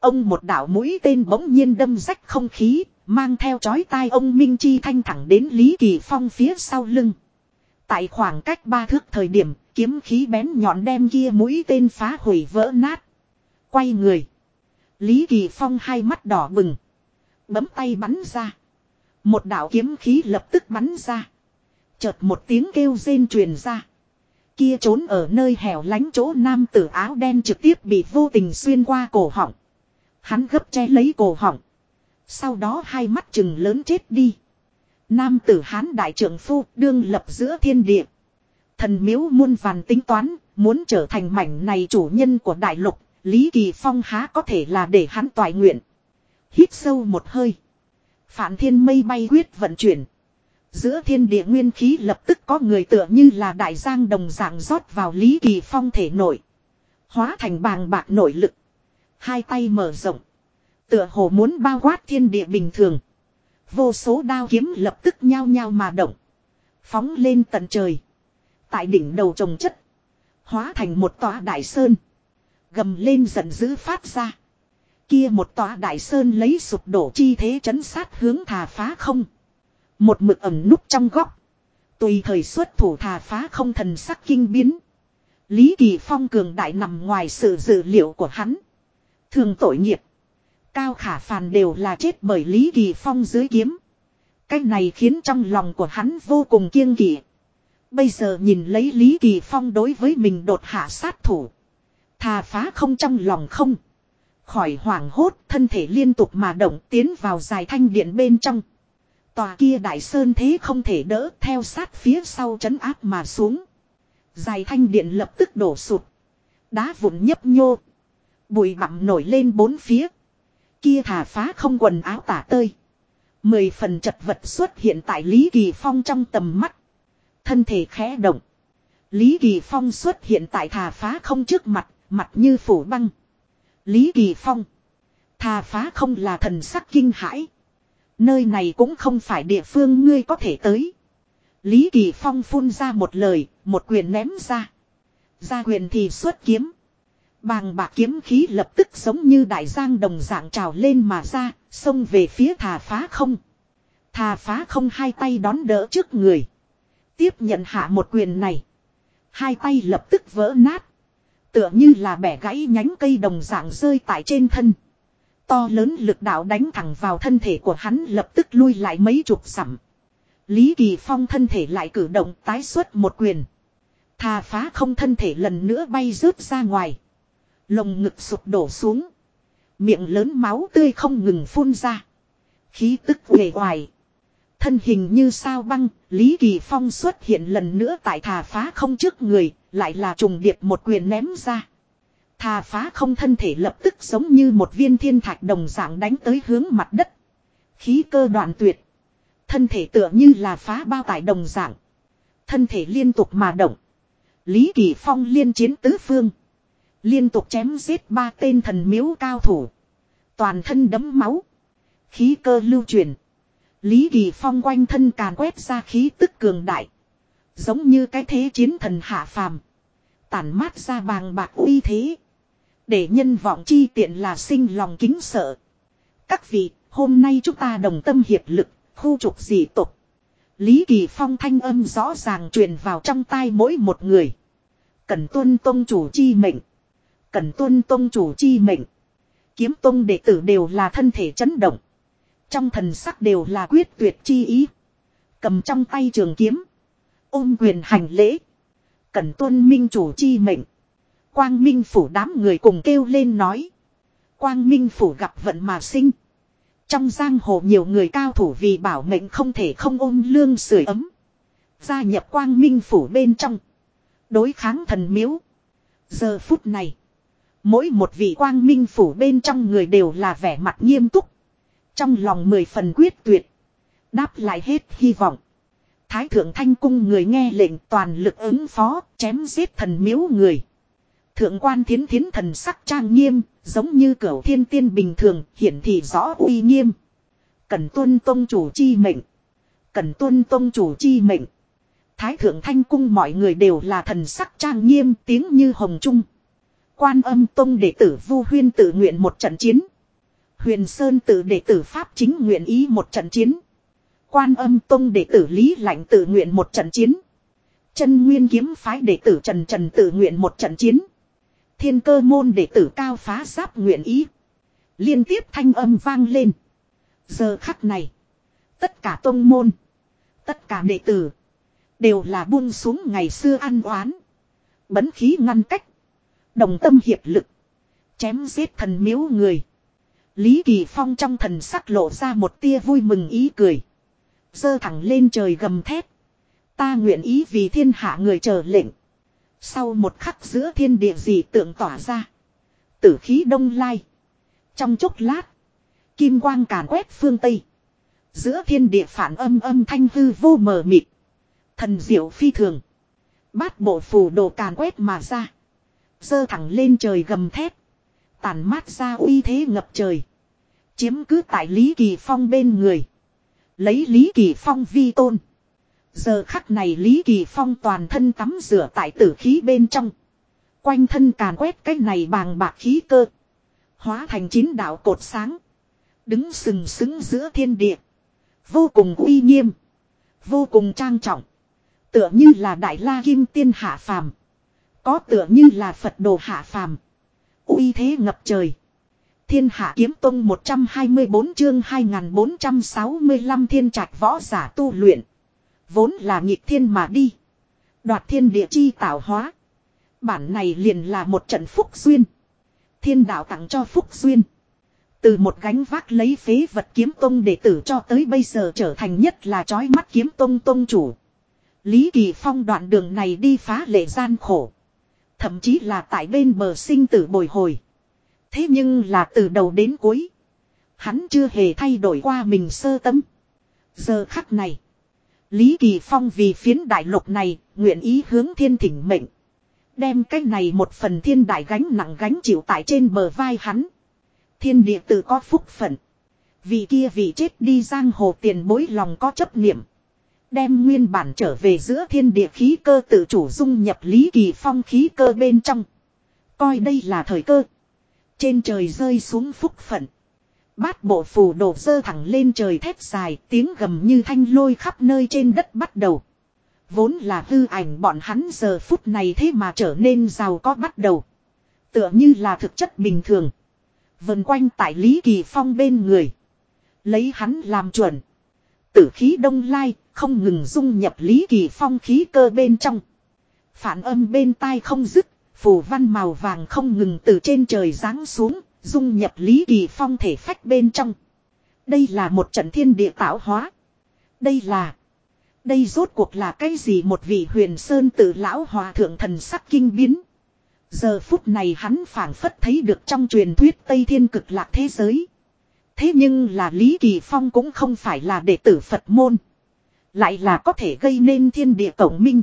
Ông một đạo mũi tên bỗng nhiên đâm rách không khí, mang theo chói tai ông Minh Chi thanh thẳng đến Lý Kỳ Phong phía sau lưng. Tại khoảng cách ba thước thời điểm, kiếm khí bén nhọn đem kia mũi tên phá hủy vỡ nát. Quay người. Lý Kỳ Phong hai mắt đỏ bừng. Bấm tay bắn ra. Một đạo kiếm khí lập tức bắn ra. Chợt một tiếng kêu rên truyền ra. Kia trốn ở nơi hẻo lánh chỗ nam tử áo đen trực tiếp bị vô tình xuyên qua cổ họng. Hắn gấp che lấy cổ họng. Sau đó hai mắt chừng lớn chết đi. Nam tử hán đại trưởng phu đương lập giữa thiên địa. Thần miếu muôn vàn tính toán, muốn trở thành mảnh này chủ nhân của đại lục, Lý Kỳ Phong há có thể là để hắn toại nguyện. Hít sâu một hơi. Phản thiên mây bay quyết vận chuyển. Giữa thiên địa nguyên khí lập tức có người tựa như là đại giang đồng dạng rót vào Lý Kỳ Phong thể nổi. Hóa thành bàng bạc nội lực. Hai tay mở rộng. Tựa hồ muốn bao quát thiên địa bình thường. Vô số đao kiếm lập tức nhao nhao mà động. Phóng lên tận trời. Tại đỉnh đầu trồng chất. Hóa thành một tòa đại sơn. Gầm lên giận dữ phát ra. Kia một tòa đại sơn lấy sụp đổ chi thế chấn sát hướng thà phá không. Một mực ẩm núp trong góc. Tùy thời xuất thủ thà phá không thần sắc kinh biến. Lý Kỳ Phong cường đại nằm ngoài sự dự liệu của hắn. Thường tội nghiệp. Cao khả phàn đều là chết bởi Lý Kỳ Phong dưới kiếm. Cái này khiến trong lòng của hắn vô cùng kiêng kỵ. Bây giờ nhìn lấy Lý Kỳ Phong đối với mình đột hạ sát thủ. Thà phá không trong lòng không. Khỏi hoảng hốt, thân thể liên tục mà động tiến vào dài thanh điện bên trong. Tòa kia đại sơn thế không thể đỡ theo sát phía sau chấn áp mà xuống. Dài thanh điện lập tức đổ sụt. Đá vụn nhấp nhô. Bụi bặm nổi lên bốn phía. Kia thả phá không quần áo tả tơi. Mười phần chật vật xuất hiện tại Lý Kỳ Phong trong tầm mắt. Thân thể khẽ động. Lý Kỳ Phong xuất hiện tại thà phá không trước mặt, mặt như phủ băng. Lý Kỳ Phong. Thà phá không là thần sắc kinh hãi. Nơi này cũng không phải địa phương ngươi có thể tới. Lý Kỳ Phong phun ra một lời, một quyền ném ra. Ra quyền thì xuất kiếm. Bàng bạc kiếm khí lập tức giống như đại giang đồng dạng trào lên mà ra, xông về phía thà phá không. Thà phá không hai tay đón đỡ trước người. Tiếp nhận hạ một quyền này. Hai tay lập tức vỡ nát. Tựa như là bẻ gãy nhánh cây đồng dạng rơi tại trên thân. To lớn lực đạo đánh thẳng vào thân thể của hắn lập tức lui lại mấy chục sẵm. Lý Kỳ Phong thân thể lại cử động tái xuất một quyền. Thà phá không thân thể lần nữa bay rớt ra ngoài. Lồng ngực sụp đổ xuống. Miệng lớn máu tươi không ngừng phun ra. Khí tức nghề hoài. Thân hình như sao băng, Lý Kỳ Phong xuất hiện lần nữa tại thà phá không trước người, lại là trùng điệp một quyền ném ra. Thà phá không thân thể lập tức giống như một viên thiên thạch đồng dạng đánh tới hướng mặt đất. Khí cơ đoạn tuyệt. Thân thể tựa như là phá bao tải đồng dạng. Thân thể liên tục mà động. Lý Kỳ Phong liên chiến tứ phương. Liên tục chém giết ba tên thần miếu cao thủ. Toàn thân đấm máu. Khí cơ lưu truyền. Lý Kỳ Phong quanh thân càn quét ra khí tức cường đại. Giống như cái thế chiến thần hạ phàm. Tản mát ra bàng bạc uy thế. Để nhân vọng chi tiện là sinh lòng kính sợ. Các vị, hôm nay chúng ta đồng tâm hiệp lực, khu trục dị tục. Lý Kỳ Phong thanh âm rõ ràng truyền vào trong tai mỗi một người. Cần tuân tông chủ chi mệnh. Cần tuân tông chủ chi mệnh. Kiếm tông đệ tử đều là thân thể chấn động. Trong thần sắc đều là quyết tuyệt chi ý. Cầm trong tay trường kiếm. Ôm quyền hành lễ. Cần tuân minh chủ chi mệnh. Quang minh phủ đám người cùng kêu lên nói. Quang minh phủ gặp vận mà sinh. Trong giang hồ nhiều người cao thủ vì bảo mệnh không thể không ôm lương sưởi ấm. Gia nhập quang minh phủ bên trong. Đối kháng thần miếu. Giờ phút này. Mỗi một vị quang minh phủ bên trong người đều là vẻ mặt nghiêm túc. Trong lòng mười phần quyết tuyệt. Đáp lại hết hy vọng. Thái thượng thanh cung người nghe lệnh toàn lực ứng phó, chém giết thần miếu người. Thượng quan thiến thiến thần sắc trang nghiêm, giống như cửu thiên tiên bình thường, hiển thị rõ uy nghiêm. Cần tuân tông chủ chi mệnh. Cần tuân tông chủ chi mệnh. Thái thượng thanh cung mọi người đều là thần sắc trang nghiêm tiếng như hồng trung. Quan âm tông đệ tử vu huyên tự nguyện một trận chiến. Huyền Sơn tự đệ tử Pháp chính nguyện ý một trận chiến. Quan âm tông đệ tử Lý Lạnh tự nguyện một trận chiến. Chân Nguyên kiếm phái đệ tử Trần Trần tự nguyện một trận chiến. Thiên cơ môn đệ tử cao phá giáp nguyện ý. Liên tiếp thanh âm vang lên. Giờ khắc này. Tất cả tông môn. Tất cả đệ tử. Đều là buông xuống ngày xưa ăn oán. Bấn khí ngăn cách. Đồng tâm hiệp lực. Chém giết thần miếu người. Lý Kỳ Phong trong thần sắc lộ ra một tia vui mừng ý cười. Dơ thẳng lên trời gầm thét. Ta nguyện ý vì thiên hạ người chờ lệnh. Sau một khắc giữa thiên địa dị tượng tỏa ra. Tử khí đông lai. Trong chốc lát. Kim quang càn quét phương Tây. Giữa thiên địa phản âm âm thanh hư vô mờ mịt. Thần diệu phi thường. Bát bộ phù đồ càn quét mà ra. Dơ thẳng lên trời gầm thét. Tàn mát ra uy thế ngập trời. Chiếm cứ tại Lý Kỳ Phong bên người. Lấy Lý Kỳ Phong vi tôn. Giờ khắc này Lý Kỳ Phong toàn thân tắm rửa tại tử khí bên trong. Quanh thân càn quét cái này bàng bạc khí cơ. Hóa thành chín đạo cột sáng. Đứng sừng sững giữa thiên địa. Vô cùng uy nghiêm. Vô cùng trang trọng. Tựa như là đại la kim tiên hạ phàm. Có tựa như là Phật đồ hạ phàm. uy thế ngập trời. Thiên hạ kiếm tông 124 chương 2465 thiên trạch võ giả tu luyện. Vốn là nghịch thiên mà đi. Đoạt thiên địa chi tạo hóa. Bản này liền là một trận phúc duyên. Thiên đạo tặng cho phúc duyên. Từ một gánh vác lấy phế vật kiếm tông đệ tử cho tới bây giờ trở thành nhất là chói mắt kiếm tông tông chủ. Lý Kỳ Phong đoạn đường này đi phá lệ gian khổ. Thậm chí là tại bên bờ sinh tử bồi hồi. Thế nhưng là từ đầu đến cuối. Hắn chưa hề thay đổi qua mình sơ tâm. Giờ khắc này. Lý Kỳ Phong vì phiến đại lục này, nguyện ý hướng thiên thỉnh mệnh. Đem cái này một phần thiên đại gánh nặng gánh chịu tại trên bờ vai hắn. Thiên địa tự có phúc phận. Vì kia vì chết đi giang hồ tiền bối lòng có chấp niệm. Đem nguyên bản trở về giữa thiên địa khí cơ tự chủ dung nhập Lý Kỳ Phong khí cơ bên trong. Coi đây là thời cơ. Trên trời rơi xuống phúc phận. Bát bộ phù đổ dơ thẳng lên trời thét dài, tiếng gầm như thanh lôi khắp nơi trên đất bắt đầu. Vốn là hư ảnh bọn hắn giờ phút này thế mà trở nên giàu có bắt đầu. Tựa như là thực chất bình thường. Vần quanh tại Lý Kỳ Phong bên người. Lấy hắn làm chuẩn. Tử khí đông lai, không ngừng dung nhập Lý Kỳ Phong khí cơ bên trong. Phản âm bên tai không dứt. Phù văn màu vàng không ngừng từ trên trời giáng xuống. Dung nhập Lý Kỳ Phong thể phách bên trong. Đây là một trận thiên địa tạo hóa. Đây là, đây rốt cuộc là cái gì một vị huyền sơn tự lão hòa thượng thần sắc kinh biến. Giờ phút này hắn phảng phất thấy được trong truyền thuyết Tây Thiên cực lạc thế giới. Thế nhưng là Lý Kỳ Phong cũng không phải là đệ tử Phật môn. Lại là có thể gây nên thiên địa tổng minh.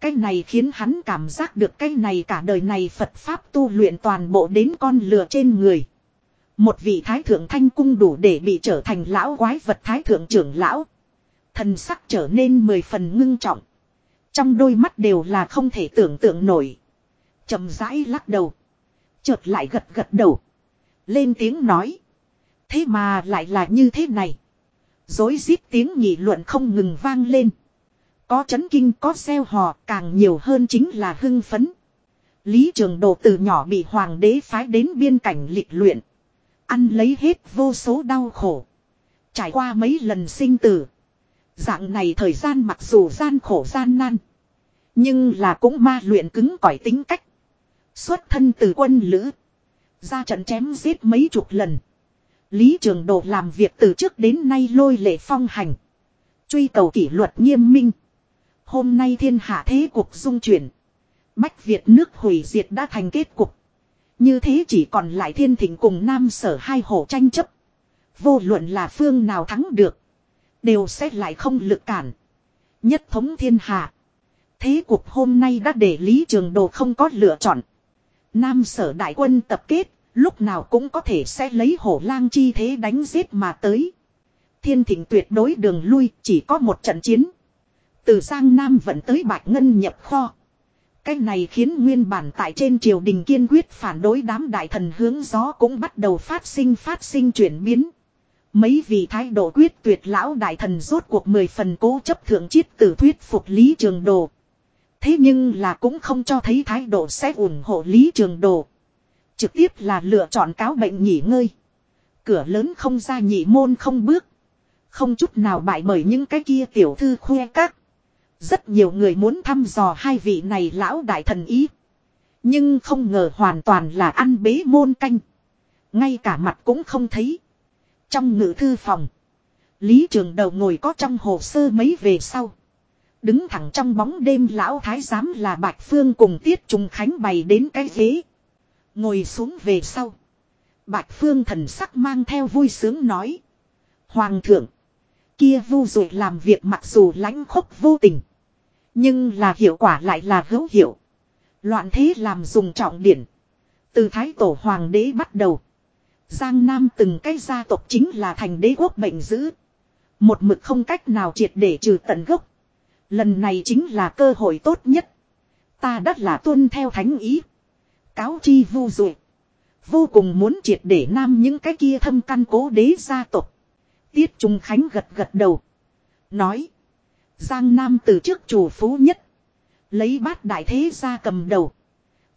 Cái này khiến hắn cảm giác được cái này cả đời này Phật Pháp tu luyện toàn bộ đến con lừa trên người. Một vị thái thượng thanh cung đủ để bị trở thành lão quái vật thái thượng trưởng lão. Thần sắc trở nên mười phần ngưng trọng. Trong đôi mắt đều là không thể tưởng tượng nổi. chậm rãi lắc đầu. Chợt lại gật gật đầu. Lên tiếng nói. Thế mà lại là như thế này. Dối rít tiếng nhị luận không ngừng vang lên. Có chấn kinh, có xeo hò, càng nhiều hơn chính là hưng phấn. Lý trường đồ từ nhỏ bị hoàng đế phái đến biên cảnh lịch luyện. Ăn lấy hết vô số đau khổ. Trải qua mấy lần sinh tử. Dạng này thời gian mặc dù gian khổ gian nan. Nhưng là cũng ma luyện cứng cỏi tính cách. Xuất thân từ quân lữ. Ra trận chém giết mấy chục lần. Lý Trường Đồ làm việc từ trước đến nay lôi lệ phong hành. Truy cầu kỷ luật nghiêm minh. Hôm nay thiên hạ thế cuộc dung chuyển. Bách Việt nước hủy diệt đã thành kết cục. Như thế chỉ còn lại thiên thịnh cùng nam sở hai hổ tranh chấp. Vô luận là phương nào thắng được. Đều sẽ lại không lực cản. Nhất thống thiên hạ. Thế cuộc hôm nay đã để Lý Trường Đồ không có lựa chọn. Nam sở đại quân tập kết, lúc nào cũng có thể sẽ lấy hổ lang chi thế đánh giết mà tới. Thiên thịnh tuyệt đối đường lui, chỉ có một trận chiến. Từ Giang Nam vẫn tới Bạch Ngân nhập kho. Cái này khiến nguyên bản tại trên triều đình kiên quyết phản đối đám đại thần hướng gió cũng bắt đầu phát sinh phát sinh chuyển biến. Mấy vị thái độ quyết tuyệt lão đại thần rốt cuộc mười phần cố chấp thượng chiết tử thuyết phục Lý Trường Đồ. Thế nhưng là cũng không cho thấy thái độ sẽ ủng hộ Lý Trường Đồ. Trực tiếp là lựa chọn cáo bệnh nghỉ ngơi. Cửa lớn không ra nhị môn không bước. Không chút nào bại bởi những cái kia tiểu thư khoe các. Rất nhiều người muốn thăm dò hai vị này lão đại thần ý. Nhưng không ngờ hoàn toàn là ăn bế môn canh. Ngay cả mặt cũng không thấy. Trong ngự thư phòng. Lý trường đầu ngồi có trong hồ sơ mấy về sau. Đứng thẳng trong bóng đêm lão thái giám là Bạch Phương cùng Tiết Trung Khánh bày đến cái ghế. Ngồi xuống về sau. Bạch Phương thần sắc mang theo vui sướng nói. Hoàng thượng. Kia vu rồi làm việc mặc dù lãnh khốc vô tình. Nhưng là hiệu quả lại là hữu hiệu. Loạn thế làm dùng trọng điển. Từ thái tổ hoàng đế bắt đầu. Giang Nam từng cái gia tộc chính là thành đế quốc bệnh dữ. Một mực không cách nào triệt để trừ tận gốc. Lần này chính là cơ hội tốt nhất. Ta đất là tuân theo thánh ý. Cáo chi vu dụ. Vô cùng muốn triệt để nam những cái kia thâm căn cố đế gia tộc. Tiết Trung Khánh gật gật đầu. Nói. Giang Nam từ trước chủ phú nhất. Lấy bát đại thế ra cầm đầu.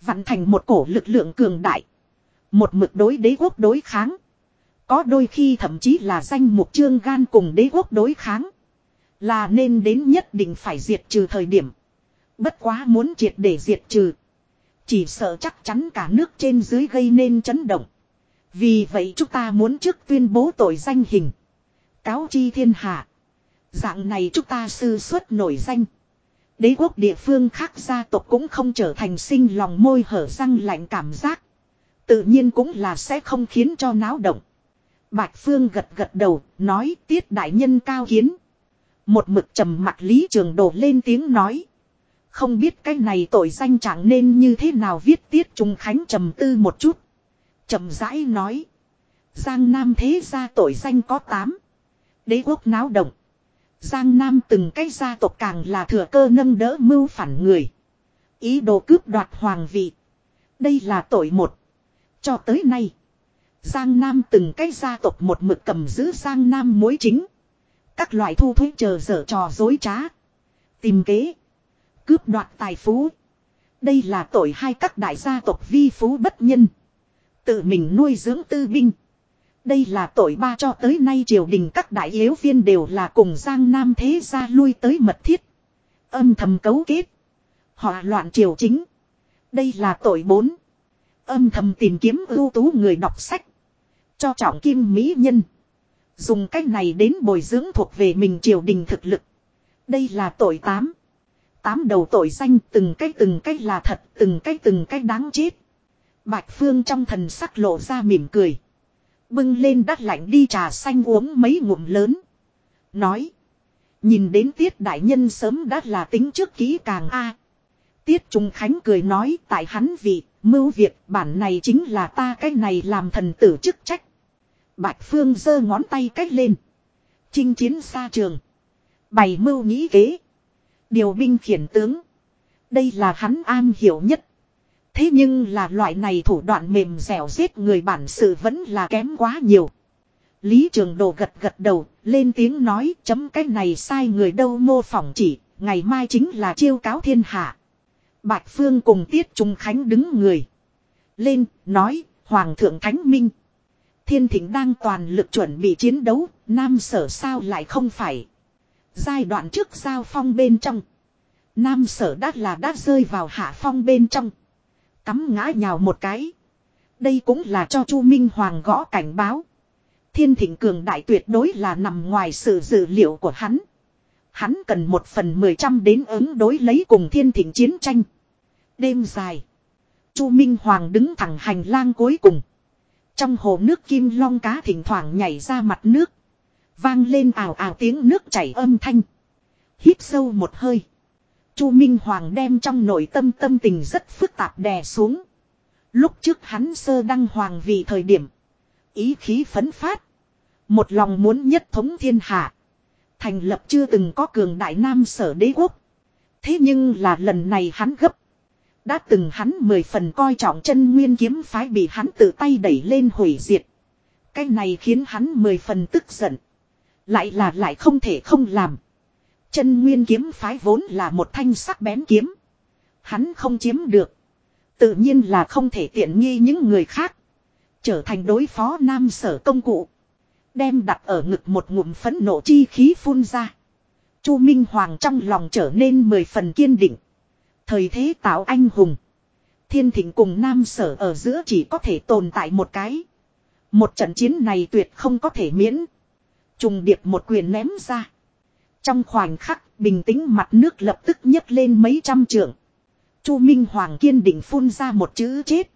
Vặn thành một cổ lực lượng cường đại. Một mực đối đế quốc đối kháng. Có đôi khi thậm chí là danh mục trương gan cùng đế quốc đối kháng. Là nên đến nhất định phải diệt trừ thời điểm. Bất quá muốn triệt để diệt trừ. Chỉ sợ chắc chắn cả nước trên dưới gây nên chấn động. Vì vậy chúng ta muốn trước tuyên bố tội danh hình. Cáo chi thiên hạ. Dạng này chúng ta sư xuất nổi danh. Đế quốc địa phương khác gia tộc cũng không trở thành sinh lòng môi hở răng lạnh cảm giác. Tự nhiên cũng là sẽ không khiến cho náo động. Bạch Phương gật gật đầu, nói tiết đại nhân cao kiến. Một mực trầm mặt lý trường đổ lên tiếng nói. Không biết cái này tội danh chẳng nên như thế nào viết tiết trung khánh trầm tư một chút. trầm rãi nói. Giang Nam thế ra tội danh có 8. Đế quốc náo động. Giang Nam từng cái gia tộc càng là thừa cơ nâng đỡ mưu phản người. Ý đồ cướp đoạt hoàng vị. Đây là tội một. Cho tới nay. Giang Nam từng cái gia tộc một mực cầm giữ Giang Nam mối chính. Các loại thu thuế chờ dở trò dối trá. Tìm kế. Cướp đoạt tài phú. Đây là tội hai các đại gia tộc vi phú bất nhân. Tự mình nuôi dưỡng tư binh. Đây là tội ba cho tới nay triều đình các đại yếu viên đều là cùng Giang Nam thế gia lui tới mật thiết. Âm thầm cấu kết. Họ loạn triều chính. Đây là tội bốn. Âm thầm tìm kiếm ưu tú người đọc sách. Cho trọng kim mỹ nhân. Dùng cách này đến bồi dưỡng thuộc về mình triều đình thực lực. Đây là tội tám. Tám đầu tội danh từng cách từng cách là thật, từng cách từng cách đáng chết. Bạch Phương trong thần sắc lộ ra mỉm cười. Bưng lên đắt lạnh đi trà xanh uống mấy ngụm lớn. Nói. Nhìn đến tiết đại nhân sớm đã là tính trước kỹ càng a Tiết Trung Khánh cười nói tại hắn vị, mưu việc bản này chính là ta cái này làm thần tử chức trách. Bạch Phương giơ ngón tay cách lên. Chinh chiến xa trường. Bày mưu nghĩ kế. Điều binh khiển tướng. Đây là hắn an hiểu nhất. Thế nhưng là loại này thủ đoạn mềm dẻo giết người bản sự vẫn là kém quá nhiều. Lý Trường Đồ gật gật đầu, lên tiếng nói chấm cái này sai người đâu mô phỏng chỉ, ngày mai chính là chiêu cáo thiên hạ. Bạch Phương cùng Tiết Trung Khánh đứng người. Lên, nói, Hoàng thượng Thánh Minh. Thiên Thịnh đang toàn lực chuẩn bị chiến đấu, Nam Sở sao lại không phải. Giai đoạn trước giao phong bên trong. Nam Sở đã là đã rơi vào hạ phong bên trong. Cắm ngã nhào một cái. Đây cũng là cho Chu Minh Hoàng gõ cảnh báo. Thiên Thịnh cường đại tuyệt đối là nằm ngoài sự dự liệu của hắn. Hắn cần một phần mười trăm đến ứng đối lấy cùng thiên thịnh chiến tranh. Đêm dài. Chu Minh Hoàng đứng thẳng hành lang cuối cùng. Trong hồ nước kim long cá thỉnh thoảng nhảy ra mặt nước. Vang lên ảo ảo tiếng nước chảy âm thanh. Hít sâu một hơi. Chu Minh Hoàng đem trong nội tâm tâm tình rất phức tạp đè xuống. Lúc trước hắn sơ đăng hoàng vì thời điểm. Ý khí phấn phát. Một lòng muốn nhất thống thiên hạ. Thành lập chưa từng có cường đại nam sở đế quốc. Thế nhưng là lần này hắn gấp. Đã từng hắn mười phần coi trọng chân nguyên kiếm phái bị hắn tự tay đẩy lên hủy diệt. Cái này khiến hắn mười phần tức giận. Lại là lại không thể không làm. Chân nguyên kiếm phái vốn là một thanh sắc bén kiếm. Hắn không chiếm được. Tự nhiên là không thể tiện nghi những người khác. Trở thành đối phó nam sở công cụ. Đem đặt ở ngực một ngụm phấn nộ chi khí phun ra. Chu Minh Hoàng trong lòng trở nên mười phần kiên định. Thời thế tạo anh hùng. Thiên thịnh cùng nam sở ở giữa chỉ có thể tồn tại một cái. Một trận chiến này tuyệt không có thể miễn. Trùng điệp một quyền ném ra. Trong khoảnh khắc, bình tĩnh mặt nước lập tức nhấc lên mấy trăm trượng. Chu Minh Hoàng kiên định phun ra một chữ chết.